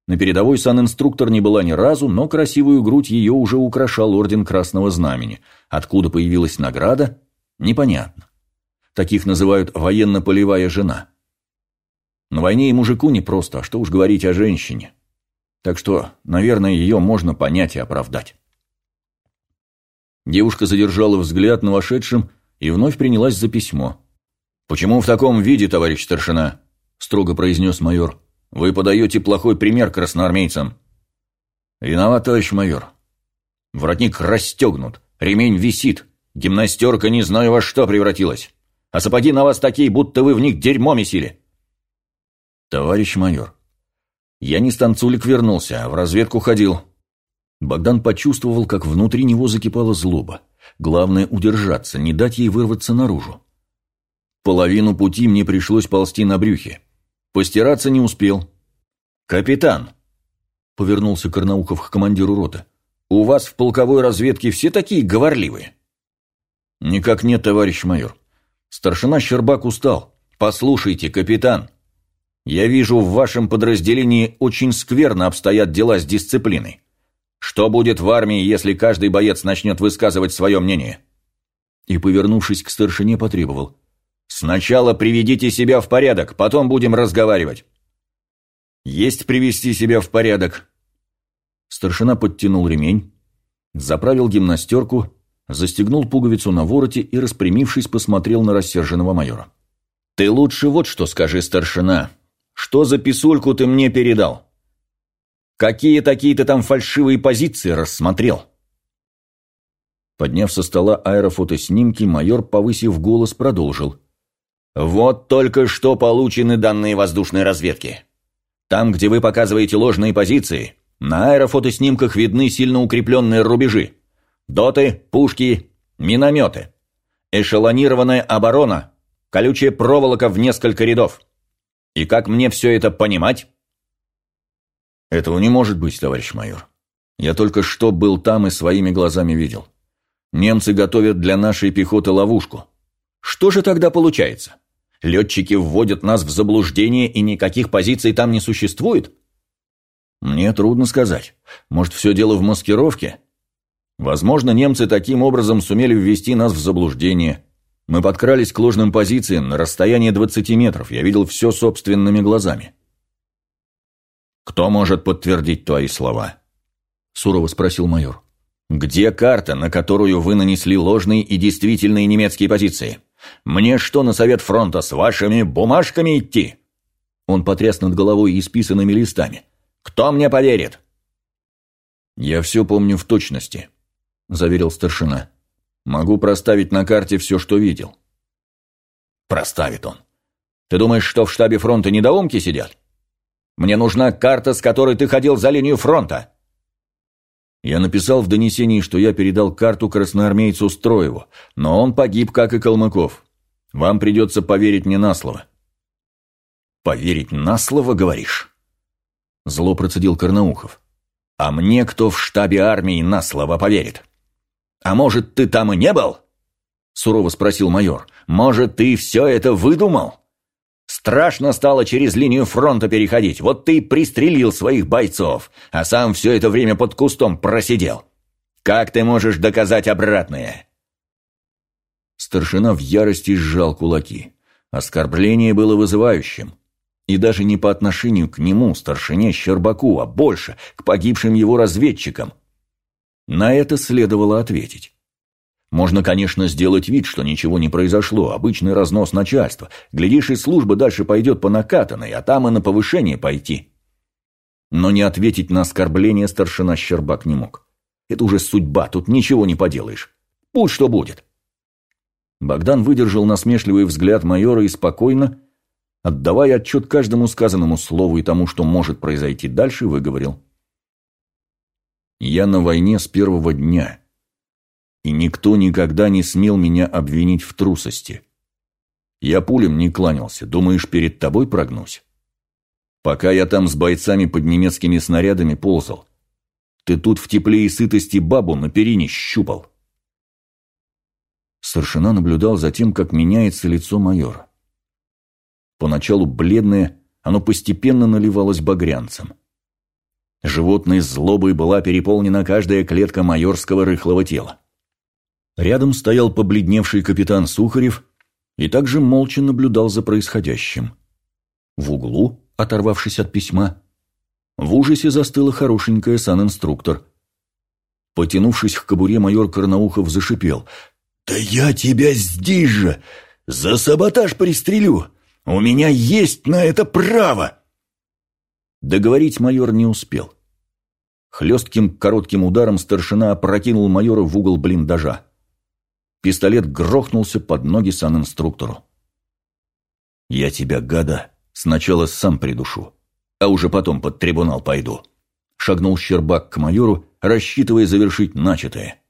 На передовой санинструктор не была ни разу, но красивую грудь ее уже украшал орден Красного Знамени. Откуда появилась награда, непонятно. Таких называют военно-полевая жена. На войне и мужику непросто, а что уж говорить о женщине. Так что, наверное, ее можно понять и оправдать. Девушка задержала взгляд на вошедшем и вновь принялась за письмо. «Почему в таком виде, товарищ старшина?» – строго произнес майор. «Вы подаете плохой пример красноармейцам». «Виноват, товарищ майор. Воротник расстегнут, ремень висит, гимнастерка не знаю во что превратилась, а сапоги на вас такие, будто вы в них дерьмо месили». «Товарищ майор, я не с танцулик вернулся, а в разведку ходил». Богдан почувствовал, как внутри него закипала злоба. Главное – удержаться, не дать ей вырваться наружу. Половину пути мне пришлось ползти на брюхе. Постираться не успел. «Капитан!» – повернулся Карнаухов к командиру роты. «У вас в полковой разведке все такие говорливые?» «Никак нет, товарищ майор. Старшина Щербак устал. Послушайте, капитан, я вижу, в вашем подразделении очень скверно обстоят дела с дисциплиной. Что будет в армии, если каждый боец начнет высказывать свое мнение?» И, повернувшись к старшине, потребовал. «Сначала приведите себя в порядок, потом будем разговаривать». «Есть привести себя в порядок». Старшина подтянул ремень, заправил гимнастерку, застегнул пуговицу на вороте и, распрямившись, посмотрел на рассерженного майора. «Ты лучше вот что скажи, старшина. Что за писульку ты мне передал? Какие такие ты там фальшивые позиции рассмотрел?» Подняв со стола аэрофотоснимки, майор, повысив голос, продолжил. «Вот только что получены данные воздушной разведки. Там, где вы показываете ложные позиции, на аэрофотоснимках видны сильно укрепленные рубежи. Доты, пушки, минометы. Эшелонированная оборона, колючая проволока в несколько рядов. И как мне все это понимать?» «Этого не может быть, товарищ майор. Я только что был там и своими глазами видел. Немцы готовят для нашей пехоты ловушку. Что же тогда получается? Летчики вводят нас в заблуждение, и никаких позиций там не существует? Мне трудно сказать. Может, все дело в маскировке? Возможно, немцы таким образом сумели ввести нас в заблуждение. Мы подкрались к ложным позициям на расстоянии 20 метров. Я видел все собственными глазами. «Кто может подтвердить твои слова?» – сурово спросил майор. «Где карта, на которую вы нанесли ложные и действительные немецкие позиции? Мне что на совет фронта с вашими бумажками идти?» Он потряс над головой исписанными листами. «Кто мне поверит?» «Я все помню в точности», – заверил старшина. «Могу проставить на карте все, что видел». «Проставит он. Ты думаешь, что в штабе фронта недоумки сидят? Мне нужна карта, с которой ты ходил за линию фронта». Я написал в донесении, что я передал карту красноармейцу Строеву, но он погиб, как и Калмыков. Вам придется поверить мне на слово. «Поверить на слово, говоришь?» Зло процедил Карнаухов. «А мне кто в штабе армии на слово поверит?» «А может, ты там и не был?» Сурово спросил майор. «Может, ты все это выдумал?» Страшно стало через линию фронта переходить. Вот ты и пристрелил своих бойцов, а сам все это время под кустом просидел. Как ты можешь доказать обратное?» Старшина в ярости сжал кулаки. Оскорбление было вызывающим. И даже не по отношению к нему, старшине Щербаку, а больше к погибшим его разведчикам. На это следовало ответить. Можно, конечно, сделать вид, что ничего не произошло, обычный разнос начальства. Глядишь, и служба дальше пойдет по накатанной, а там и на повышение пойти. Но не ответить на оскорбление старшина Щербак не мог. Это уже судьба, тут ничего не поделаешь. Будь что будет. Богдан выдержал насмешливый взгляд майора и спокойно, отдавая отчет каждому сказанному слову и тому, что может произойти дальше, выговорил. «Я на войне с первого дня» и никто никогда не смел меня обвинить в трусости. Я пулем не кланялся, думаешь, перед тобой прогнусь? Пока я там с бойцами под немецкими снарядами ползал, ты тут в тепле и сытости бабу на перине щупал. Старшина наблюдал за тем, как меняется лицо майора. Поначалу бледное, оно постепенно наливалось багрянцем. Животной злобой была переполнена каждая клетка майорского рыхлого тела. Рядом стоял побледневший капитан Сухарев и также молча наблюдал за происходящим. В углу, оторвавшись от письма, в ужасе застыла хорошенькая санинструктор. Потянувшись к кобуре, майор Карнаухов зашипел. «Да я тебя здесь же! За саботаж пристрелю! У меня есть на это право!» Договорить майор не успел. Хлестким коротким ударом старшина опрокинул майора в угол блиндажа. Пистолет грохнулся под ноги санинструктору. «Я тебя, гада, сначала сам придушу, а уже потом под трибунал пойду», шагнул Щербак к майору, рассчитывая завершить начатое.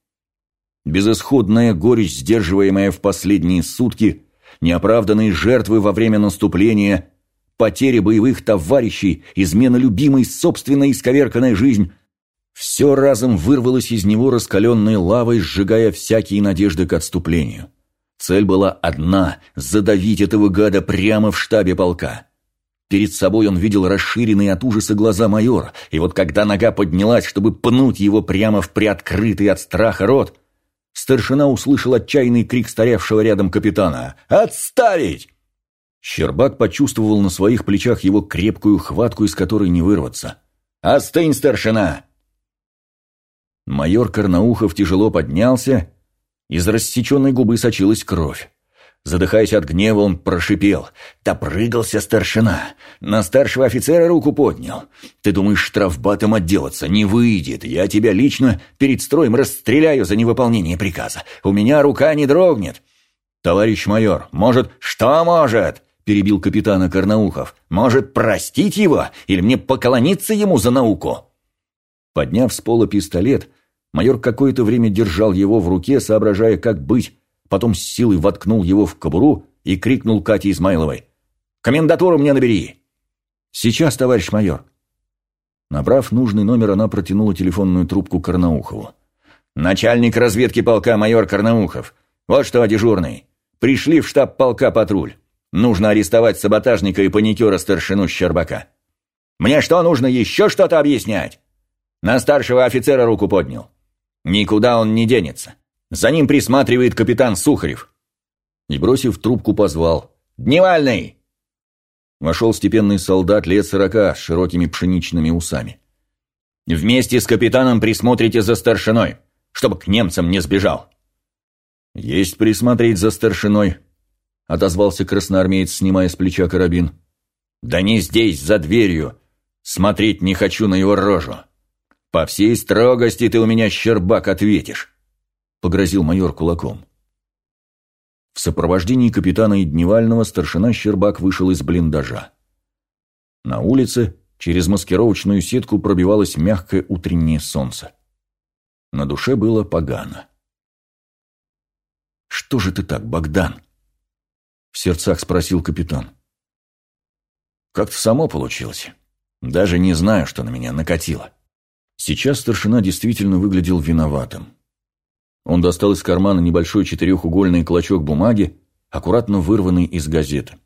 Безысходная горечь, сдерживаемая в последние сутки, неоправданные жертвы во время наступления, потери боевых товарищей, измена любимой, собственная исковерканная жизнь все разом вырвалось из него раскаленной лавой, сжигая всякие надежды к отступлению. Цель была одна – задавить этого гада прямо в штабе полка. Перед собой он видел расширенные от ужаса глаза майора, и вот когда нога поднялась, чтобы пнуть его прямо в приоткрытый от страха рот, старшина услышал отчаянный крик стоявшего рядом капитана «Отставить!». Щербак почувствовал на своих плечах его крепкую хватку, из которой не вырваться. «Остынь, старшина!» Майор Карнаухов тяжело поднялся, из рассеченной губы сочилась кровь. Задыхаясь от гнева, он прошипел. «Допрыгался старшина! На старшего офицера руку поднял! Ты думаешь, штрафбатом отделаться? Не выйдет! Я тебя лично перед строем расстреляю за невыполнение приказа! У меня рука не дрогнет!» «Товарищ майор, может...» «Что может?» – перебил капитана Карнаухов. «Может, простить его? Или мне поклониться ему за науку?» Подняв с пола пистолет, майор какое-то время держал его в руке, соображая, как быть, потом с силой воткнул его в кобуру и крикнул Кате Измайловой. «Комендатуру мне набери!» «Сейчас, товарищ майор!» Набрав нужный номер, она протянула телефонную трубку Карнаухову. «Начальник разведки полка майор Карнаухов. Вот что, дежурный. Пришли в штаб полка патруль. Нужно арестовать саботажника и паникера старшину Щербака. Мне что, нужно еще что-то объяснять?» На старшего офицера руку поднял. Никуда он не денется. За ним присматривает капитан Сухарев. И, бросив трубку, позвал. «Дневальный!» Вошел степенный солдат лет сорока с широкими пшеничными усами. «Вместе с капитаном присмотрите за старшиной, чтобы к немцам не сбежал». «Есть присмотреть за старшиной», — отозвался красноармеец, снимая с плеча карабин. «Да не здесь, за дверью. Смотреть не хочу на его рожу». «По всей строгости ты у меня, Щербак, ответишь», — погрозил майор кулаком. В сопровождении капитана и Дневального старшина Щербак вышел из блиндажа. На улице через маскировочную сетку пробивалось мягкое утреннее солнце. На душе было погано. «Что же ты так, Богдан?» — в сердцах спросил капитан. Как-то само получилось. Даже не знаю, что на меня накатило. Сейчас старшина действительно выглядел виноватым. Он достал из кармана небольшой четырехугольный клочок бумаги, аккуратно вырванный из газеты.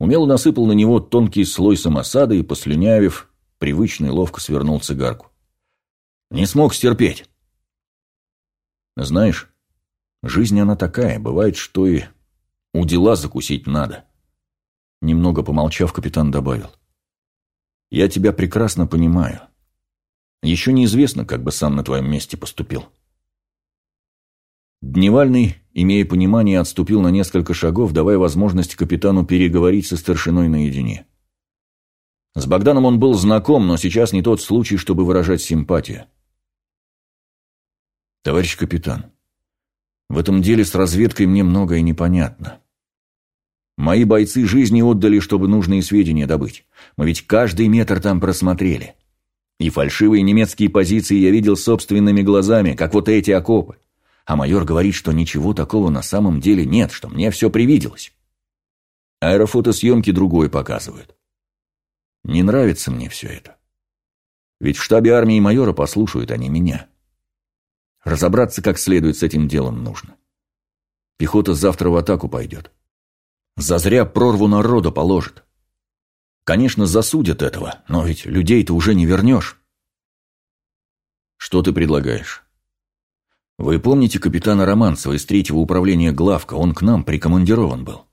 Умело насыпал на него тонкий слой самосада и, послюнявив, привычно и ловко свернул цигарку. Не смог стерпеть. Знаешь, жизнь она такая, бывает, что и у дела закусить надо. Немного помолчав, капитан добавил. Я тебя прекрасно понимаю. Еще неизвестно, как бы сам на твоем месте поступил. Дневальный, имея понимание, отступил на несколько шагов, давая возможность капитану переговорить со старшиной наедине. С Богданом он был знаком, но сейчас не тот случай, чтобы выражать симпатию. «Товарищ капитан, в этом деле с разведкой мне многое непонятно. Мои бойцы жизни отдали, чтобы нужные сведения добыть. Мы ведь каждый метр там просмотрели. И фальшивые немецкие позиции я видел собственными глазами, как вот эти окопы. А майор говорит, что ничего такого на самом деле нет, что мне все привиделось. Аэрофотосъемки другой показывают. Не нравится мне все это. Ведь в штабе армии майора послушают они меня. Разобраться как следует с этим делом нужно. Пехота завтра в атаку пойдет. Зазря прорву народа положит. Конечно, засудят этого, но ведь людей-то уже не вернешь. Что ты предлагаешь? Вы помните капитана Романцева из третьего управления Главка? Он к нам прикомандирован был.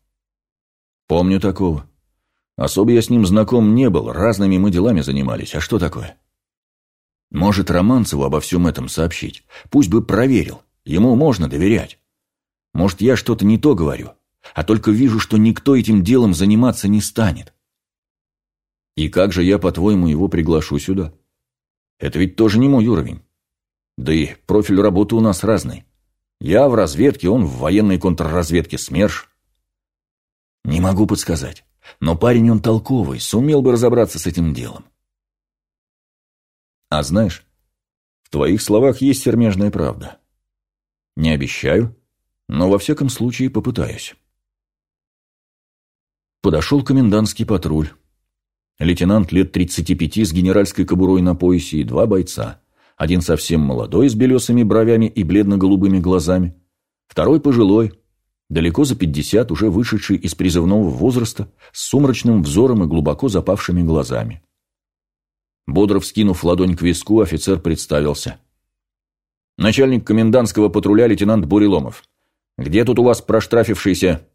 Помню такого. Особо я с ним знаком не был, разными мы делами занимались. А что такое? Может, Романцеву обо всем этом сообщить? Пусть бы проверил. Ему можно доверять. Может, я что-то не то говорю? а только вижу, что никто этим делом заниматься не станет. И как же я, по-твоему, его приглашу сюда? Это ведь тоже не мой уровень. Да и профиль работы у нас разный. Я в разведке, он в военной контрразведке СМЕРШ. Не могу подсказать, но парень он толковый, сумел бы разобраться с этим делом. А знаешь, в твоих словах есть сермежная правда. Не обещаю, но во всяком случае попытаюсь. Подошел комендантский патруль. Лейтенант лет 35 с генеральской кобурой на поясе и два бойца. Один совсем молодой, с белесыми бровями и бледно-голубыми глазами. Второй пожилой, далеко за 50, уже вышедший из призывного возраста, с сумрачным взором и глубоко запавшими глазами. Бодро вскинув ладонь к виску, офицер представился. «Начальник комендантского патруля лейтенант Буреломов. Где тут у вас проштрафившийся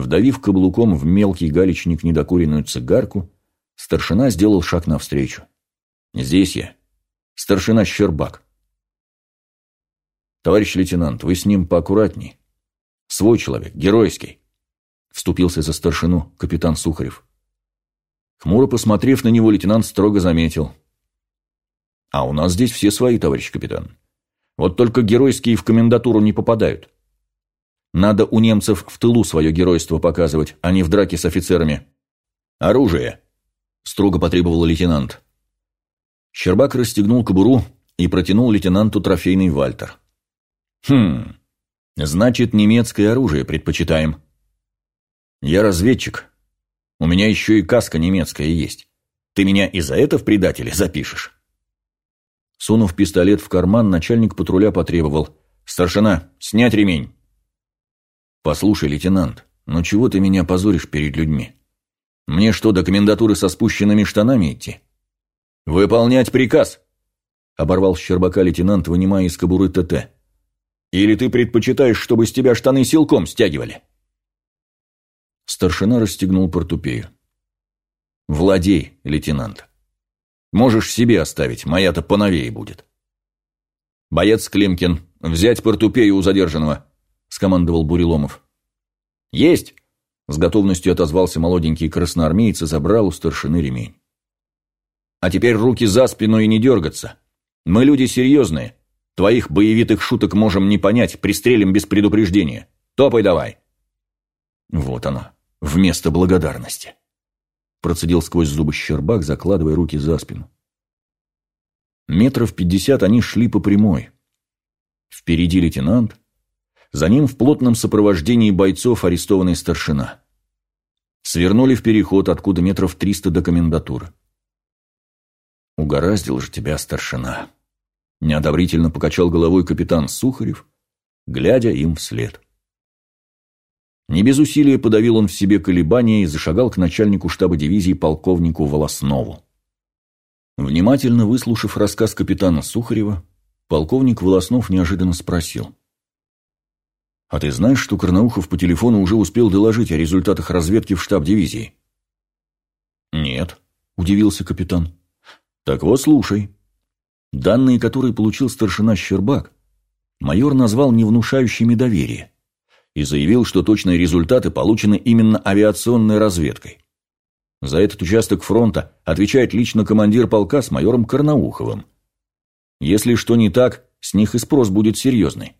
Вдавив каблуком в мелкий галечник недокуренную цигарку, старшина сделал шаг навстречу. «Здесь я. Старшина Щербак». «Товарищ лейтенант, вы с ним поаккуратней. Свой человек, геройский», — вступился за старшину капитан Сухарев. Хмуро посмотрев на него, лейтенант строго заметил. «А у нас здесь все свои, товарищ капитан. Вот только геройские в комендатуру не попадают. Надо у немцев в тылу свое геройство показывать, а не в драке с офицерами. «Оружие!» – строго потребовал лейтенант. Щербак расстегнул кобуру и протянул лейтенанту трофейный вальтер. «Хм, значит, немецкое оружие предпочитаем. Я разведчик. У меня еще и каска немецкая есть. Ты меня и за это в предателе запишешь?» Сунув пистолет в карман, начальник патруля потребовал. «Старшина, снять ремень!» «Послушай, лейтенант, ну чего ты меня позоришь перед людьми? Мне что, до комендатуры со спущенными штанами идти?» «Выполнять приказ!» — оборвал Щербака лейтенант, вынимая из кобуры ТТ. «Или ты предпочитаешь, чтобы с тебя штаны силком стягивали?» Старшина расстегнул портупею. «Владей, лейтенант. Можешь себе оставить, моя-то поновее будет». «Боец Климкин, взять портупею у задержанного», – скомандовал Буреломов. «Есть!» – с готовностью отозвался молоденький красноармеец и забрал у старшины ремень. «А теперь руки за спину и не дергаться. Мы люди серьезные. Твоих боевитых шуток можем не понять, пристрелим без предупреждения. Топай давай!» Вот оно, вместо благодарности. Процедил сквозь зубы Щербак, закладывая руки за спину. Метров пятьдесят они шли по прямой. Впереди лейтенант, за ним в плотном сопровождении бойцов арестованный старшина. Свернули в переход, откуда метров триста до комендатуры. «Угораздил же тебя, старшина!» Неодобрительно покачал головой капитан Сухарев, глядя им вслед. Не без усилия подавил он в себе колебания и зашагал к начальнику штаба дивизии полковнику Волоснову. Внимательно выслушав рассказ капитана Сухарева, полковник Волоснов неожиданно спросил. «А ты знаешь, что Карнаухов по телефону уже успел доложить о результатах разведки в штаб дивизии?» «Нет», – удивился капитан. «Так вот, слушай. Данные, которые получил старшина Щербак, майор назвал не внушающими доверия и заявил, что точные результаты получены именно авиационной разведкой. За этот участок фронта отвечает лично командир полка с майором Карнауховым. Если что не так, с них и спрос будет серьезный.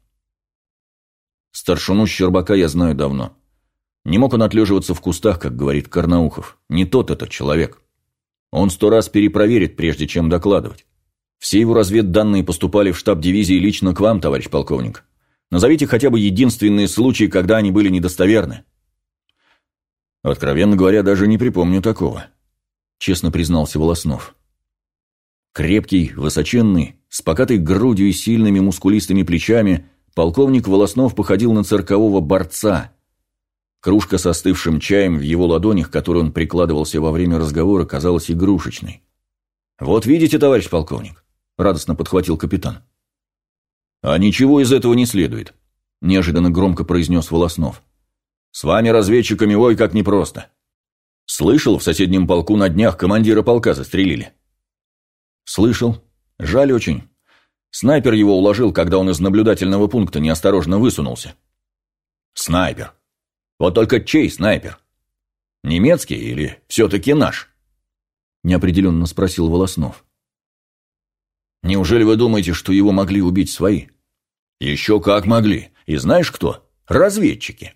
Старшину Щербака я знаю давно. Не мог он отлеживаться в кустах, как говорит Карнаухов. Не тот этот человек. Он сто раз перепроверит, прежде чем докладывать. Все его разведданные поступали в штаб дивизии лично к вам, товарищ полковник. Назовите хотя бы единственные случаи, когда они были недостоверны. Откровенно говоря, даже не припомню такого, честно признался Волоснов. Крепкий, высоченный, с покатой грудью и сильными мускулистыми плечами, полковник Волоснов походил на циркового борца. Кружка с остывшим чаем в его ладонях, которой он прикладывался во время разговора, казалась игрушечной. «Вот видите, товарищ полковник», — радостно подхватил капитан. «А ничего из этого не следует», – неожиданно громко произнес Волоснов. «С вами, разведчиками, ой, как непросто. Слышал, в соседнем полку на днях командира полка застрелили?» «Слышал. Жаль очень. Снайпер его уложил, когда он из наблюдательного пункта неосторожно высунулся». «Снайпер. Вот только чей снайпер? Немецкий или все-таки наш?» Неопределенно спросил Волоснов. «Неужели вы думаете, что его могли убить свои?» Еще как могли. И знаешь кто? Разведчики.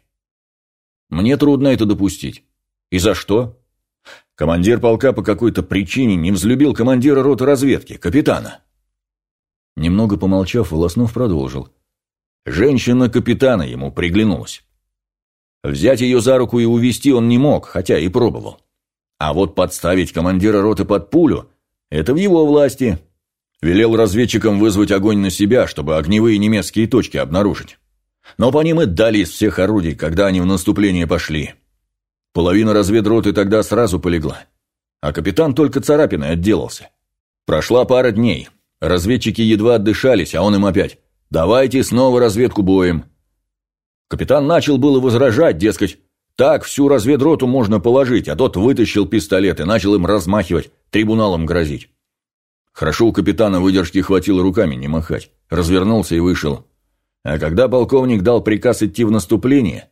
Мне трудно это допустить. И за что? Командир полка по какой-то причине не взлюбил командира роты разведки, капитана. Немного помолчав, Волоснов продолжил. Женщина капитана ему приглянулась. Взять ее за руку и увести он не мог, хотя и пробовал. А вот подставить командира роты под пулю – это в его власти. Велел разведчикам вызвать огонь на себя, чтобы огневые немецкие точки обнаружить. Но по ним и дали из всех орудий, когда они в наступление пошли. Половина разведроты тогда сразу полегла. А капитан только царапиной отделался. Прошла пара дней. Разведчики едва отдышались, а он им опять «Давайте снова разведку боем». Капитан начал было возражать, дескать, так всю разведроту можно положить, а тот вытащил пистолет и начал им размахивать, трибуналом грозить. Хорошо у капитана выдержки хватило руками не махать. Развернулся и вышел. А когда полковник дал приказ идти в наступление,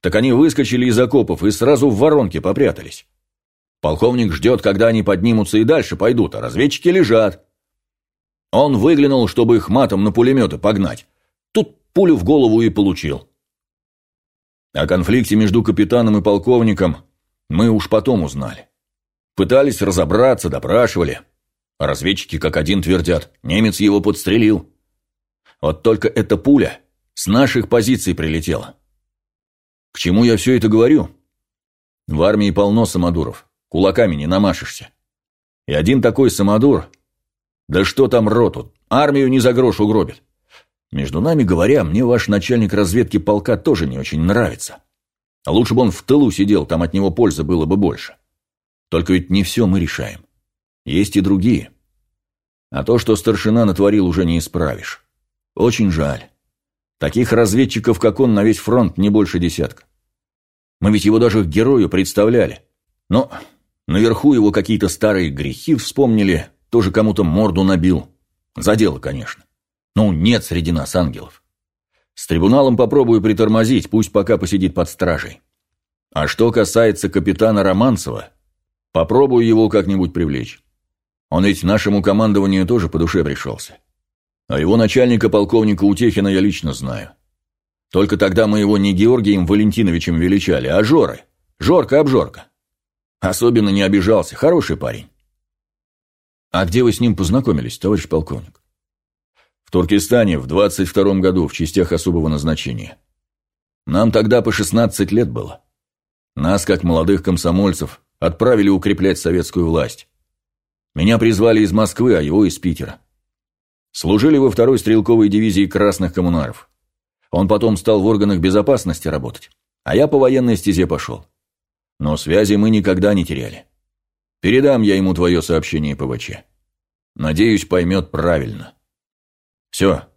так они выскочили из окопов и сразу в воронке попрятались. Полковник ждет, когда они поднимутся и дальше пойдут, а разведчики лежат. Он выглянул, чтобы их матом на пулеметы погнать. Тут пулю в голову и получил. О конфликте между капитаном и полковником мы уж потом узнали. Пытались разобраться, допрашивали. Разведчики как один твердят, немец его подстрелил. Вот только эта пуля с наших позиций прилетела. К чему я все это говорю? В армии полно самодуров, кулаками не намашешься. И один такой самодур, да что там роту, армию не за грош угробит. Между нами говоря, мне ваш начальник разведки полка тоже не очень нравится. А лучше бы он в тылу сидел, там от него пользы было бы больше. Только ведь не все мы решаем. Есть и другие. А то, что старшина натворил, уже не исправишь. Очень жаль. Таких разведчиков, как он, на весь фронт не больше десятка. Мы ведь его даже герою представляли. Но наверху его какие-то старые грехи вспомнили, тоже кому-то морду набил. За дело, конечно. Ну, нет среди нас ангелов. С трибуналом попробую притормозить, пусть пока посидит под стражей. А что касается капитана Романцева, попробую его как-нибудь привлечь. Он ведь нашему командованию тоже по душе пришелся. А его начальника, полковника Утехина, я лично знаю. Только тогда мы его не Георгием Валентиновичем величали, а Жорой. Жорка-обжорка. Особенно не обижался, хороший парень. А где вы с ним познакомились, товарищ полковник? В Туркестане в 22-м году в частях особого назначения. Нам тогда по 16 лет было. Нас, как молодых комсомольцев, отправили укреплять советскую власть. Меня призвали из Москвы, а его из Питера. Служили во второй стрелковой дивизии красных коммунаров. Он потом стал в органах безопасности работать, а я по военной стезе пошел. Но связи мы никогда не теряли. Передам я ему твое сообщение ПВЧ. Надеюсь, поймет правильно. Все,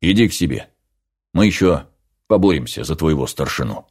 иди к себе. Мы еще поборемся за твоего старшину.